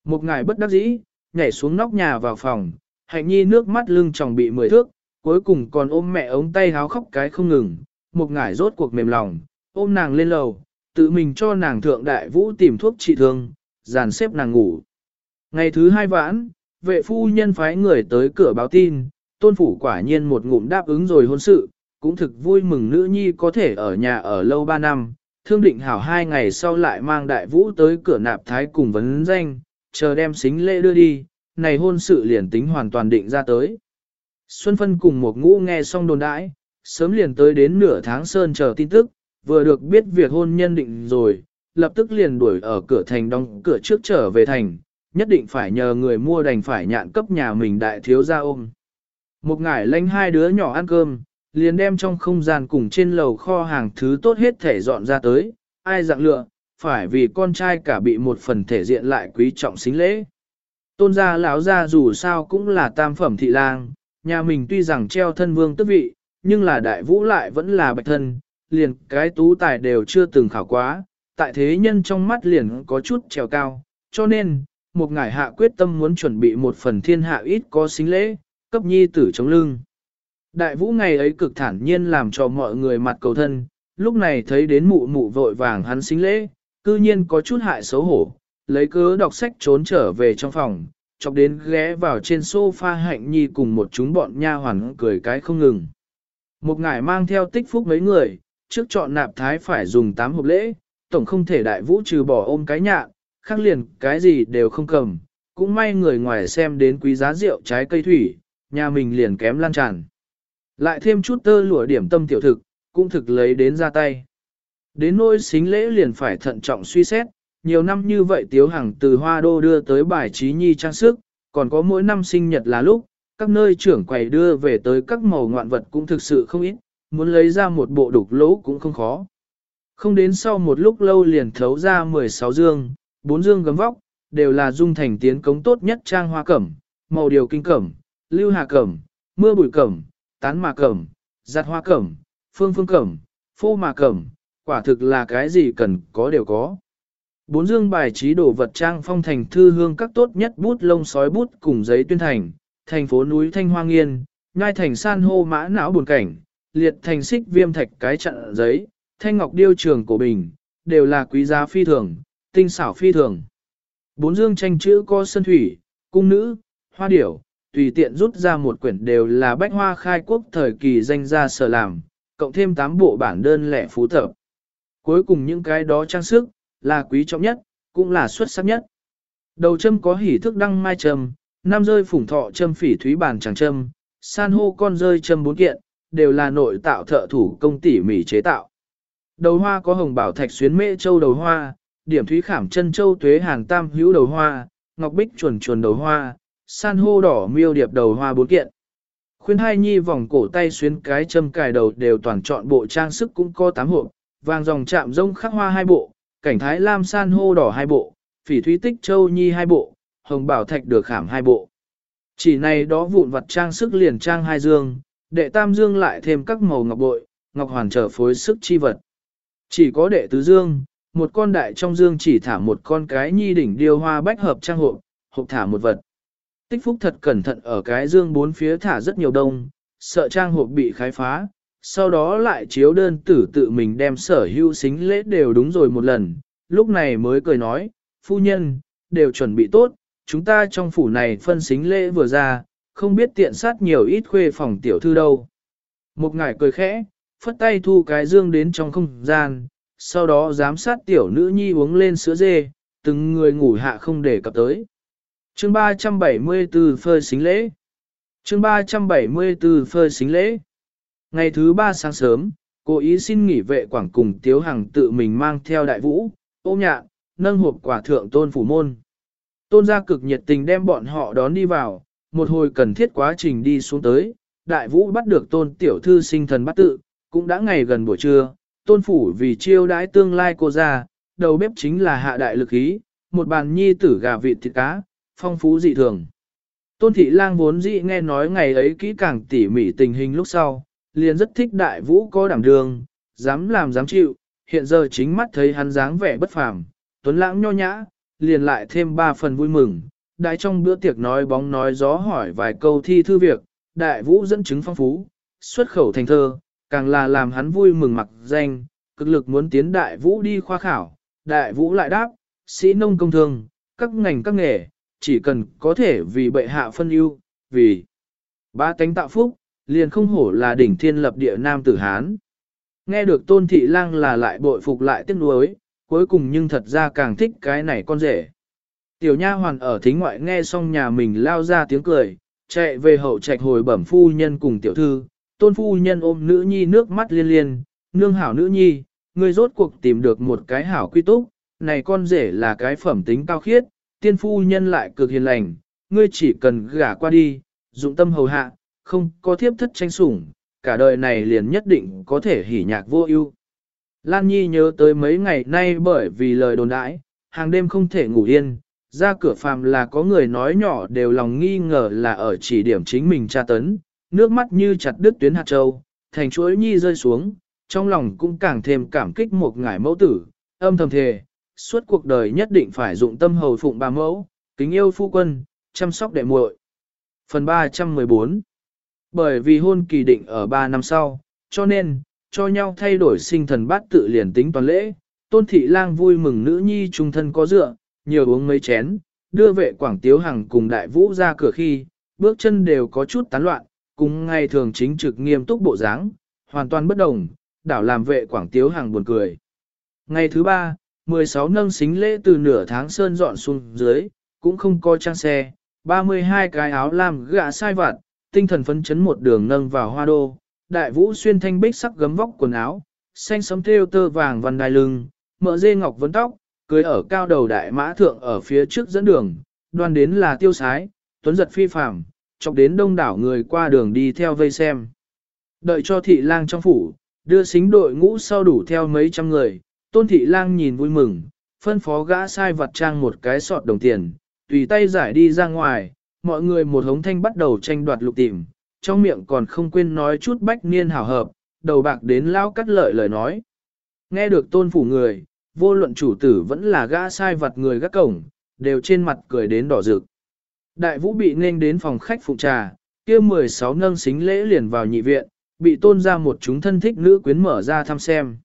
Một ngày bất đắc dĩ, nhảy xuống nóc nhà vào phòng, hạnh nhi nước mắt lưng tròng bị mười thước, cuối cùng còn ôm mẹ ống tay háo khóc cái không ngừng, một ngải rốt cuộc mềm lòng, ôm nàng lên lầu, tự mình cho nàng thượng đại vũ tìm thuốc trị thương, dàn xếp nàng ngủ. Ngày thứ hai vãn, vệ phu nhân phái người tới cửa báo tin, tôn phủ quả nhiên một ngụm đáp ứng rồi hôn sự, cũng thực vui mừng nữ nhi có thể ở nhà ở lâu ba năm, thương định hảo hai ngày sau lại mang đại vũ tới cửa nạp thái cùng vấn danh, chờ đem xính lễ đưa đi, này hôn sự liền tính hoàn toàn định ra tới. Xuân Phân cùng một ngũ nghe xong đồn đãi, sớm liền tới đến nửa tháng sơn chờ tin tức, vừa được biết việc hôn nhân định rồi, lập tức liền đuổi ở cửa thành đóng cửa trước trở về thành, nhất định phải nhờ người mua đành phải nhạn cấp nhà mình đại thiếu gia ôm. Một ngải lanh hai đứa nhỏ ăn cơm, liền đem trong không gian cùng trên lầu kho hàng thứ tốt hết thể dọn ra tới, ai dạng lựa, phải vì con trai cả bị một phần thể diện lại quý trọng xính lễ. Tôn gia lão gia dù sao cũng là tam phẩm thị lang, nhà mình tuy rằng treo thân vương tước vị, nhưng là đại vũ lại vẫn là bạch thân, liền cái tú tài đều chưa từng khảo quá, tại thế nhân trong mắt liền có chút trèo cao, cho nên, một ngải hạ quyết tâm muốn chuẩn bị một phần thiên hạ ít có xính lễ, cấp nhi tử chống lưng. Đại vũ ngày ấy cực thản nhiên làm cho mọi người mặt cầu thân, lúc này thấy đến mụ mụ vội vàng hắn xính lễ, cư nhiên có chút hại xấu hổ, lấy cớ đọc sách trốn trở về trong phòng, chọc đến ghé vào trên sofa hạnh nhi cùng một chúng bọn nha hoàn cười cái không ngừng. Một ngải mang theo tích phúc mấy người, trước chọn nạp thái phải dùng 8 hộp lễ, tổng không thể đại vũ trừ bỏ ôm cái nhạn, khác liền cái gì đều không cầm, cũng may người ngoài xem đến quý giá rượu trái cây thủy, nhà mình liền kém lan tràn. Lại thêm chút tơ lụa điểm tâm tiểu thực, cũng thực lấy đến ra tay. Đến nỗi xính lễ liền phải thận trọng suy xét, nhiều năm như vậy Tiếu Hằng từ Hoa Đô đưa tới bài trí nhi trang sức, còn có mỗi năm sinh nhật là lúc, các nơi trưởng quầy đưa về tới các màu ngoạn vật cũng thực sự không ít, muốn lấy ra một bộ đục lỗ cũng không khó. Không đến sau một lúc lâu liền thấu ra 16 dương, 4 dương gấm vóc, đều là dung thành tiến cống tốt nhất trang hoa cẩm, màu điều kinh cẩm, lưu hà cẩm, mưa bụi cẩm, tán mà cẩm, giặt hoa cẩm, phương phương cẩm, phô mà cẩm, quả thực là cái gì cần có đều có. Bốn dương bài trí đồ vật trang phong thành thư hương các tốt nhất bút lông sói bút cùng giấy tuyên thành, thành phố núi Thanh Hoa Nghiên, ngai thành san hô mã não buồn cảnh, liệt thành xích viêm thạch cái trận giấy, thanh ngọc điêu trường cổ bình, đều là quý giá phi thường, tinh xảo phi thường. Bốn dương tranh chữ có sân thủy, cung nữ, hoa điểu, tùy tiện rút ra một quyển đều là bách hoa khai quốc thời kỳ danh gia sở làm, cộng thêm 8 bộ bản đơn lẻ phú thập. Cuối cùng những cái đó trang sức, là quý trọng nhất, cũng là xuất sắc nhất. Đầu châm có hỉ thức đăng mai châm, nam rơi phủng thọ châm phỉ thúy bản tràng châm, san hô con rơi châm bốn kiện, đều là nội tạo thợ thủ công tỉ mỉ chế tạo. Đầu hoa có hồng bảo thạch xuyến mễ châu đầu hoa, điểm thúy khảm chân châu tuế hàng tam hữu đầu hoa, ngọc bích chuồn chuồn đầu hoa, san hô đỏ miêu điệp đầu hoa bốn kiện. Khuyên hai nhi vòng cổ tay xuyến cái châm cài đầu đều toàn chọn bộ trang sức cũng có tám hộp, vàng dòng chạm rông khắc hoa hai bộ, cảnh thái lam san hô đỏ hai bộ, phỉ thúy tích châu nhi hai bộ, hồng bảo thạch được khảm hai bộ. Chỉ này đó vụn vặt trang sức liền trang hai dương, đệ tam dương lại thêm các màu ngọc bội, ngọc hoàn trở phối sức chi vật. Chỉ có đệ tứ dương, một con đại trong dương chỉ thả một con cái nhi đỉnh điêu hoa bách hợp trang hộp, hộp thả một vật. Tích phúc thật cẩn thận ở cái dương bốn phía thả rất nhiều đông, sợ trang hộp bị khai phá, sau đó lại chiếu đơn tử tự mình đem sở hữu xính lễ đều đúng rồi một lần, lúc này mới cười nói, phu nhân, đều chuẩn bị tốt, chúng ta trong phủ này phân xính lễ vừa ra, không biết tiện sát nhiều ít khuê phòng tiểu thư đâu. Một ngải cười khẽ, phất tay thu cái dương đến trong không gian, sau đó giám sát tiểu nữ nhi uống lên sữa dê, từng người ngủ hạ không để cập tới. Chương 374 phơi xính lễ Chương 374 phơi xính lễ Ngày thứ ba sáng sớm, cô ý xin nghỉ vệ quảng cùng Tiếu Hằng tự mình mang theo đại vũ, ôm nhạn, nâng hộp quả thượng tôn phủ môn. Tôn gia cực nhiệt tình đem bọn họ đón đi vào, một hồi cần thiết quá trình đi xuống tới, đại vũ bắt được tôn tiểu thư sinh thần bắt tự, cũng đã ngày gần buổi trưa, tôn phủ vì chiêu đãi tương lai cô ra, đầu bếp chính là hạ đại lực ý, một bàn nhi tử gà vịt thịt cá, phong phú dị thường. Tôn thị lang vốn dị nghe nói ngày ấy kỹ càng tỉ mỉ tình hình lúc sau, liền rất thích đại vũ có đảm đường, dám làm dám chịu, hiện giờ chính mắt thấy hắn dáng vẻ bất phàm, tuấn lãng nho nhã, liền lại thêm ba phần vui mừng. Đại trong bữa tiệc nói bóng nói gió hỏi vài câu thi thư việc, đại vũ dẫn chứng phong phú, xuất khẩu thành thơ, càng là làm hắn vui mừng mặc danh, cực lực muốn tiến đại vũ đi khoa khảo, đại vũ lại đáp, sĩ nông công thương, các ngành các nghề, chỉ cần có thể vì bệ hạ phân ưu, vì ba tánh tạo phúc, liền không hổ là đỉnh thiên lập địa nam tử Hán. Nghe được tôn thị lang là lại bội phục lại tiếc nuối, cuối cùng nhưng thật ra càng thích cái này con rể. Tiểu nha hoàn ở thính ngoại nghe xong nhà mình lao ra tiếng cười, chạy về hậu trạch hồi bẩm phu nhân cùng tiểu thư, tôn phu nhân ôm nữ nhi nước mắt liên liên, nương hảo nữ nhi, ngươi rốt cuộc tìm được một cái hảo quy túc, này con rể là cái phẩm tính cao khiết, tiên phu nhân lại cực hiền lành, ngươi chỉ cần gả qua đi, dụng tâm hầu hạ, không có thiếp thất tranh sủng, cả đời này liền nhất định có thể hỉ nhạc vô ưu. Lan Nhi nhớ tới mấy ngày nay bởi vì lời đồn đãi, hàng đêm không thể ngủ yên, ra cửa phàm là có người nói nhỏ đều lòng nghi ngờ là ở chỉ điểm chính mình tra tấn, nước mắt như chặt đứt tuyến hạt châu, thành chuỗi Nhi rơi xuống, trong lòng cũng càng thêm cảm kích một ngải mẫu tử, âm thầm thề, suốt cuộc đời nhất định phải dụng tâm hầu phụng bà mẫu, kính yêu phu quân, chăm sóc đệ muội. Phần 314 Bởi vì hôn kỳ định ở 3 năm sau, cho nên, cho nhau thay đổi sinh thần bát tự liền tính toàn lễ, tôn thị lang vui mừng nữ nhi trung thân có dựa, nhiều uống mấy chén, đưa vệ quảng tiếu hằng cùng đại vũ ra cửa khi, bước chân đều có chút tán loạn, cùng ngày thường chính trực nghiêm túc bộ dáng, hoàn toàn bất đồng, đảo làm vệ quảng tiếu hằng buồn cười. Ngày thứ ba, 16 nâng xính lễ từ nửa tháng sơn dọn xuống dưới, cũng không có trang xe, 32 cái áo làm gạ sai vặt, tinh thần phấn chấn một đường nâng vào hoa đô, đại vũ xuyên thanh bích sắc gấm vóc quần áo, xanh sấm thêu tơ vàng văn đai lưng, mỡ dê ngọc vấn tóc, cưới ở cao đầu đại mã thượng ở phía trước dẫn đường, đoan đến là tiêu sái, tuấn giật phi phạm, chọc đến đông đảo người qua đường đi theo vây xem. Đợi cho thị lang trong phủ, đưa xính đội ngũ sau đủ theo mấy trăm người, tôn thị lang nhìn vui mừng, phân phó gã sai vặt trang một cái sọt đồng tiền, tùy tay giải đi ra ngoài, mọi người một hống thanh bắt đầu tranh đoạt lục tìm, trong miệng còn không quên nói chút bách niên hảo hợp, đầu bạc đến lao cắt lợi lời nói. Nghe được tôn phủ người, vô luận chủ tử vẫn là gã sai vặt người gác cổng, đều trên mặt cười đến đỏ rực. Đại vũ bị nên đến phòng khách phụ trà, kia 16 nâng xính lễ liền vào nhị viện, bị tôn ra một chúng thân thích nữ quyến mở ra thăm xem.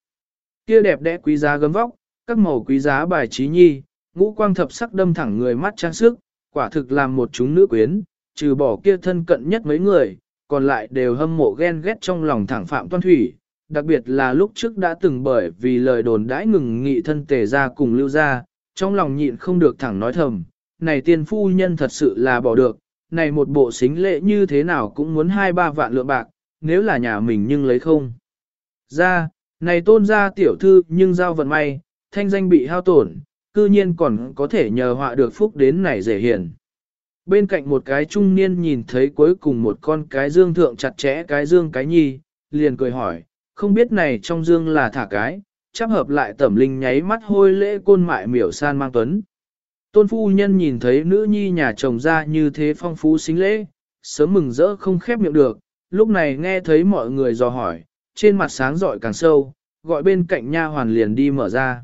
Kia đẹp đẽ quý giá gấm vóc, các màu quý giá bài trí nhi, ngũ quang thập sắc đâm thẳng người mắt trang sức, quả thực làm một chúng nữ quyến, trừ bỏ kia thân cận nhất mấy người, còn lại đều hâm mộ ghen ghét trong lòng thẳng phạm toan thủy, đặc biệt là lúc trước đã từng bởi vì lời đồn đãi ngừng nghị thân tề ra cùng lưu ra, trong lòng nhịn không được thẳng nói thầm, này tiên phu nhân thật sự là bỏ được, này một bộ xính lệ như thế nào cũng muốn hai ba vạn lượng bạc, nếu là nhà mình nhưng lấy không. Ra, này tôn ra tiểu thư nhưng giao vận may, thanh danh bị hao tổn, cư nhiên còn có thể nhờ họa được phúc đến này dễ hiền. Bên cạnh một cái trung niên nhìn thấy cuối cùng một con cái dương thượng chặt chẽ cái dương cái nhi, liền cười hỏi, không biết này trong dương là thả cái, chắp hợp lại tẩm linh nháy mắt hôi lễ côn mại miểu san mang tuấn. Tôn phu nhân nhìn thấy nữ nhi nhà chồng ra như thế phong phú xính lễ, sớm mừng rỡ không khép miệng được, lúc này nghe thấy mọi người dò hỏi, trên mặt sáng rọi càng sâu, gọi bên cạnh nha hoàn liền đi mở ra.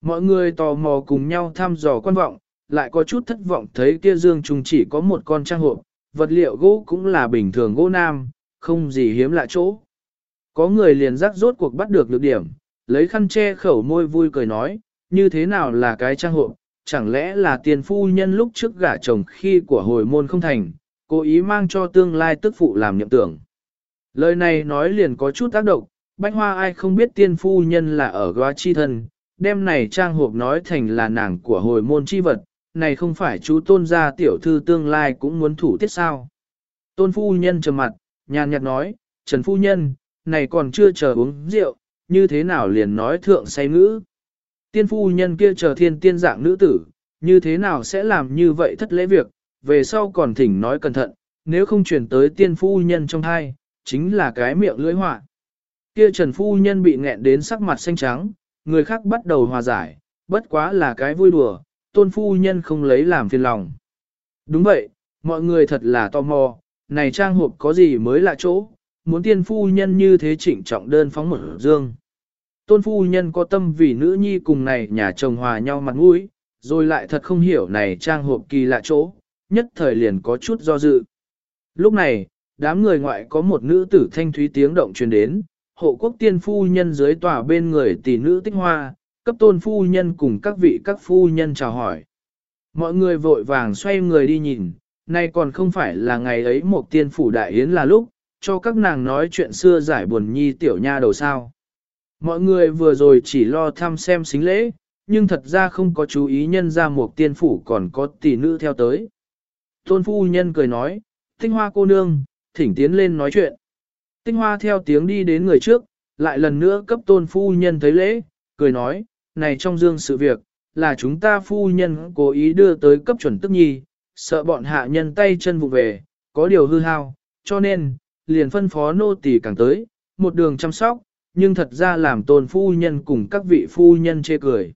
Mọi người tò mò cùng nhau thăm dò quan vọng, lại có chút thất vọng thấy kia dương trùng chỉ có một con trang hộp, vật liệu gỗ cũng là bình thường gỗ nam, không gì hiếm lạ chỗ. Có người liền rắc rốt cuộc bắt được lược điểm, lấy khăn che khẩu môi vui cười nói, như thế nào là cái trang hộp, chẳng lẽ là tiền phu nhân lúc trước gả chồng khi của hồi môn không thành, cố ý mang cho tương lai tức phụ làm nhậm tưởng. Lời này nói liền có chút tác động, bánh hoa ai không biết tiên phu nhân là ở góa chi thân, đem này trang hộp nói thành là nàng của hồi môn chi vật, này không phải chú tôn gia tiểu thư tương lai cũng muốn thủ tiết sao. Tôn phu nhân trầm mặt, nhàn nhạt nói, Trần phu nhân, này còn chưa chờ uống rượu, như thế nào liền nói thượng say ngữ. Tiên phu nhân kia chờ thiên tiên dạng nữ tử, như thế nào sẽ làm như vậy thất lễ việc, về sau còn thỉnh nói cẩn thận, nếu không chuyển tới tiên phu nhân trong thai chính là cái miệng lưỡi họa. Kia trần phu nhân bị nghẹn đến sắc mặt xanh trắng, người khác bắt đầu hòa giải, bất quá là cái vui đùa, tôn phu nhân không lấy làm phiền lòng. Đúng vậy, mọi người thật là tò mò, này trang hộp có gì mới lạ chỗ, muốn tiên phu nhân như thế trịnh trọng đơn phóng một dương. Tôn phu nhân có tâm vì nữ nhi cùng này nhà chồng hòa nhau mặt mũi, rồi lại thật không hiểu này trang hộp kỳ lạ chỗ, nhất thời liền có chút do dự. Lúc này, đám người ngoại có một nữ tử thanh thúy tiếng động truyền đến, hộ quốc tiên phu nhân dưới tòa bên người tỷ nữ tích hoa, cấp tôn phu nhân cùng các vị các phu nhân chào hỏi. Mọi người vội vàng xoay người đi nhìn, nay còn không phải là ngày ấy một tiên phủ đại yến là lúc, cho các nàng nói chuyện xưa giải buồn nhi tiểu nha đầu sao. Mọi người vừa rồi chỉ lo thăm xem xính lễ, nhưng thật ra không có chú ý nhân ra một tiên phủ còn có tỷ nữ theo tới. Tôn phu nhân cười nói, tinh hoa cô nương, thỉnh tiến lên nói chuyện. Tinh hoa theo tiếng đi đến người trước, lại lần nữa cấp tôn phu nhân thấy lễ, cười nói, này trong dương sự việc, là chúng ta phu nhân cố ý đưa tới cấp chuẩn tức nhi, sợ bọn hạ nhân tay chân vụ về, có điều hư hao, cho nên, liền phân phó nô tỳ càng tới, một đường chăm sóc, nhưng thật ra làm tôn phu nhân cùng các vị phu nhân chê cười.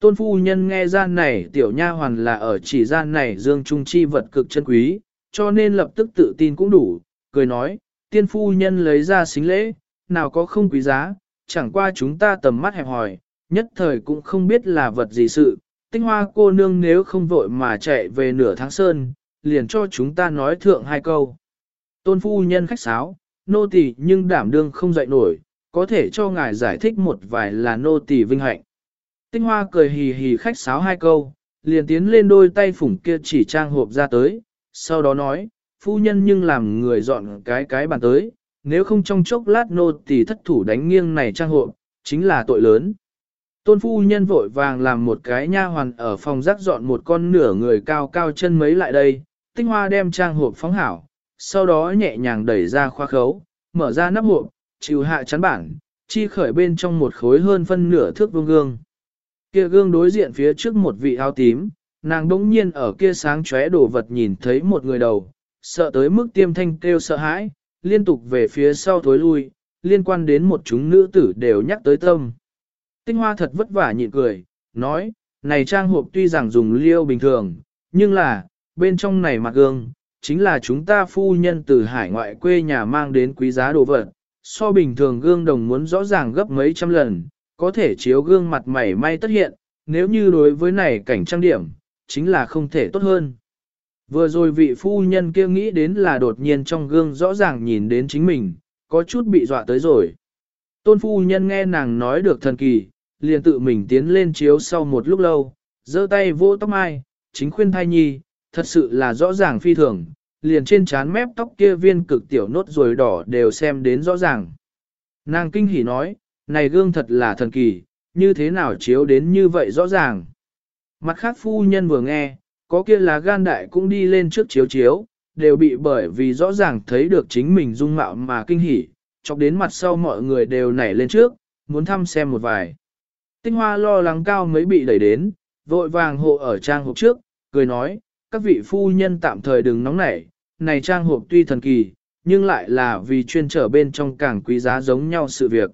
Tôn phu nhân nghe gian này tiểu nha hoàn là ở chỉ gian này dương trung chi vật cực chân quý, cho nên lập tức tự tin cũng đủ, cười nói, tiên phu nhân lấy ra xính lễ, nào có không quý giá, chẳng qua chúng ta tầm mắt hẹp hòi, nhất thời cũng không biết là vật gì sự, tinh hoa cô nương nếu không vội mà chạy về nửa tháng sơn, liền cho chúng ta nói thượng hai câu. Tôn phu nhân khách sáo, nô tỳ nhưng đảm đương không dậy nổi, có thể cho ngài giải thích một vài là nô tỳ vinh hạnh. Tinh hoa cười hì hì khách sáo hai câu, liền tiến lên đôi tay phủng kia chỉ trang hộp ra tới, sau đó nói, phu nhân nhưng làm người dọn cái cái bàn tới, nếu không trong chốc lát nô tỳ thất thủ đánh nghiêng này trang hộp, chính là tội lớn. Tôn phu nhân vội vàng làm một cái nha hoàn ở phòng rác dọn một con nửa người cao cao chân mấy lại đây, tinh hoa đem trang hộp phóng hảo, sau đó nhẹ nhàng đẩy ra khoa khấu, mở ra nắp hộp, chịu hạ chắn bản, chi khởi bên trong một khối hơn phân nửa thước vương gương. Kia gương đối diện phía trước một vị áo tím, nàng đống nhiên ở kia sáng chóe đồ vật nhìn thấy một người đầu, sợ tới mức tiêm thanh kêu sợ hãi, liên tục về phía sau thối lui, liên quan đến một chúng nữ tử đều nhắc tới tâm. Tinh hoa thật vất vả nhịn cười, nói, này trang hộp tuy rằng dùng liêu bình thường, nhưng là, bên trong này mặt gương, chính là chúng ta phu nhân từ hải ngoại quê nhà mang đến quý giá đồ vật, so bình thường gương đồng muốn rõ ràng gấp mấy trăm lần, có thể chiếu gương mặt mày may tất hiện, nếu như đối với này cảnh trang điểm, chính là không thể tốt hơn. Vừa rồi vị phu nhân kia nghĩ đến là đột nhiên trong gương rõ ràng nhìn đến chính mình, có chút bị dọa tới rồi. Tôn phu nhân nghe nàng nói được thần kỳ, liền tự mình tiến lên chiếu sau một lúc lâu, giơ tay vô tóc mai, chính khuyên thai nhi, thật sự là rõ ràng phi thường, liền trên trán mép tóc kia viên cực tiểu nốt rồi đỏ đều xem đến rõ ràng. Nàng kinh hỉ nói, này gương thật là thần kỳ, như thế nào chiếu đến như vậy rõ ràng. Mặt khác phu nhân vừa nghe, có kia là gan đại cũng đi lên trước chiếu chiếu, đều bị bởi vì rõ ràng thấy được chính mình dung mạo mà kinh hỉ, chọc đến mặt sau mọi người đều nảy lên trước, muốn thăm xem một vài. Tinh hoa lo lắng cao mới bị đẩy đến, vội vàng hộ ở trang hộp trước, cười nói, các vị phu nhân tạm thời đừng nóng nảy, này trang hộp tuy thần kỳ, nhưng lại là vì chuyên trở bên trong càng quý giá giống nhau sự việc.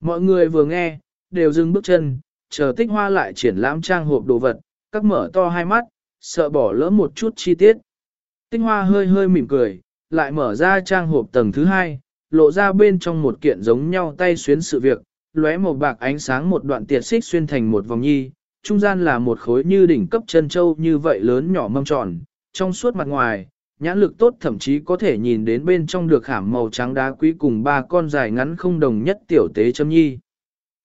Mọi người vừa nghe, đều dừng bước chân, chờ tích hoa lại triển lãm trang hộp đồ vật, các mở to hai mắt, sợ bỏ lỡ một chút chi tiết. Tích hoa hơi hơi mỉm cười, lại mở ra trang hộp tầng thứ hai, lộ ra bên trong một kiện giống nhau tay xuyến sự việc, lóe một bạc ánh sáng một đoạn tiệt xích xuyên thành một vòng nhi, trung gian là một khối như đỉnh cấp chân châu như vậy lớn nhỏ mâm tròn, trong suốt mặt ngoài, nhãn lực tốt thậm chí có thể nhìn đến bên trong được khảm màu trắng đá quý cùng ba con dài ngắn không đồng nhất tiểu tế châm nhi.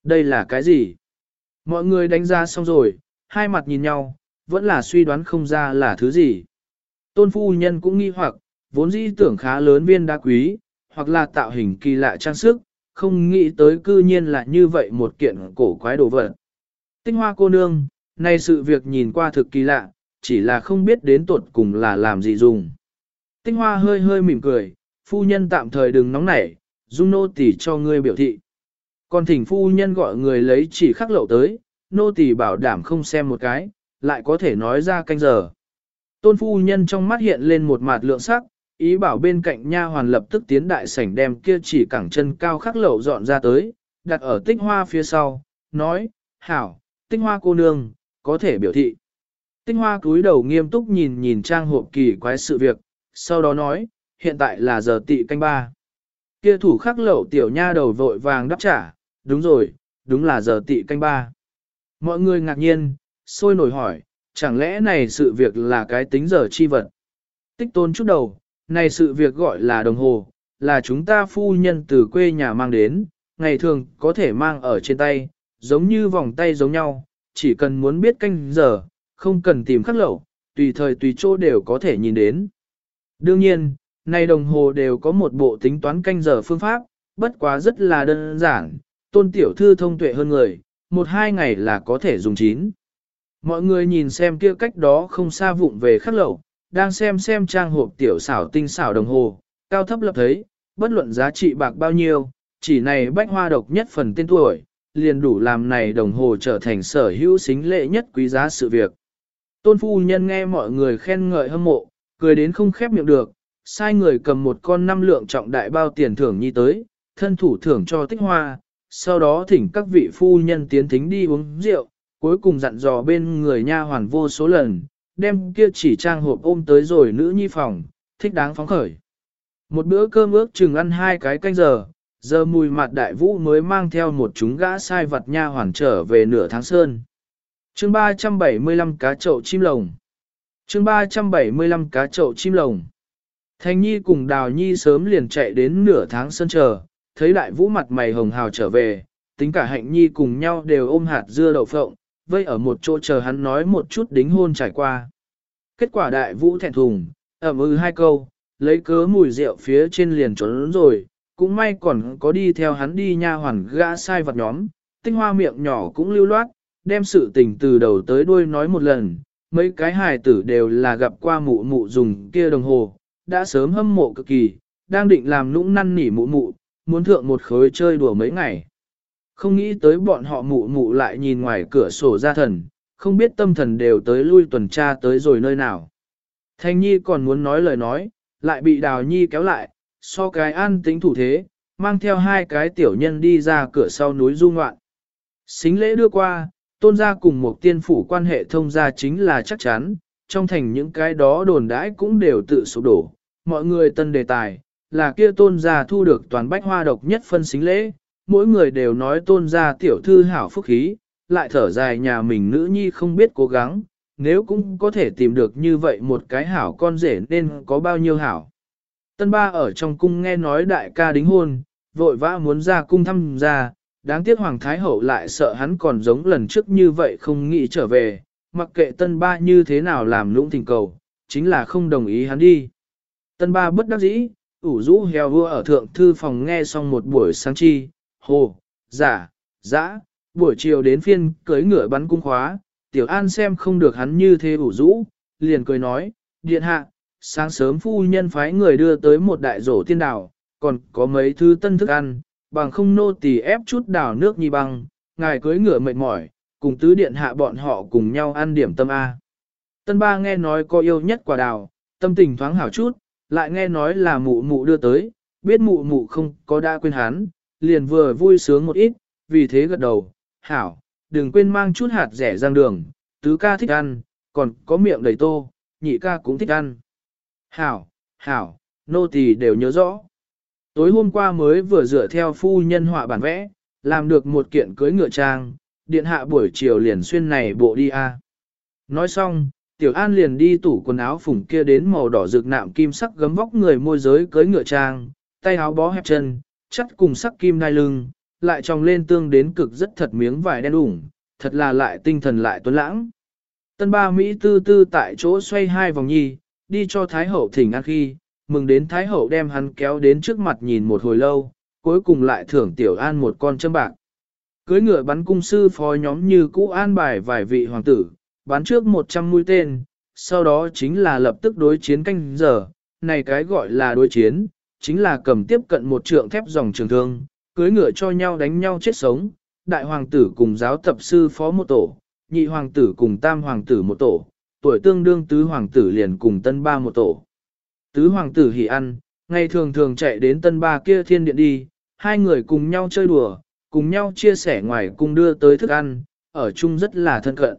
Đây là cái gì? Mọi người đánh giá xong rồi, hai mặt nhìn nhau, vẫn là suy đoán không ra là thứ gì. Tôn phu nhân cũng nghi hoặc, vốn dĩ tưởng khá lớn viên đá quý, hoặc là tạo hình kỳ lạ trang sức, không nghĩ tới cư nhiên là như vậy một kiện cổ quái đồ vật. Tinh hoa cô nương, này sự việc nhìn qua thực kỳ lạ, chỉ là không biết đến tuột cùng là làm gì dùng. Tinh hoa hơi hơi mỉm cười, phu nhân tạm thời đừng nóng nảy, dung nô tỉ cho ngươi biểu thị. Còn thỉnh phu nhân gọi người lấy chỉ khắc lậu tới, nô tỳ bảo đảm không xem một cái, lại có thể nói ra canh giờ. Tôn phu nhân trong mắt hiện lên một mặt lượng sắc, ý bảo bên cạnh nha hoàn lập tức tiến đại sảnh đem kia chỉ cẳng chân cao khắc lậu dọn ra tới, đặt ở tích hoa phía sau, nói, hảo, tinh hoa cô nương, có thể biểu thị. Tinh hoa cúi đầu nghiêm túc nhìn nhìn trang hộp kỳ quái sự việc, sau đó nói, hiện tại là giờ tị canh ba. Kia thủ khắc lậu tiểu nha đầu vội vàng đáp trả, đúng rồi, đúng là giờ tị canh ba. Mọi người ngạc nhiên, sôi nổi hỏi, chẳng lẽ này sự việc là cái tính giờ chi vật? Tích tôn chút đầu, này sự việc gọi là đồng hồ, là chúng ta phu nhân từ quê nhà mang đến, ngày thường có thể mang ở trên tay, giống như vòng tay giống nhau, chỉ cần muốn biết canh giờ, không cần tìm khắc lậu, tùy thời tùy chỗ đều có thể nhìn đến. Đương nhiên, này đồng hồ đều có một bộ tính toán canh giờ phương pháp, bất quá rất là đơn giản, tôn tiểu thư thông tuệ hơn người, một hai ngày là có thể dùng chín. Mọi người nhìn xem kia cách đó không xa vụng về khắc lậu, đang xem xem trang hộp tiểu xảo tinh xảo đồng hồ, cao thấp lập thấy, bất luận giá trị bạc bao nhiêu, chỉ này bách hoa độc nhất phần tên tuổi, liền đủ làm này đồng hồ trở thành sở hữu xính lệ nhất quý giá sự việc. Tôn phu nhân nghe mọi người khen ngợi hâm mộ, cười đến không khép miệng được, sai người cầm một con năm lượng trọng đại bao tiền thưởng nhi tới, thân thủ thưởng cho tích hoa, sau đó thỉnh các vị phu nhân tiến thính đi uống rượu, cuối cùng dặn dò bên người nha hoàn vô số lần, đem kia chỉ trang hộp ôm tới rồi nữ nhi phòng, thích đáng phóng khởi. Một bữa cơm ước chừng ăn hai cái canh giờ, giờ mùi mặt đại vũ mới mang theo một chúng gã sai vật nha hoàn trở về nửa tháng sơn. chương 375 cá chậu chim lồng chương 375 cá chậu chim lồng Thanh Nhi cùng Đào Nhi sớm liền chạy đến nửa tháng sơn chờ, thấy đại vũ mặt mày hồng hào trở về, tính cả Hạnh Nhi cùng nhau đều ôm hạt dưa đậu phộng, vây ở một chỗ chờ hắn nói một chút đính hôn trải qua. Kết quả đại vũ thẹn thùng, ẩm ư hai câu, lấy cớ mùi rượu phía trên liền trốn rồi, cũng may còn có đi theo hắn đi nha hoàn gã sai vật nhóm, tinh hoa miệng nhỏ cũng lưu loát, đem sự tình từ đầu tới đuôi nói một lần, mấy cái hài tử đều là gặp qua mụ mụ dùng kia đồng hồ, đã sớm hâm mộ cực kỳ, đang định làm lũng năn nỉ mụ mụ, muốn thượng một khối chơi đùa mấy ngày. Không nghĩ tới bọn họ mụ mụ lại nhìn ngoài cửa sổ ra thần, không biết tâm thần đều tới lui tuần tra tới rồi nơi nào. Thanh Nhi còn muốn nói lời nói, lại bị Đào Nhi kéo lại, so cái an tính thủ thế, mang theo hai cái tiểu nhân đi ra cửa sau núi du ngoạn. Xính lễ đưa qua, tôn gia cùng một tiên phủ quan hệ thông gia chính là chắc chắn, trong thành những cái đó đồn đãi cũng đều tự sụp đổ. Mọi người tân đề tài, là kia tôn gia thu được toàn bách hoa độc nhất phân xính lễ, mỗi người đều nói tôn gia tiểu thư hảo phúc khí, lại thở dài nhà mình nữ nhi không biết cố gắng, nếu cũng có thể tìm được như vậy một cái hảo con rể nên có bao nhiêu hảo. Tân ba ở trong cung nghe nói đại ca đính hôn, vội vã muốn ra cung thăm ra, đáng tiếc Hoàng Thái Hậu lại sợ hắn còn giống lần trước như vậy không nghĩ trở về, mặc kệ tân ba như thế nào làm lũng thỉnh cầu, chính là không đồng ý hắn đi. Tân ba bất đắc dĩ, ủ rũ heo vua ở thượng thư phòng nghe xong một buổi sáng chi, hồ, giả, dã, buổi chiều đến phiên cưới ngựa bắn cung khóa, tiểu an xem không được hắn như thế ủ rũ, liền cười nói, điện hạ, sáng sớm phu nhân phái người đưa tới một đại rổ tiên đảo, còn có mấy thứ tân thức ăn, bằng không nô tỳ ép chút đảo nước nhi băng, ngài cưới ngựa mệt mỏi, cùng tứ điện hạ bọn họ cùng nhau ăn điểm tâm A. Tân ba nghe nói có yêu nhất quả đào, tâm tình thoáng hảo chút, lại nghe nói là mụ mụ đưa tới, biết mụ mụ không có đã quên hắn, liền vừa vui sướng một ít, vì thế gật đầu, hảo, đừng quên mang chút hạt rẻ rang đường, tứ ca thích ăn, còn có miệng đầy tô, nhị ca cũng thích ăn. Hảo, hảo, nô tỳ đều nhớ rõ. Tối hôm qua mới vừa dựa theo phu nhân họa bản vẽ, làm được một kiện cưới ngựa trang, điện hạ buổi chiều liền xuyên này bộ đi a. Nói xong, Tiểu An liền đi tủ quần áo phủng kia đến màu đỏ rực nạm kim sắc gấm vóc người môi giới cưới ngựa trang, tay áo bó hẹp chân, chắt cùng sắc kim đai lưng, lại tròng lên tương đến cực rất thật miếng vải đen ủng, thật là lại tinh thần lại tuấn lãng. Tân ba Mỹ tư tư tại chỗ xoay hai vòng nhi, đi cho Thái Hậu thỉnh ăn khi, mừng đến Thái Hậu đem hắn kéo đến trước mặt nhìn một hồi lâu, cuối cùng lại thưởng Tiểu An một con châm bạc. Cưới ngựa bắn cung sư phó nhóm như cũ an bài vài vị hoàng tử, bắn trước 100 mũi tên, sau đó chính là lập tức đối chiến canh giờ, này cái gọi là đối chiến, chính là cầm tiếp cận một trượng thép dòng trường thương, cưới ngựa cho nhau đánh nhau chết sống, đại hoàng tử cùng giáo tập sư phó một tổ, nhị hoàng tử cùng tam hoàng tử một tổ, tuổi tương đương tứ hoàng tử liền cùng tân ba một tổ. Tứ hoàng tử hỉ ăn, ngày thường thường chạy đến tân ba kia thiên điện đi, hai người cùng nhau chơi đùa, cùng nhau chia sẻ ngoài cùng đưa tới thức ăn, ở chung rất là thân cận.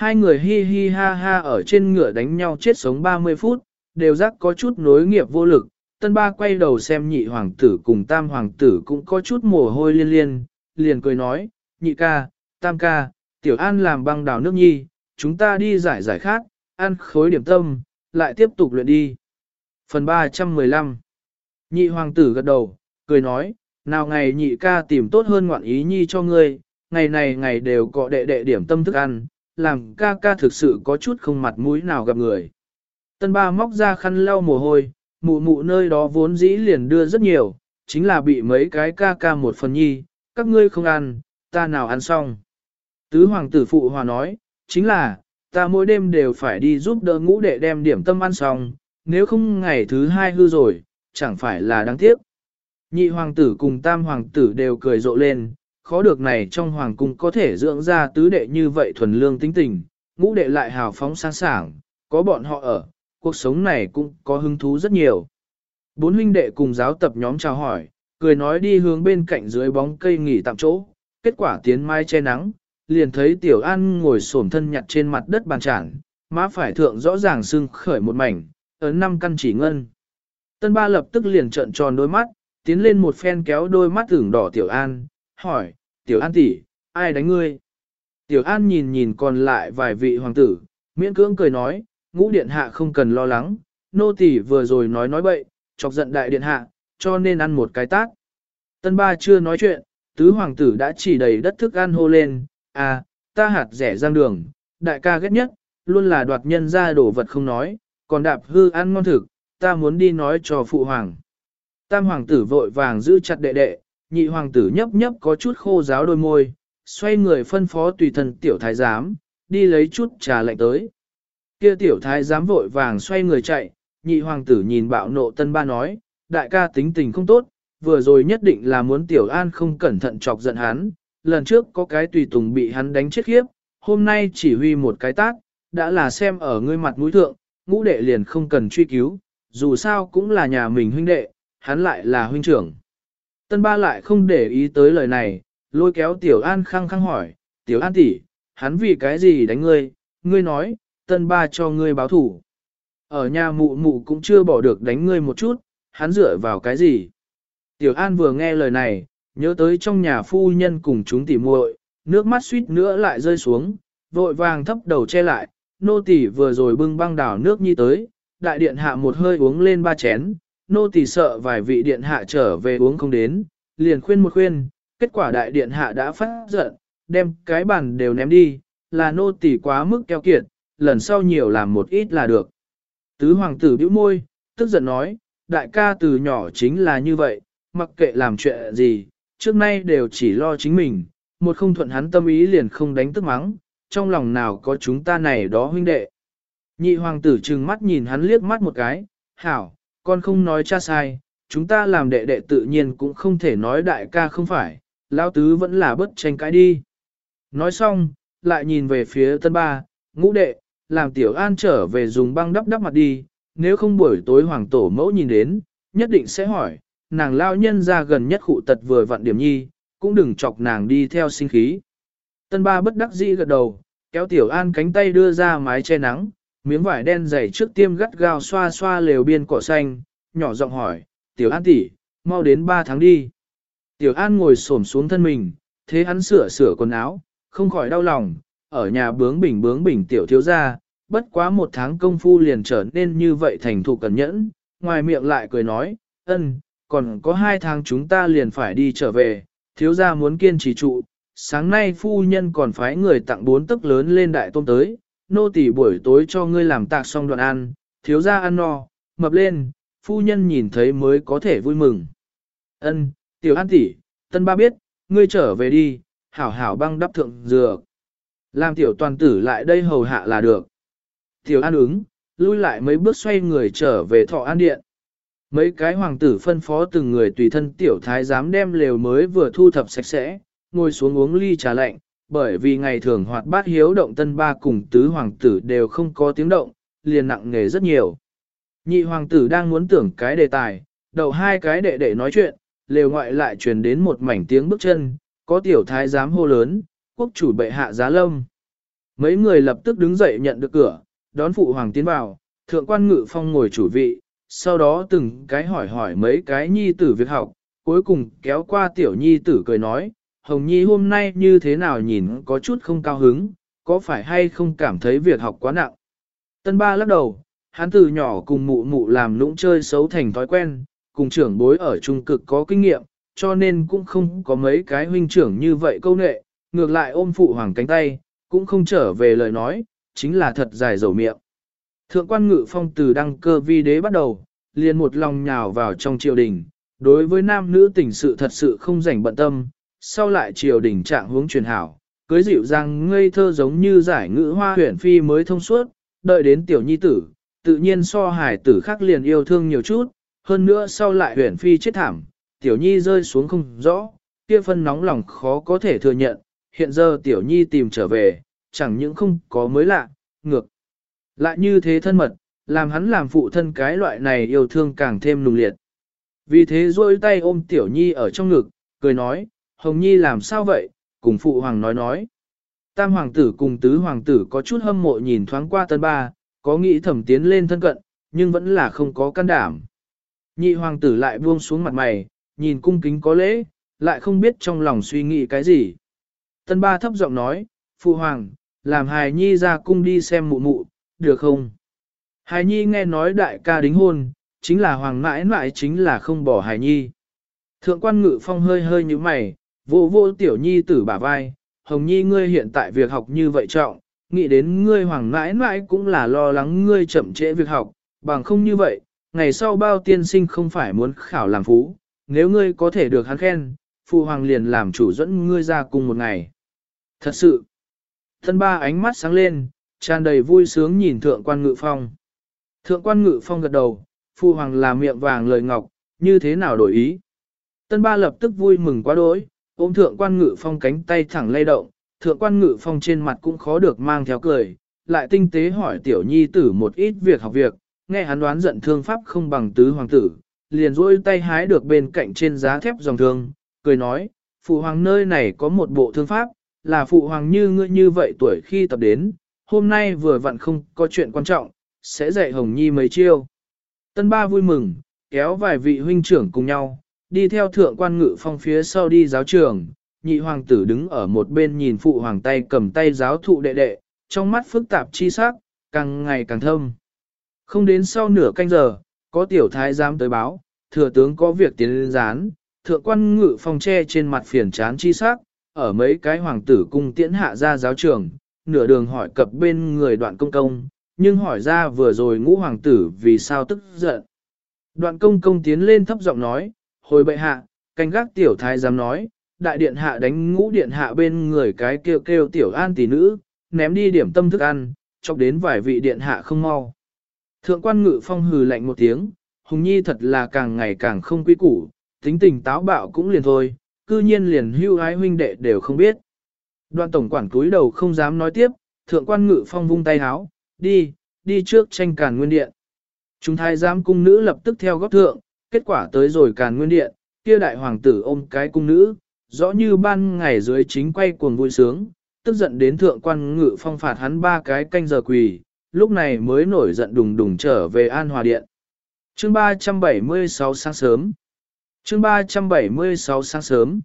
Hai người hi hi ha ha ở trên ngựa đánh nhau chết sống 30 phút, đều rắc có chút nối nghiệp vô lực. Tân ba quay đầu xem nhị hoàng tử cùng tam hoàng tử cũng có chút mồ hôi liên liên, liền cười nói, nhị ca, tam ca, tiểu an làm băng đào nước nhi, chúng ta đi giải giải khác, ăn khối điểm tâm, lại tiếp tục luyện đi. Phần 315 Nhị hoàng tử gật đầu, cười nói, nào ngày nhị ca tìm tốt hơn ngoạn ý nhi cho ngươi, ngày này ngày đều có đệ đệ điểm tâm thức ăn, làm ca ca thực sự có chút không mặt mũi nào gặp người. Tân ba móc ra khăn lau mồ hôi, mụ mụ nơi đó vốn dĩ liền đưa rất nhiều, chính là bị mấy cái ca ca một phần nhi, các ngươi không ăn, ta nào ăn xong. Tứ hoàng tử phụ hòa nói, chính là, ta mỗi đêm đều phải đi giúp đỡ ngũ đệ đem điểm tâm ăn xong, nếu không ngày thứ hai hư rồi, chẳng phải là đáng tiếc. Nhị hoàng tử cùng tam hoàng tử đều cười rộ lên, khó được này trong hoàng cung có thể dưỡng ra tứ đệ như vậy thuần lương tính tình, ngũ đệ lại hào phóng sáng sảng, có bọn họ ở, cuộc sống này cũng có hứng thú rất nhiều. Bốn huynh đệ cùng giáo tập nhóm chào hỏi, cười nói đi hướng bên cạnh dưới bóng cây nghỉ tạm chỗ, kết quả tiến mai che nắng, liền thấy Tiểu An ngồi xổm thân nhặt trên mặt đất bàn chản, má phải thượng rõ ràng sưng khởi một mảnh, ấn năm căn chỉ ngân. Tân ba lập tức liền trợn tròn đôi mắt, tiến lên một phen kéo đôi mắt tưởng đỏ Tiểu An, hỏi, Tiểu An tỷ, ai đánh ngươi? Tiểu An nhìn nhìn còn lại vài vị hoàng tử, miễn cưỡng cười nói, ngũ điện hạ không cần lo lắng, nô tỷ vừa rồi nói nói bậy, chọc giận đại điện hạ, cho nên ăn một cái tát. Tân ba chưa nói chuyện, tứ hoàng tử đã chỉ đầy đất thức ăn hô lên, à, ta hạt rẻ giang đường, đại ca ghét nhất, luôn là đoạt nhân ra đổ vật không nói, còn đạp hư ăn ngon thực, ta muốn đi nói cho phụ hoàng. Tam hoàng tử vội vàng giữ chặt đệ đệ, nhị hoàng tử nhấp nhấp có chút khô giáo đôi môi, xoay người phân phó tùy thần tiểu thái giám, đi lấy chút trà lạnh tới. Kia tiểu thái giám vội vàng xoay người chạy, nhị hoàng tử nhìn bạo nộ tân ba nói, đại ca tính tình không tốt, vừa rồi nhất định là muốn tiểu an không cẩn thận chọc giận hắn, lần trước có cái tùy tùng bị hắn đánh chết khiếp, hôm nay chỉ huy một cái tác, đã là xem ở ngươi mặt mũi thượng, ngũ đệ liền không cần truy cứu, dù sao cũng là nhà mình huynh đệ, hắn lại là huynh trưởng. Tân ba lại không để ý tới lời này, lôi kéo tiểu an khăng khăng hỏi, tiểu an tỷ, hắn vì cái gì đánh ngươi, ngươi nói, tân ba cho ngươi báo thủ. Ở nhà mụ mụ cũng chưa bỏ được đánh ngươi một chút, hắn dựa vào cái gì. Tiểu an vừa nghe lời này, nhớ tới trong nhà phu nhân cùng chúng tỉ muội, nước mắt suýt nữa lại rơi xuống, vội vàng thấp đầu che lại, nô tỳ vừa rồi bưng băng đảo nước nhi tới, đại điện hạ một hơi uống lên ba chén, nô tỳ sợ vài vị điện hạ trở về uống không đến, liền khuyên một khuyên, kết quả đại điện hạ đã phát giận, đem cái bàn đều ném đi, là nô tỳ quá mức keo kiệt, lần sau nhiều làm một ít là được. Tứ hoàng tử bĩu môi, tức giận nói, đại ca từ nhỏ chính là như vậy, mặc kệ làm chuyện gì, trước nay đều chỉ lo chính mình, một không thuận hắn tâm ý liền không đánh tức mắng, trong lòng nào có chúng ta này đó huynh đệ. Nhị hoàng tử trừng mắt nhìn hắn liếc mắt một cái, hảo, con không nói cha sai, chúng ta làm đệ đệ tự nhiên cũng không thể nói đại ca không phải, Lão tứ vẫn là bất tranh cãi đi. Nói xong, lại nhìn về phía tân ba, ngũ đệ, làm tiểu an trở về dùng băng đắp đắp mặt đi, nếu không buổi tối hoàng tổ mẫu nhìn đến, nhất định sẽ hỏi, nàng lao nhân ra gần nhất khụ tật vừa vặn điểm nhi, cũng đừng chọc nàng đi theo sinh khí. Tân ba bất đắc dĩ gật đầu, kéo tiểu an cánh tay đưa ra mái che nắng, miếng vải đen dày trước tiêm gắt gao xoa xoa lều biên cỏ xanh, nhỏ giọng hỏi, tiểu an tỷ, mau đến 3 tháng đi. Tiểu an ngồi xổm xuống thân mình, thế hắn sửa sửa quần áo, không khỏi đau lòng, ở nhà bướng bỉnh bướng bỉnh tiểu thiếu ra, bất quá một tháng công phu liền trở nên như vậy thành thục cẩn nhẫn, ngoài miệng lại cười nói, ân, còn có hai tháng chúng ta liền phải đi trở về, thiếu gia muốn kiên trì trụ, sáng nay phu nhân còn phái người tặng bốn tức lớn lên đại tôm tới, nô tỳ buổi tối cho ngươi làm tạc xong đoạn ăn, thiếu gia ăn no, mập lên, phu nhân nhìn thấy mới có thể vui mừng. Ân, tiểu an tỷ, tân ba biết, ngươi trở về đi, hảo hảo băng đắp thượng dược. Làm tiểu toàn tử lại đây hầu hạ là được. Tiểu an ứng, lui lại mấy bước xoay người trở về thọ an điện. Mấy cái hoàng tử phân phó từng người tùy thân tiểu thái giám đem lều mới vừa thu thập sạch sẽ, ngồi xuống uống ly trà lạnh, bởi vì ngày thường hoạt bát hiếu động tân ba cùng tứ hoàng tử đều không có tiếng động, liền nặng nghề rất nhiều. Nhị hoàng tử đang muốn tưởng cái đề tài, đầu hai cái đệ đệ nói chuyện, lều ngoại lại truyền đến một mảnh tiếng bước chân, có tiểu thái giám hô lớn, quốc chủ bệ hạ giá lâm. Mấy người lập tức đứng dậy nhận được cửa, đón phụ hoàng tiến vào, thượng quan ngự phong ngồi chủ vị, sau đó từng cái hỏi hỏi mấy cái nhi tử việc học, cuối cùng kéo qua tiểu nhi tử cười nói, Hồng Nhi hôm nay như thế nào nhìn có chút không cao hứng, có phải hay không cảm thấy việc học quá nặng. Tân ba lắc đầu, hắn từ nhỏ cùng mụ mụ làm lũng chơi xấu thành thói quen, cùng trưởng bối ở trung cực có kinh nghiệm, cho nên cũng không có mấy cái huynh trưởng như vậy câu nệ, ngược lại ôm phụ hoàng cánh tay, cũng không trở về lời nói, chính là thật dài dầu miệng. Thượng quan ngự phong từ đăng cơ vi đế bắt đầu, liền một lòng nhào vào trong triều đình, đối với nam nữ tình sự thật sự không rảnh bận tâm, sau lại triều đình trạng hướng truyền hảo, cưới dịu rằng ngây thơ giống như giải ngữ hoa huyền phi mới thông suốt, đợi đến tiểu nhi tử, tự nhiên so hải tử khác liền yêu thương nhiều chút, hơn nữa sau lại huyền phi chết thảm, tiểu nhi rơi xuống không rõ, kia phân nóng lòng khó có thể thừa nhận, hiện giờ tiểu nhi tìm trở về, chẳng những không có mới lạ, ngược. Lại như thế thân mật, làm hắn làm phụ thân cái loại này yêu thương càng thêm nùng liệt. Vì thế rôi tay ôm tiểu nhi ở trong ngực, cười nói, Hồng Nhi làm sao vậy, cùng phụ hoàng nói nói. Tam hoàng tử cùng tứ hoàng tử có chút hâm mộ nhìn thoáng qua tân ba, có nghĩ thẩm tiến lên thân cận, nhưng vẫn là không có can đảm. Nhị hoàng tử lại buông xuống mặt mày, nhìn cung kính có lễ, lại không biết trong lòng suy nghĩ cái gì. Tân ba thấp giọng nói, phụ hoàng, làm hài nhi ra cung đi xem mụ mụ, được không? Hài nhi nghe nói đại ca đính hôn, chính là hoàng mãi mãi chính là không bỏ hài nhi. Thượng quan ngự phong hơi hơi như mày, vô vô tiểu nhi tử bả vai, hồng nhi ngươi hiện tại việc học như vậy trọng, nghĩ đến ngươi hoàng mãi mãi cũng là lo lắng ngươi chậm trễ việc học, bằng không như vậy, ngày sau bao tiên sinh không phải muốn khảo làm phú, nếu ngươi có thể được hắn khen, phụ hoàng liền làm chủ dẫn ngươi ra cùng một ngày. Thật sự, thân ba ánh mắt sáng lên, tràn đầy vui sướng nhìn thượng quan ngự phong. Thượng quan ngự phong gật đầu, phụ hoàng là miệng vàng lời ngọc, như thế nào đổi ý. Tân ba lập tức vui mừng quá đỗi, ôm thượng quan ngự phong cánh tay thẳng lay động, thượng quan ngự phong trên mặt cũng khó được mang theo cười, lại tinh tế hỏi tiểu nhi tử một ít việc học việc, nghe hắn đoán giận thương pháp không bằng tứ hoàng tử, liền rôi tay hái được bên cạnh trên giá thép dòng thương, cười nói, phụ hoàng nơi này có một bộ thương pháp, là phụ hoàng như ngươi như vậy tuổi khi tập đến, hôm nay vừa vặn không có chuyện quan trọng, sẽ dạy hồng nhi mấy chiêu. Tân ba vui mừng, kéo vài vị huynh trưởng cùng nhau, đi theo thượng quan ngự phong phía sau đi giáo trường, nhị hoàng tử đứng ở một bên nhìn phụ hoàng tay cầm tay giáo thụ đệ đệ, trong mắt phức tạp chi sắc, càng ngày càng thâm. Không đến sau nửa canh giờ, có tiểu thái giám tới báo, thừa tướng có việc tiến lên gián, thượng quan ngự phong che trên mặt phiền chán chi sắc, ở mấy cái hoàng tử cung tiễn hạ ra giáo trường, nửa đường hỏi cập bên người đoạn công công, nhưng hỏi ra vừa rồi ngũ hoàng tử vì sao tức giận. Đoạn công công tiến lên thấp giọng nói, hồi bệ hạ, canh gác tiểu thái giám nói, đại điện hạ đánh ngũ điện hạ bên người cái kêu kêu tiểu an tỷ nữ, ném đi điểm tâm thức ăn, chọc đến vài vị điện hạ không mau. Thượng quan ngự phong hừ lạnh một tiếng, Hùng Nhi thật là càng ngày càng không quý củ, tính tình táo bạo cũng liền thôi, cư nhiên liền hưu ái huynh đệ đều không biết. đoàn tổng quản cúi đầu không dám nói tiếp, thượng quan ngự phong vung tay háo, đi, đi trước tranh càn nguyên điện. Chúng thái giám cung nữ lập tức theo góc thượng, kết quả tới rồi càn nguyên điện, kia đại hoàng tử ôm cái cung nữ, rõ như ban ngày dưới chính quay cuồng vui sướng, tức giận đến thượng quan ngự phong phạt hắn ba cái canh giờ quỳ, lúc này mới nổi giận đùng đùng trở về an hòa điện. Chương 376 sáng sớm Chương 376 sáng sớm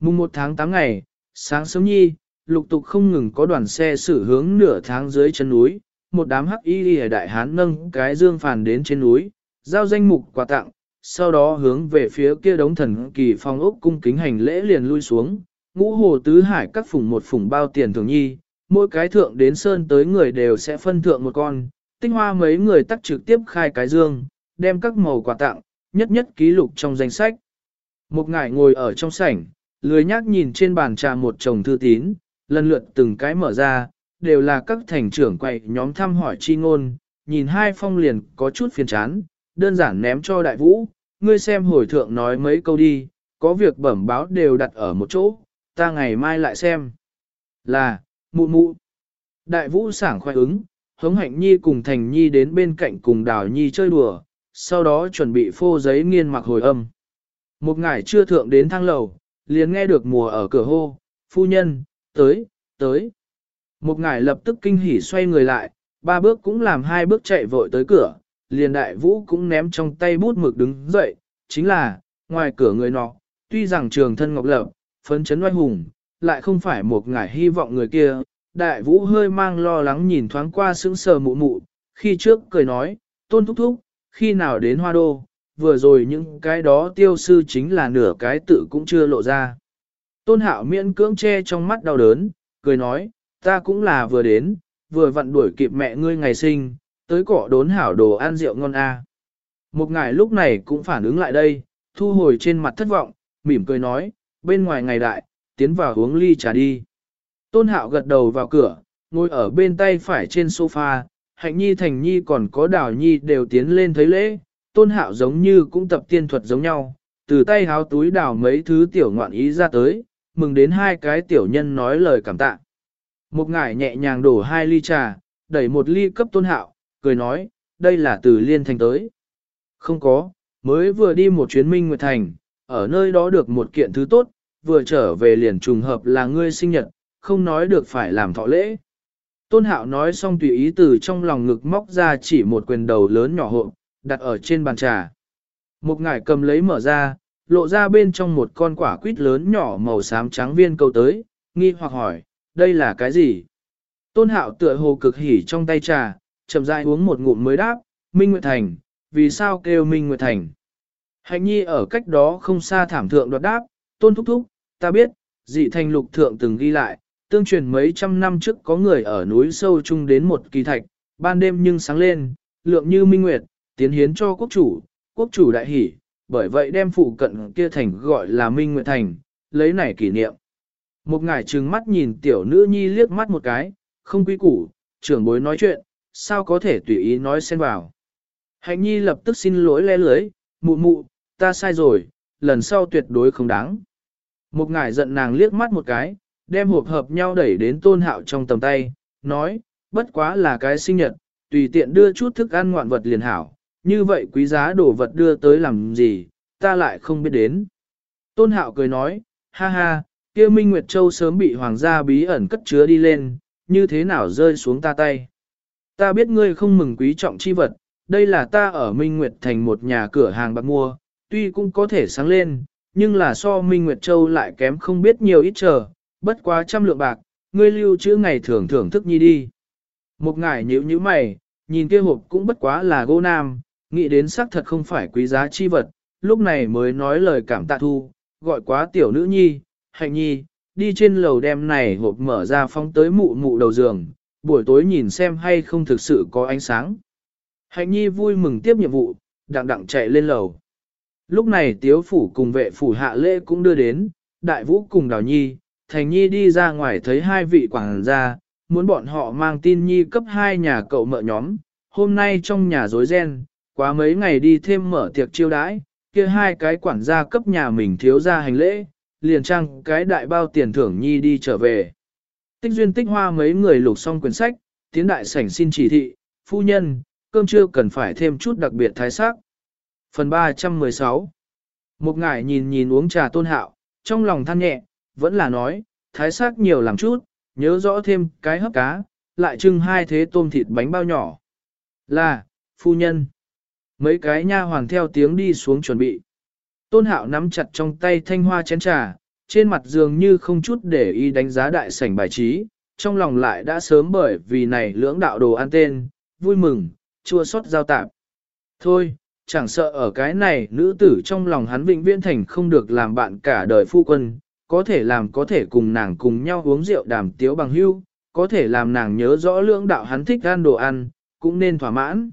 Mùng 1 tháng 8 ngày, sáng sớm nhi, lục tục không ngừng có đoàn xe xử hướng nửa tháng dưới chân núi, một đám hắc y đại hán nâng cái dương phàn đến trên núi, giao danh mục quà tặng, sau đó hướng về phía kia đống thần kỳ phong ốc cung kính hành lễ liền lui xuống, ngũ hồ tứ hải các phủng một phủng bao tiền thường nhi, mỗi cái thượng đến sơn tới người đều sẽ phân thượng một con, tinh hoa mấy người tắt trực tiếp khai cái dương, đem các màu quà tặng, nhất nhất ký lục trong danh sách. Một ngải ngồi ở trong sảnh, lười nhác nhìn trên bàn trà một chồng thư tín, lần lượt từng cái mở ra, đều là các thành trưởng quậy nhóm thăm hỏi chi ngôn, nhìn hai phong liền có chút phiền chán, đơn giản ném cho đại vũ, ngươi xem hồi thượng nói mấy câu đi, có việc bẩm báo đều đặt ở một chỗ, ta ngày mai lại xem. Là, mụ mụ. Đại vũ sảng khoái ứng, hống hạnh nhi cùng thành nhi đến bên cạnh cùng đào nhi chơi đùa, sau đó chuẩn bị phô giấy nghiên mặc hồi âm. Một ngày chưa thượng đến thang lầu, liền nghe được mùa ở cửa hô, phu nhân, tới, tới. Một ngải lập tức kinh hỉ xoay người lại, ba bước cũng làm hai bước chạy vội tới cửa, liền đại vũ cũng ném trong tay bút mực đứng dậy, chính là, ngoài cửa người nọ, tuy rằng trường thân ngọc lập, phấn chấn oai hùng, lại không phải một ngải hy vọng người kia, đại vũ hơi mang lo lắng nhìn thoáng qua sững sờ mụ mụ, khi trước cười nói, tôn thúc thúc, khi nào đến hoa đô, vừa rồi những cái đó tiêu sư chính là nửa cái tự cũng chưa lộ ra. Tôn hạo miễn cưỡng che trong mắt đau đớn, cười nói, ta cũng là vừa đến, vừa vặn đuổi kịp mẹ ngươi ngày sinh, tới cỏ đốn hảo đồ ăn rượu ngon a. Một ngài lúc này cũng phản ứng lại đây, thu hồi trên mặt thất vọng, mỉm cười nói, bên ngoài ngày đại, tiến vào uống ly trà đi. Tôn hạo gật đầu vào cửa, ngồi ở bên tay phải trên sofa, hạnh nhi thành nhi còn có đào nhi đều tiến lên thấy lễ, tôn hạo giống như cũng tập tiên thuật giống nhau, từ tay háo túi đào mấy thứ tiểu ngoạn ý ra tới, mừng đến hai cái tiểu nhân nói lời cảm tạ. Một ngải nhẹ nhàng đổ hai ly trà, đẩy một ly cấp tôn hạo, cười nói, đây là từ liên thành tới. Không có, mới vừa đi một chuyến minh nguyệt thành, ở nơi đó được một kiện thứ tốt, vừa trở về liền trùng hợp là ngươi sinh nhật, không nói được phải làm thọ lễ. Tôn hạo nói xong tùy ý từ trong lòng ngực móc ra chỉ một quyền đầu lớn nhỏ hộ, đặt ở trên bàn trà. Một ngải cầm lấy mở ra, lộ ra bên trong một con quả quýt lớn nhỏ màu xám trắng viên câu tới, nghi hoặc hỏi, đây là cái gì? Tôn hạo tựa hồ cực hỉ trong tay trà, chậm rãi uống một ngụm mới đáp, Minh Nguyệt Thành, vì sao kêu Minh Nguyệt Thành? Hạnh nhi ở cách đó không xa thảm thượng đoạt đáp, tôn thúc thúc, ta biết, dị thành lục thượng từng ghi lại, tương truyền mấy trăm năm trước có người ở núi sâu chung đến một kỳ thạch, ban đêm nhưng sáng lên, lượng như minh nguyệt, tiến hiến cho quốc chủ, quốc chủ đại hỷ, bởi vậy đem phụ cận kia thành gọi là Minh Nguyệt Thành, lấy này kỷ niệm. Một ngải trừng mắt nhìn tiểu nữ nhi liếc mắt một cái, không quý củ, trưởng bối nói chuyện, sao có thể tùy ý nói xen vào. Hạnh nhi lập tức xin lỗi le lưới, mụ mụ, ta sai rồi, lần sau tuyệt đối không đáng. Một ngải giận nàng liếc mắt một cái, đem hộp hợp nhau đẩy đến tôn hạo trong tầm tay, nói, bất quá là cái sinh nhật, tùy tiện đưa chút thức ăn ngoạn vật liền hảo, như vậy quý giá đồ vật đưa tới làm gì, ta lại không biết đến. Tôn hạo cười nói, ha ha, kia Minh Nguyệt Châu sớm bị hoàng gia bí ẩn cất chứa đi lên, như thế nào rơi xuống ta tay. Ta biết ngươi không mừng quý trọng chi vật, đây là ta ở Minh Nguyệt thành một nhà cửa hàng bạc mua, tuy cũng có thể sáng lên, nhưng là so Minh Nguyệt Châu lại kém không biết nhiều ít chờ, bất quá trăm lượng bạc, ngươi lưu trữ ngày thường thưởng thức nhi đi. Một ngải nhíu nhíu mày, nhìn kia hộp cũng bất quá là gỗ nam, nghĩ đến xác thật không phải quý giá chi vật, lúc này mới nói lời cảm tạ thu, gọi quá tiểu nữ nhi, hạnh nhi, đi trên lầu đem này hộp mở ra phong tới mụ mụ đầu giường, buổi tối nhìn xem hay không thực sự có ánh sáng. Hạnh nhi vui mừng tiếp nhiệm vụ, đặng đặng chạy lên lầu. Lúc này tiếu phủ cùng vệ phủ hạ lễ cũng đưa đến, đại vũ cùng đào nhi, thành nhi đi ra ngoài thấy hai vị quảng gia, muốn bọn họ mang tin nhi cấp hai nhà cậu mợ nhóm, hôm nay trong nhà rối ren, quá mấy ngày đi thêm mở tiệc chiêu đãi, kia hai cái quản gia cấp nhà mình thiếu ra hành lễ, liền trang cái đại bao tiền thưởng nhi đi trở về. Tích duyên tích hoa mấy người lục xong quyển sách, tiến đại sảnh xin chỉ thị, phu nhân, cơm trưa cần phải thêm chút đặc biệt thái sắc. Phần 316 Một ngải nhìn nhìn uống trà tôn hạo, trong lòng than nhẹ, vẫn là nói, thái sắc nhiều làm chút, nhớ rõ thêm cái hấp cá, lại trưng hai thế tôm thịt bánh bao nhỏ. Là, phu nhân. Mấy cái nha hoàng theo tiếng đi xuống chuẩn bị. Tôn hạo nắm chặt trong tay thanh hoa chén trà, trên mặt dường như không chút để ý đánh giá đại sảnh bài trí, trong lòng lại đã sớm bởi vì này lưỡng đạo đồ ăn tên, vui mừng, chua xót giao tạp. Thôi, chẳng sợ ở cái này nữ tử trong lòng hắn vĩnh viễn thành không được làm bạn cả đời phu quân, có thể làm có thể cùng nàng cùng nhau uống rượu đàm tiếu bằng hưu, có thể làm nàng nhớ rõ lưỡng đạo hắn thích ăn đồ ăn, cũng nên thỏa mãn.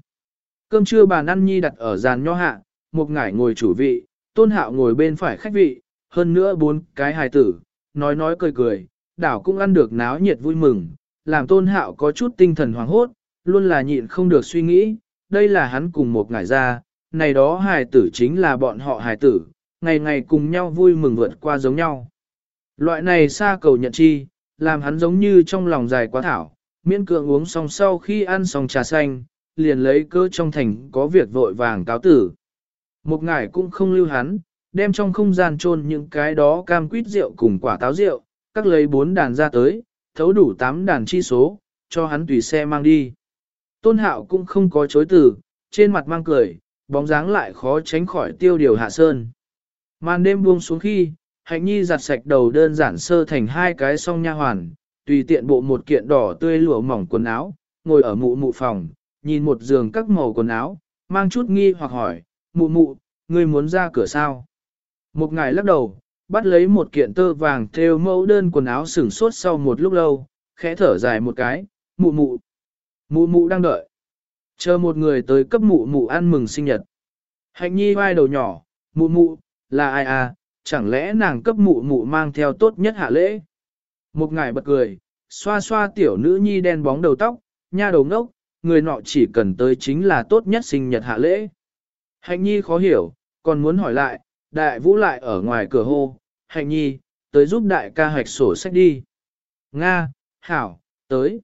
Cơm trưa bàn ăn nhi đặt ở giàn nho hạ, một ngải ngồi chủ vị, tôn hạo ngồi bên phải khách vị, hơn nữa bốn cái hài tử, nói nói cười cười, đảo cũng ăn được náo nhiệt vui mừng, làm tôn hạo có chút tinh thần hoảng hốt, luôn là nhịn không được suy nghĩ, đây là hắn cùng một ngải ra, này đó hài tử chính là bọn họ hài tử, ngày ngày cùng nhau vui mừng vượt qua giống nhau. Loại này xa cầu nhận chi, làm hắn giống như trong lòng dài quá thảo, miễn cưỡng uống xong sau khi ăn xong trà xanh, liền lấy cơ trong thành có việc vội vàng cáo tử. Một ngải cũng không lưu hắn, đem trong không gian chôn những cái đó cam quýt rượu cùng quả táo rượu, các lấy bốn đàn ra tới, thấu đủ tám đàn chi số, cho hắn tùy xe mang đi. Tôn hạo cũng không có chối từ, trên mặt mang cười, bóng dáng lại khó tránh khỏi tiêu điều hạ sơn. Màn đêm buông xuống khi, hạnh nhi giặt sạch đầu đơn giản sơ thành hai cái song nha hoàn, tùy tiện bộ một kiện đỏ tươi lụa mỏng quần áo, ngồi ở mụ mụ phòng, nhìn một giường các màu quần áo, mang chút nghi hoặc hỏi, mụ mụ, ngươi muốn ra cửa sao? Một ngày lắc đầu, bắt lấy một kiện tơ vàng theo mẫu đơn quần áo sửng sốt sau một lúc lâu, khẽ thở dài một cái, mụ mụ. Mụ mụ đang đợi. Chờ một người tới cấp mụ mụ ăn mừng sinh nhật. Hạnh nhi vai đầu nhỏ, mụ mụ, là ai à, chẳng lẽ nàng cấp mụ mụ mang theo tốt nhất hạ lễ. Một ngày bật cười, xoa xoa tiểu nữ nhi đen bóng đầu tóc, nha đầu ngốc, người nọ chỉ cần tới chính là tốt nhất sinh nhật hạ lễ. Hạnh nhi khó hiểu, còn muốn hỏi lại, đại vũ lại ở ngoài cửa hô, hạnh nhi, tới giúp đại ca hạch sổ sách đi. Nga, hảo, tới.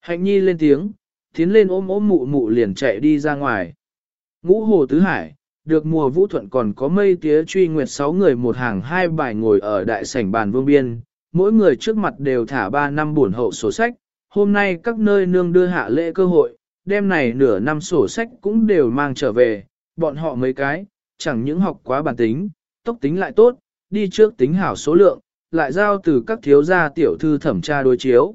Hạnh nhi lên tiếng, tiến lên ôm ôm mụ mụ liền chạy đi ra ngoài. Ngũ hồ tứ hải, được mùa vũ thuận còn có mây tía truy nguyệt sáu người một hàng hai bài ngồi ở đại sảnh bàn vương biên, mỗi người trước mặt đều thả ba năm buồn hậu sổ sách, hôm nay các nơi nương đưa hạ lễ cơ hội, đêm này nửa năm sổ sách cũng đều mang trở về, bọn họ mấy cái, chẳng những học quá bản tính, tốc tính lại tốt, đi trước tính hảo số lượng, lại giao từ các thiếu gia tiểu thư thẩm tra đối chiếu.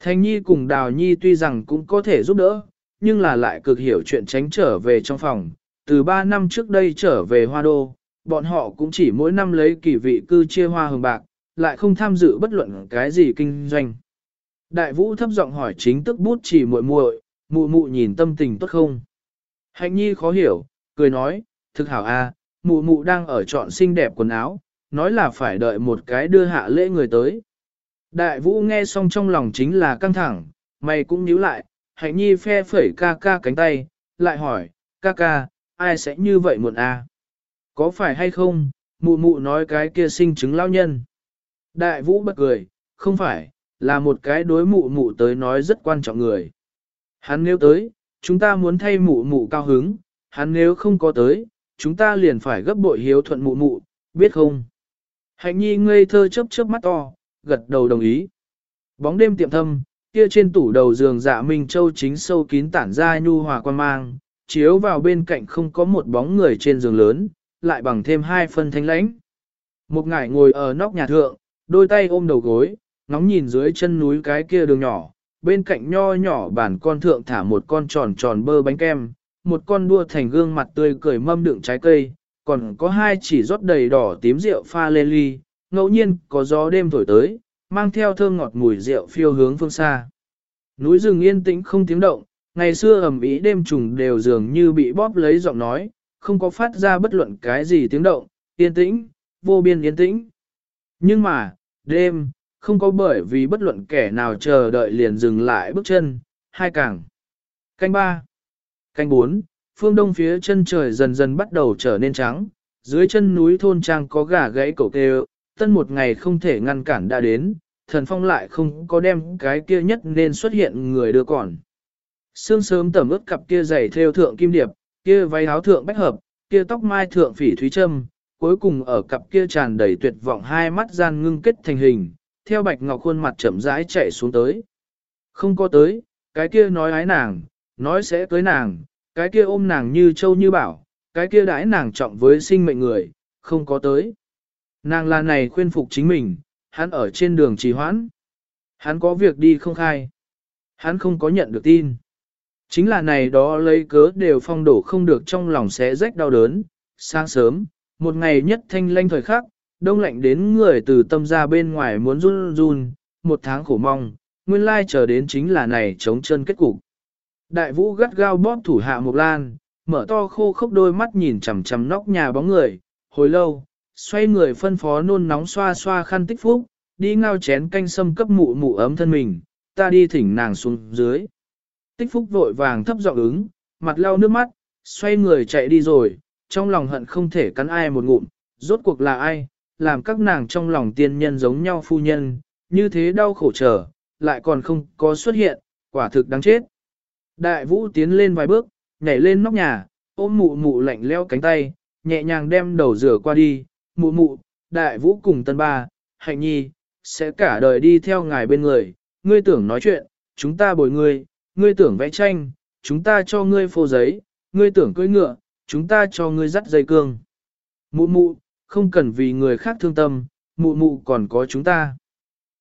Thanh Nhi cùng Đào Nhi tuy rằng cũng có thể giúp đỡ, nhưng là lại cực hiểu chuyện tránh trở về trong phòng. Từ 3 năm trước đây trở về Hoa Đô, bọn họ cũng chỉ mỗi năm lấy kỳ vị cư chia hoa hồng bạc, lại không tham dự bất luận cái gì kinh doanh. Đại Vũ thấp giọng hỏi chính tức bút chỉ muội muội, mụ mụ nhìn tâm tình tốt không? Hạnh Nhi khó hiểu, cười nói, thực hảo a, mụ mụ đang ở chọn xinh đẹp quần áo, nói là phải đợi một cái đưa hạ lễ người tới. Đại vũ nghe xong trong lòng chính là căng thẳng, mày cũng nhíu lại, hạnh nhi phe phẩy ca ca cánh tay, lại hỏi, ca ca, ai sẽ như vậy muộn a? Có phải hay không, mụ mụ nói cái kia sinh chứng lao nhân. Đại vũ bật cười, không phải, là một cái đối mụ mụ tới nói rất quan trọng người. Hắn nếu tới, chúng ta muốn thay mụ mụ cao hứng, hắn nếu không có tới, chúng ta liền phải gấp bội hiếu thuận mụ mụ, biết không? Hạnh nhi ngây thơ chớp chớp mắt to, gật đầu đồng ý. Bóng đêm tiệm thâm, kia trên tủ đầu giường dạ Minh Châu chính sâu kín tản ra nhu hòa quan mang, chiếu vào bên cạnh không có một bóng người trên giường lớn, lại bằng thêm hai phân thanh lãnh. Một ngải ngồi ở nóc nhà thượng, đôi tay ôm đầu gối, ngóng nhìn dưới chân núi cái kia đường nhỏ, bên cạnh nho nhỏ bản con thượng thả một con tròn tròn bơ bánh kem, một con đua thành gương mặt tươi cười mâm đựng trái cây, còn có hai chỉ rót đầy đỏ tím rượu pha lê ly, ngẫu nhiên có gió đêm thổi tới, mang theo thơm ngọt mùi rượu phiêu hướng phương xa. Núi rừng yên tĩnh không tiếng động, ngày xưa ẩm ý đêm trùng đều dường như bị bóp lấy giọng nói, không có phát ra bất luận cái gì tiếng động, yên tĩnh, vô biên yên tĩnh. Nhưng mà, đêm, không có bởi vì bất luận kẻ nào chờ đợi liền dừng lại bước chân, hai càng. Canh ba, canh bốn, phương đông phía chân trời dần dần bắt đầu trở nên trắng, dưới chân núi thôn trang có gà gãy cổ kêu, tân một ngày không thể ngăn cản đã đến, thần phong lại không có đem cái kia nhất nên xuất hiện người đưa còn. Sương sớm tẩm ướt cặp kia giày theo thượng kim điệp, kia váy áo thượng bách hợp, kia tóc mai thượng phỉ thúy trâm, cuối cùng ở cặp kia tràn đầy tuyệt vọng hai mắt gian ngưng kết thành hình, theo bạch ngọc khuôn mặt chậm rãi chạy xuống tới. Không có tới, cái kia nói ái nàng, nói sẽ cưới nàng, cái kia ôm nàng như châu như bảo, cái kia đãi nàng trọng với sinh mệnh người, không có tới. Nàng là này khuyên phục chính mình, hắn ở trên đường trì hoãn. Hắn có việc đi không khai. Hắn không có nhận được tin. Chính là này đó lấy cớ đều phong đổ không được trong lòng xé rách đau đớn. Sáng sớm, một ngày nhất thanh lanh thời khắc, đông lạnh đến người từ tâm ra bên ngoài muốn run run, một tháng khổ mong, nguyên lai chờ đến chính là này chống chân kết cục. Đại vũ gắt gao bóp thủ hạ Mộc lan, mở to khô khốc đôi mắt nhìn chằm chằm nóc nhà bóng người, hồi lâu, xoay người phân phó nôn nóng xoa xoa khăn tích phúc, đi ngao chén canh sâm cấp mụ mụ ấm thân mình, ta đi thỉnh nàng xuống dưới. Tích phúc vội vàng thấp giọng ứng, mặt lau nước mắt, xoay người chạy đi rồi, trong lòng hận không thể cắn ai một ngụm, rốt cuộc là ai, làm các nàng trong lòng tiên nhân giống nhau phu nhân, như thế đau khổ trở, lại còn không có xuất hiện, quả thực đáng chết. Đại vũ tiến lên vài bước, nhảy lên nóc nhà, ôm mụ mụ lạnh leo cánh tay, nhẹ nhàng đem đầu rửa qua đi, mụ mụ, đại vũ cùng tân ba, hạnh nhi, sẽ cả đời đi theo ngài bên người, ngươi tưởng nói chuyện, chúng ta bồi ngươi, ngươi tưởng vẽ tranh, chúng ta cho ngươi phô giấy, ngươi tưởng cưỡi ngựa, chúng ta cho ngươi dắt dây cương. Mụ mụ, không cần vì người khác thương tâm, mụ mụ còn có chúng ta.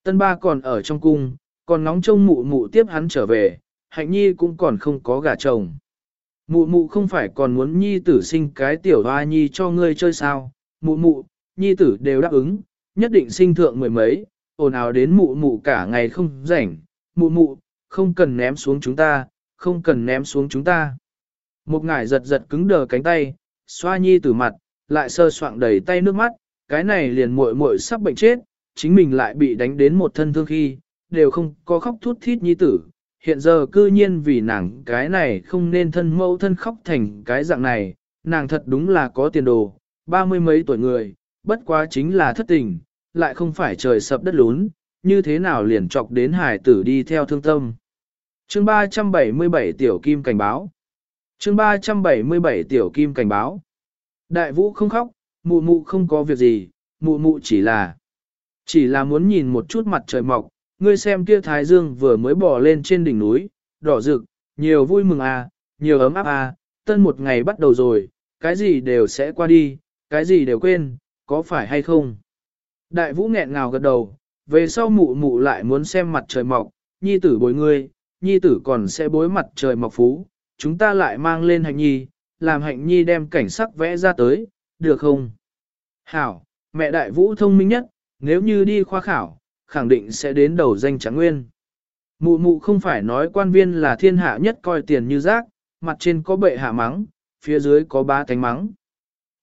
Tân ba còn ở trong cung, còn nóng trông mụ mụ tiếp hắn trở về, hạnh nhi cũng còn không có gả chồng. Mụ mụ không phải còn muốn nhi tử sinh cái tiểu hoa nhi cho ngươi chơi sao, mụ mụ, nhi tử đều đáp ứng, nhất định sinh thượng mười mấy, ồn ào đến mụ mụ cả ngày không rảnh, mụ mụ, không cần ném xuống chúng ta, không cần ném xuống chúng ta. Một ngải giật giật cứng đờ cánh tay, xoa nhi tử mặt, lại sơ soạng đầy tay nước mắt, cái này liền muội muội sắp bệnh chết, chính mình lại bị đánh đến một thân thương khi, đều không có khóc thút thít nhi tử. Hiện giờ cư nhiên vì nàng cái này không nên thân mẫu thân khóc thành cái dạng này, nàng thật đúng là có tiền đồ, ba mươi mấy tuổi người, bất quá chính là thất tình, lại không phải trời sập đất lún, như thế nào liền chọc đến hải tử đi theo thương tâm. Chương 377 Tiểu Kim Cảnh báo Chương 377 Tiểu Kim Cảnh báo Đại vũ không khóc, mụ mụ không có việc gì, mụ mụ chỉ là chỉ là muốn nhìn một chút mặt trời mọc, ngươi xem kia thái dương vừa mới bỏ lên trên đỉnh núi, đỏ rực, nhiều vui mừng à, nhiều ấm áp à, tân một ngày bắt đầu rồi, cái gì đều sẽ qua đi, cái gì đều quên, có phải hay không? Đại vũ nghẹn ngào gật đầu, về sau mụ mụ lại muốn xem mặt trời mọc, nhi tử bối ngươi, nhi tử còn sẽ bối mặt trời mọc phú, chúng ta lại mang lên hạnh nhi, làm hạnh nhi đem cảnh sắc vẽ ra tới, được không? Hảo, mẹ đại vũ thông minh nhất, nếu như đi khoa khảo, khẳng định sẽ đến đầu danh trắng nguyên. Mụ mụ không phải nói quan viên là thiên hạ nhất coi tiền như rác, mặt trên có bệ hạ mắng, phía dưới có ba cánh mắng.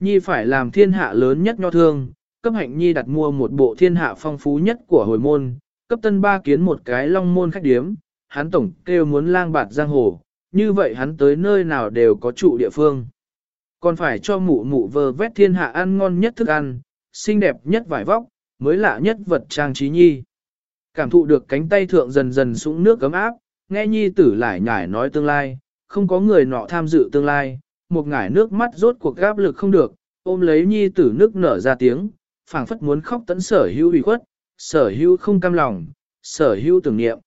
Nhi phải làm thiên hạ lớn nhất nho thương, cấp hạnh nhi đặt mua một bộ thiên hạ phong phú nhất của hồi môn, cấp tân ba kiến một cái long môn khách điếm, hắn tổng kêu muốn lang bạt giang hồ, như vậy hắn tới nơi nào đều có trụ địa phương. Còn phải cho mụ mụ vơ vét thiên hạ ăn ngon nhất thức ăn, xinh đẹp nhất vải vóc, mới lạ nhất vật trang trí nhi. Cảm thụ được cánh tay thượng dần dần sũng nước cấm áp, nghe nhi tử lại nhải nói tương lai, không có người nọ tham dự tương lai, một ngải nước mắt rốt cuộc gáp lực không được, ôm lấy nhi tử nước nở ra tiếng, phảng phất muốn khóc tấn sở hữu ủy khuất, sở hữu không cam lòng, sở hữu tưởng niệm.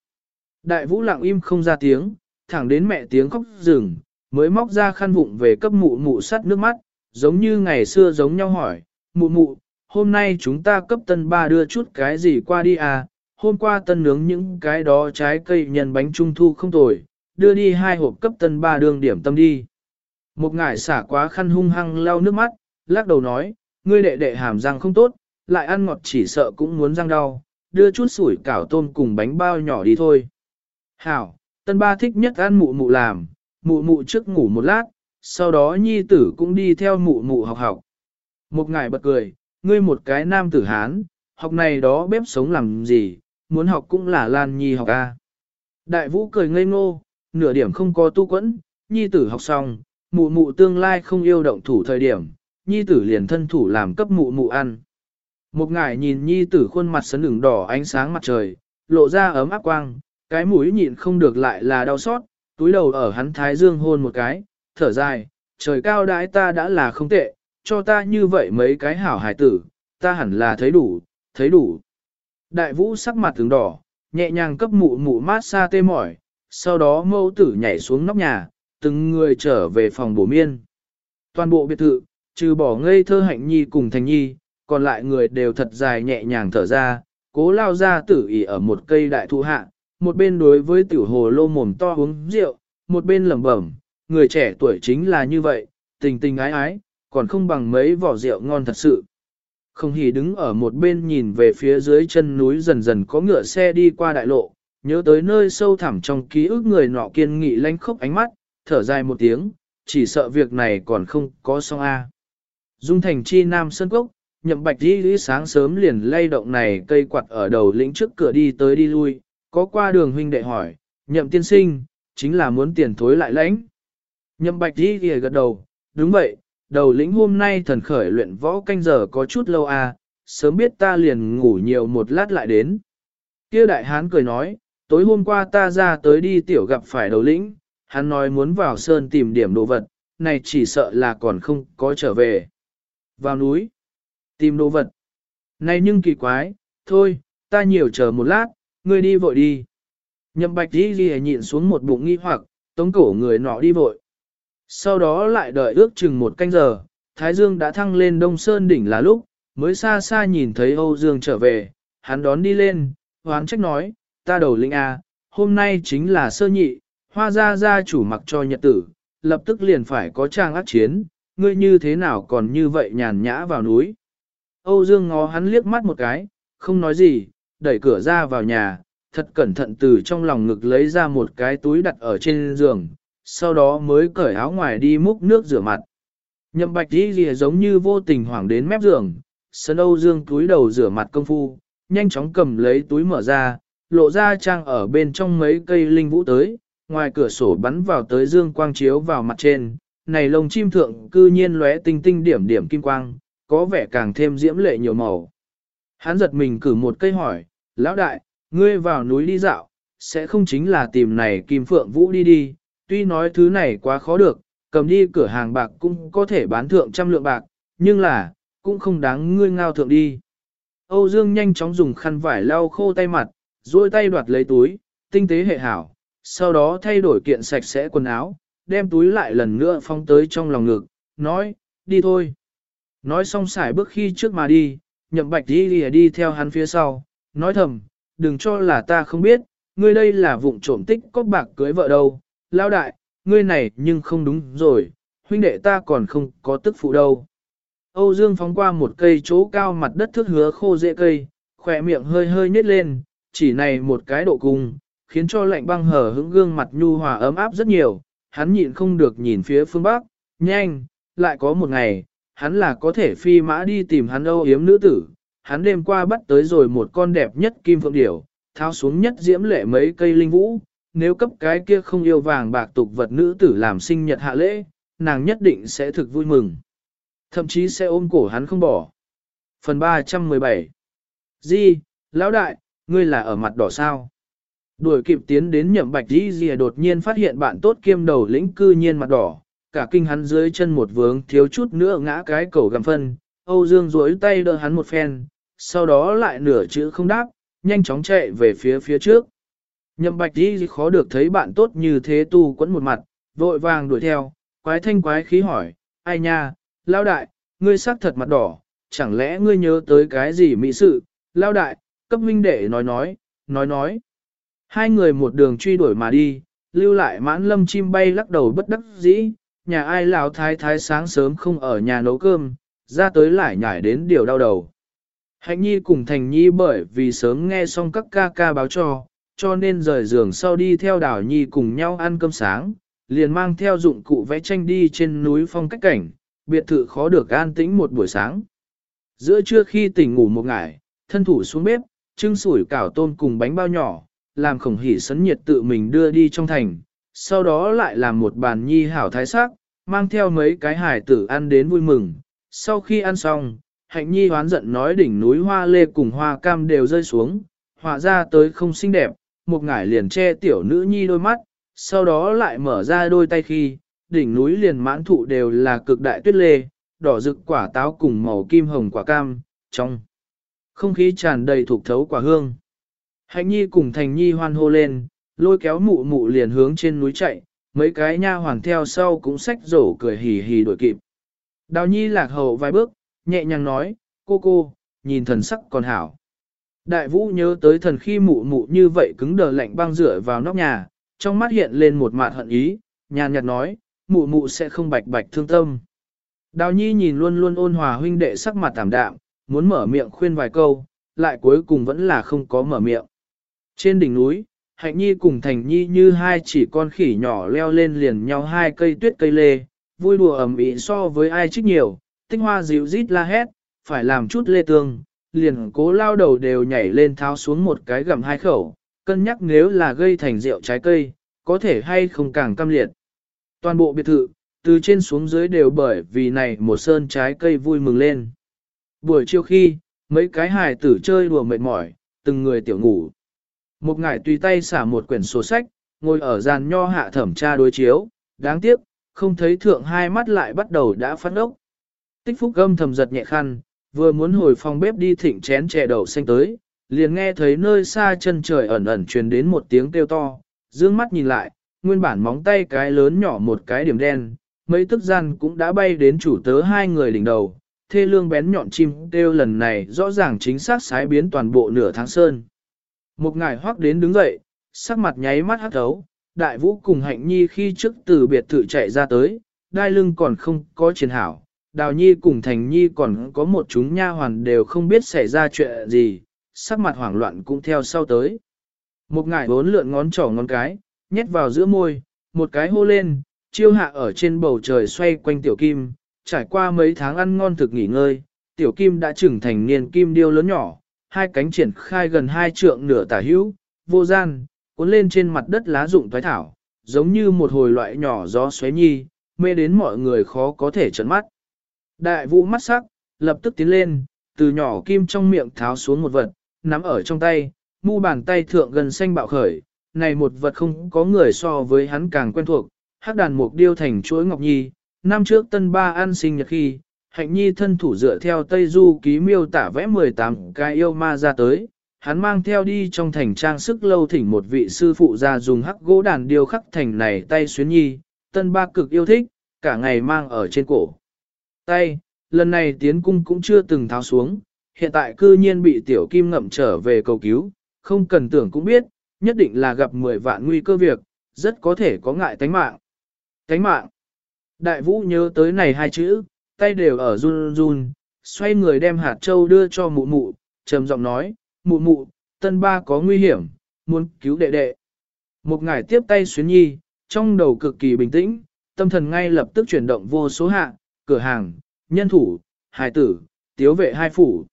Đại vũ lặng im không ra tiếng, thẳng đến mẹ tiếng khóc rừng, mới móc ra khăn vụng về cấp mụ mụ sắt nước mắt, giống như ngày xưa giống nhau hỏi, mụ mụ, hôm nay chúng ta cấp tân ba đưa chút cái gì qua đi à, hôm qua tân nướng những cái đó trái cây nhân bánh trung thu không tồi, đưa đi hai hộp cấp tân ba đường điểm tâm đi. Một ngải xả quá khăn hung hăng lau nước mắt, lắc đầu nói, ngươi đệ đệ hàm răng không tốt, lại ăn ngọt chỉ sợ cũng muốn răng đau, đưa chút sủi cảo tôm cùng bánh bao nhỏ đi thôi. Hảo, tân ba thích nhất ăn mụ mụ làm, mụ mụ trước ngủ một lát, sau đó nhi tử cũng đi theo mụ mụ học học. Một ngải bật cười, ngươi một cái nam tử Hán, học này đó bếp sống làm gì, muốn học cũng là Lan Nhi học a. Đại vũ cười ngây ngô, nửa điểm không có tu quẫn, nhi tử học xong, mụ mụ tương lai không yêu động thủ thời điểm, nhi tử liền thân thủ làm cấp mụ mụ ăn. Một ngải nhìn nhi tử khuôn mặt sấn đường đỏ ánh sáng mặt trời, lộ ra ấm áp quang, cái mũi nhịn không được lại là đau xót, túi đầu ở hắn thái dương hôn một cái, thở dài, trời cao đãi ta đã là không tệ, cho ta như vậy mấy cái hảo hài tử, ta hẳn là thấy đủ, thấy đủ. Đại vũ sắc mặt tướng đỏ, nhẹ nhàng cấp mụ mụ mát xa tê mỏi, sau đó mẫu tử nhảy xuống nóc nhà, từng người trở về phòng bổ miên. Toàn bộ biệt thự, trừ bỏ ngây thơ hạnh nhi cùng thành nhi, còn lại người đều thật dài nhẹ nhàng thở ra, cố lao ra tử ỉ ở một cây đại thụ hạ, một bên đối với tiểu hồ lô mồm to uống rượu, một bên lẩm bẩm, người trẻ tuổi chính là như vậy, tình tình ái ái, còn không bằng mấy vỏ rượu ngon thật sự. Không hỉ đứng ở một bên nhìn về phía dưới chân núi dần dần có ngựa xe đi qua đại lộ, nhớ tới nơi sâu thẳm trong ký ức người nọ kiên nghị lanh khốc ánh mắt, thở dài một tiếng, chỉ sợ việc này còn không có xong a. Dung thành chi nam sơn cốc, nhậm bạch đi lý sáng sớm liền lay động này cây quạt ở đầu lĩnh trước cửa đi tới đi lui, có qua đường huynh đệ hỏi, nhậm tiên sinh, chính là muốn tiền thối lại lãnh. Nhậm bạch đi ghi gật đầu, đúng vậy, đầu lĩnh hôm nay thần khởi luyện võ canh giờ có chút lâu à, sớm biết ta liền ngủ nhiều một lát lại đến. Kia đại hán cười nói, tối hôm qua ta ra tới đi tiểu gặp phải đầu lĩnh, hắn nói muốn vào sơn tìm điểm đồ vật, này chỉ sợ là còn không có trở về. Vào núi, tìm đồ vật. Này nhưng kỳ quái, thôi, ta nhiều chờ một lát, ngươi đi vội đi. Nhậm bạch đi ghi nhịn xuống một bụng nghi hoặc, tống cổ người nọ đi vội. Sau đó lại đợi ước chừng một canh giờ, Thái Dương đã thăng lên Đông Sơn đỉnh là lúc, mới xa xa nhìn thấy Âu Dương trở về, hắn đón đi lên, hoán trách nói, ta đầu linh A, hôm nay chính là sơ nhị, hoa gia gia chủ mặc cho nhật tử, lập tức liền phải có trang ác chiến, ngươi như thế nào còn như vậy nhàn nhã vào núi. Âu Dương ngó hắn liếc mắt một cái, không nói gì, đẩy cửa ra vào nhà, thật cẩn thận từ trong lòng ngực lấy ra một cái túi đặt ở trên giường, sau đó mới cởi áo ngoài đi múc nước rửa mặt. Nhậm bạch đi lìa giống như vô tình hoảng đến mép giường, sân Âu Dương túi đầu rửa mặt công phu, nhanh chóng cầm lấy túi mở ra, lộ ra trang ở bên trong mấy cây linh vũ tới, ngoài cửa sổ bắn vào tới dương quang chiếu vào mặt trên, này lồng chim thượng cư nhiên lóe tinh tinh điểm điểm kim quang, có vẻ càng thêm diễm lệ nhiều màu. Hắn giật mình cử một cây hỏi, lão đại, ngươi vào núi đi dạo, sẽ không chính là tìm này kim phượng vũ đi đi, tuy nói thứ này quá khó được, cầm đi cửa hàng bạc cũng có thể bán thượng trăm lượng bạc, nhưng là, cũng không đáng ngươi ngao thượng đi. Âu Dương nhanh chóng dùng khăn vải lau khô tay mặt, duỗi tay đoạt lấy túi, tinh tế hệ hảo, sau đó thay đổi kiện sạch sẽ quần áo, đem túi lại lần nữa phong tới trong lòng ngực, nói, đi thôi. Nói xong xài bước khi trước mà đi, nhậm bạch đi đi, đi theo hắn phía sau, nói thầm, đừng cho là ta không biết, ngươi đây là vụng trộm tích có bạc cưới vợ đâu, lao đại, ngươi này nhưng không đúng rồi, huynh đệ ta còn không có tức phụ đâu. Âu Dương phóng qua một cây chỗ cao mặt đất thước hứa khô dễ cây, khỏe miệng hơi hơi nhếch lên, chỉ này một cái độ cung, khiến cho lạnh băng hở hững gương mặt nhu hòa ấm áp rất nhiều, hắn nhịn không được nhìn phía phương Bắc, nhanh, lại có một ngày, hắn là có thể phi mã đi tìm hắn âu yếm nữ tử, hắn đêm qua bắt tới rồi một con đẹp nhất kim phượng điểu, tháo xuống nhất diễm lệ mấy cây linh vũ, nếu cấp cái kia không yêu vàng bạc tục vật nữ tử làm sinh nhật hạ lễ, nàng nhất định sẽ thực vui mừng. Thậm chí sẽ ôm cổ hắn không bỏ. Phần 317 Di, lão đại, ngươi là ở mặt đỏ sao? Đuổi kịp tiến đến nhậm bạch đi dìa đột nhiên phát hiện bạn tốt kiêm đầu lĩnh cư nhiên mặt đỏ, cả kinh hắn dưới chân một vướng thiếu chút nữa ngã cái cầu gầm phân, Âu Dương duỗi tay đỡ hắn một phen, sau đó lại nửa chữ không đáp, nhanh chóng chạy về phía phía trước. Nhậm bạch đi khó được thấy bạn tốt như thế tu quẫn một mặt, vội vàng đuổi theo, quái thanh quái khí hỏi, ai nha, lao đại, ngươi sắc thật mặt đỏ, chẳng lẽ ngươi nhớ tới cái gì mỹ sự, lao đại, cấp huynh đệ nói nói, nói nói. Hai người một đường truy đuổi mà đi, lưu lại mãn lâm chim bay lắc đầu bất đắc dĩ, nhà ai lão thái thái sáng sớm không ở nhà nấu cơm, ra tới lại nhảy đến điều đau đầu. Hạnh nhi cùng thành nhi bởi vì sớm nghe xong các ca ca báo cho, cho nên rời giường sau đi theo đảo nhi cùng nhau ăn cơm sáng, liền mang theo dụng cụ vẽ tranh đi trên núi phong cách cảnh, biệt thự khó được an tĩnh một buổi sáng. Giữa trưa khi tỉnh ngủ một ngày, thân thủ xuống bếp, trưng sủi cảo tôm cùng bánh bao nhỏ, làm khổng hỉ sấn nhiệt tự mình đưa đi trong thành, sau đó lại làm một bàn nhi hảo thái sắc, mang theo mấy cái hải tử ăn đến vui mừng. Sau khi ăn xong, hạnh nhi hoán giận nói đỉnh núi hoa lê cùng hoa cam đều rơi xuống, họa ra tới không xinh đẹp, một ngải liền che tiểu nữ nhi đôi mắt, sau đó lại mở ra đôi tay khi, đỉnh núi liền mãn thụ đều là cực đại tuyết lê, đỏ rực quả táo cùng màu kim hồng quả cam, trong không khí tràn đầy thuộc thấu quả hương. Hạnh nhi cùng thành nhi hoan hô lên, lôi kéo mụ mụ liền hướng trên núi chạy, mấy cái nha hoàng theo sau cũng xách rổ cười hì hì đuổi kịp. Đào nhi lạc hậu vài bước, nhẹ nhàng nói, cô cô, nhìn thần sắc còn hảo. Đại vũ nhớ tới thần khi mụ mụ như vậy cứng đờ lạnh băng rửa vào nóc nhà, trong mắt hiện lên một mạt hận ý, nhàn nhạt nói, mụ mụ sẽ không bạch bạch thương tâm. Đào nhi nhìn luôn luôn ôn hòa huynh đệ sắc mặt tảm đạm, muốn mở miệng khuyên vài câu, lại cuối cùng vẫn là không có mở miệng. Trên đỉnh núi, hạnh nhi cùng thành nhi như hai chỉ con khỉ nhỏ leo lên liền nhau hai cây tuyết cây lê, vui đùa ẩm ý so với ai trích nhiều, tinh hoa dịu rít la hét, phải làm chút lê tương, liền cố lao đầu đều nhảy lên tháo xuống một cái gầm hai khẩu, cân nhắc nếu là gây thành rượu trái cây, có thể hay không càng cam liệt. Toàn bộ biệt thự, từ trên xuống dưới đều bởi vì này một sơn trái cây vui mừng lên. Buổi chiều khi, mấy cái hài tử chơi đùa mệt mỏi, từng người tiểu ngủ. Một ngải tùy tay xả một quyển sổ sách, ngồi ở giàn nho hạ thẩm tra đối chiếu, đáng tiếc, không thấy thượng hai mắt lại bắt đầu đã phát ốc. Tích phúc gâm thầm giật nhẹ khăn, vừa muốn hồi phòng bếp đi thịnh chén chè đậu xanh tới, liền nghe thấy nơi xa chân trời ẩn ẩn truyền đến một tiếng kêu to, dương mắt nhìn lại, nguyên bản móng tay cái lớn nhỏ một cái điểm đen, mấy tức gian cũng đã bay đến chủ tớ hai người đỉnh đầu, thê lương bén nhọn chim kêu lần này rõ ràng chính xác sái biến toàn bộ nửa tháng sơn. Một ngài hoắc đến đứng dậy, sắc mặt nháy mắt hắt thấu, đại vũ cùng hạnh nhi khi trước từ biệt thự chạy ra tới, đai lưng còn không có chiến hảo, đào nhi cùng thành nhi còn có một chúng nha hoàn đều không biết xảy ra chuyện gì, sắc mặt hoảng loạn cũng theo sau tới. Một ngải bốn lượn ngón trỏ ngón cái, nhét vào giữa môi, một cái hô lên, chiêu hạ ở trên bầu trời xoay quanh tiểu kim, trải qua mấy tháng ăn ngon thực nghỉ ngơi, tiểu kim đã trưởng thành niên kim điêu lớn nhỏ, hai cánh triển khai gần hai trượng nửa tả hữu, vô gian, cuốn lên trên mặt đất lá rụng thoái thảo, giống như một hồi loại nhỏ gió xoáy nhi, mê đến mọi người khó có thể trấn mắt. Đại vũ mắt sắc, lập tức tiến lên, từ nhỏ kim trong miệng tháo xuống một vật, nắm ở trong tay, mu bàn tay thượng gần xanh bạo khởi, này một vật không có người so với hắn càng quen thuộc, hắc đàn mục điêu thành chuỗi ngọc nhi, năm trước tân ba an sinh nhật khi, hạnh nhi thân thủ dựa theo Tây Du ký miêu tả vẽ 18 cái yêu ma ra tới, hắn mang theo đi trong thành trang sức lâu thỉnh một vị sư phụ ra dùng hắc gỗ đàn điêu khắc thành này tay xuyến nhi, tân ba cực yêu thích, cả ngày mang ở trên cổ. Tay, lần này tiến cung cũng chưa từng tháo xuống, hiện tại cư nhiên bị tiểu kim ngậm trở về cầu cứu, không cần tưởng cũng biết, nhất định là gặp 10 vạn nguy cơ việc, rất có thể có ngại tánh mạng. Tánh mạng. Đại vũ nhớ tới này hai chữ, tay đều ở run run, xoay người đem hạt châu đưa cho mụ mụ, trầm giọng nói, mụ mụ, tân ba có nguy hiểm, muốn cứu đệ đệ. Một ngải tiếp tay xuyến nhi, trong đầu cực kỳ bình tĩnh, tâm thần ngay lập tức chuyển động vô số hạ, cửa hàng, nhân thủ, hài tử, tiếu vệ hai phủ.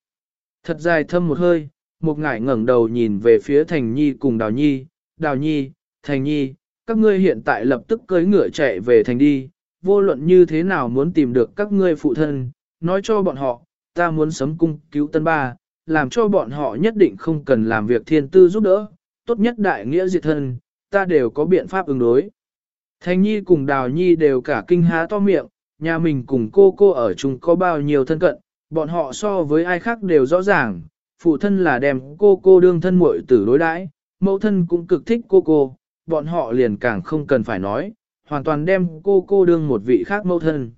Thật dài thâm một hơi, một ngải ngẩng đầu nhìn về phía Thành Nhi cùng Đào Nhi, Đào Nhi, Thành Nhi, các ngươi hiện tại lập tức cưỡi ngựa chạy về Thành đi, vô luận như thế nào muốn tìm được các ngươi phụ thân, nói cho bọn họ, ta muốn sấm cung cứu tân ba, làm cho bọn họ nhất định không cần làm việc thiên tư giúp đỡ, tốt nhất đại nghĩa diệt thân, ta đều có biện pháp ứng đối. Thành Nhi cùng Đào Nhi đều cả kinh há to miệng, nhà mình cùng cô cô ở chung có bao nhiêu thân cận, bọn họ so với ai khác đều rõ ràng, phụ thân là đem cô cô đương thân muội tử đối đãi, mẫu thân cũng cực thích cô cô, bọn họ liền càng không cần phải nói, hoàn toàn đem cô cô đương một vị khác mẫu thân.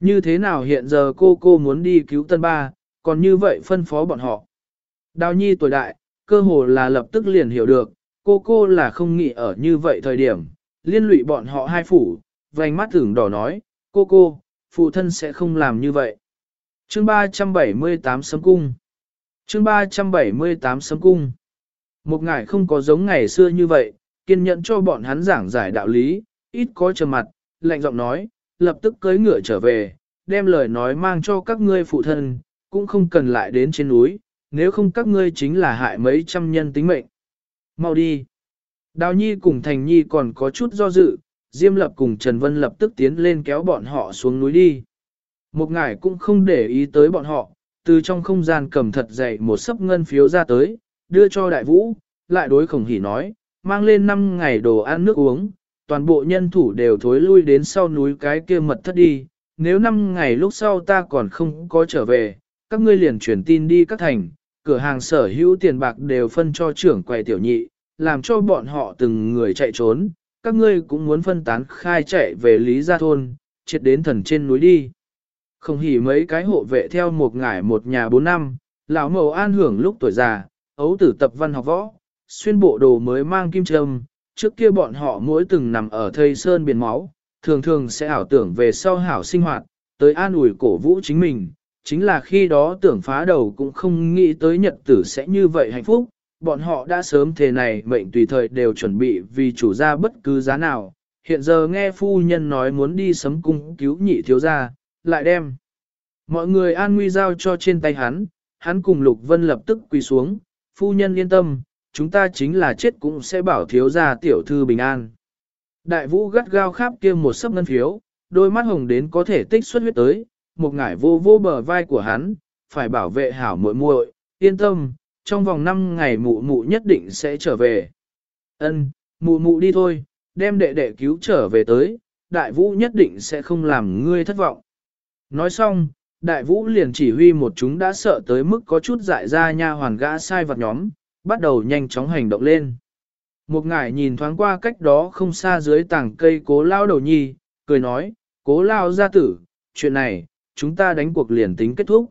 Như thế nào hiện giờ cô cô muốn đi cứu tân ba, còn như vậy phân phó bọn họ. Đào nhi tuổi đại, cơ hồ là lập tức liền hiểu được, cô cô là không nghĩ ở như vậy thời điểm, liên lụy bọn họ hai phủ, vành mắt tưởng đỏ nói, cô cô, phụ thân sẽ không làm như vậy. Chương 378 Sấm Cung Chương 378 Sấm Cung Một ngày không có giống ngày xưa như vậy, kiên nhẫn cho bọn hắn giảng giải đạo lý, ít có trầm mặt, lạnh giọng nói, lập tức cưới ngựa trở về, đem lời nói mang cho các ngươi phụ thân, cũng không cần lại đến trên núi, nếu không các ngươi chính là hại mấy trăm nhân tính mệnh. Mau đi. Đào Nhi cùng Thành Nhi còn có chút do dự, Diêm Lập cùng Trần Vân lập tức tiến lên kéo bọn họ xuống núi đi. Một ngải cũng không để ý tới bọn họ, từ trong không gian cầm thật dày một sấp ngân phiếu ra tới, đưa cho đại vũ, lại đối khổng hỉ nói, mang lên 5 ngày đồ ăn nước uống, toàn bộ nhân thủ đều thối lui đến sau núi cái kia mật thất đi, nếu 5 ngày lúc sau ta còn không có trở về, các ngươi liền truyền tin đi các thành, cửa hàng sở hữu tiền bạc đều phân cho trưởng quầy tiểu nhị, làm cho bọn họ từng người chạy trốn, các ngươi cũng muốn phân tán khai chạy về Lý Gia Thôn, triệt đến thần trên núi đi. Không hỉ mấy cái hộ vệ theo một ngải một nhà bốn năm, lão mầu an hưởng lúc tuổi già, ấu tử tập văn học võ, xuyên bộ đồ mới mang kim trâm, trước kia bọn họ mỗi từng nằm ở thây sơn biển máu, thường thường sẽ ảo tưởng về sau hảo sinh hoạt, tới an ủi cổ vũ chính mình, chính là khi đó tưởng phá đầu cũng không nghĩ tới nhật tử sẽ như vậy hạnh phúc, bọn họ đã sớm thế này mệnh tùy thời đều chuẩn bị vì chủ gia bất cứ giá nào, hiện giờ nghe phu nhân nói muốn đi sấm cung cứu nhị thiếu gia, lại đem. Mọi người an nguy giao cho trên tay hắn, hắn cùng Lục Vân lập tức quỳ xuống, phu nhân yên tâm, chúng ta chính là chết cũng sẽ bảo thiếu gia tiểu thư bình an. Đại vũ gắt gao khắp kia một sấp ngân phiếu, đôi mắt hồng đến có thể tích xuất huyết tới, một ngải vô vô bờ vai của hắn, phải bảo vệ hảo muội muội, yên tâm, trong vòng 5 ngày mụ mụ nhất định sẽ trở về. Ân, mụ mụ đi thôi, đem đệ đệ cứu trở về tới, đại vũ nhất định sẽ không làm ngươi thất vọng. Nói xong, đại vũ liền chỉ huy một chúng đã sợ tới mức có chút dại ra nha hoàn gã sai vật nhóm, bắt đầu nhanh chóng hành động lên. Một ngải nhìn thoáng qua cách đó không xa dưới tảng cây cố lao đầu nhi, cười nói, cố lao gia tử, chuyện này, chúng ta đánh cuộc liền tính kết thúc.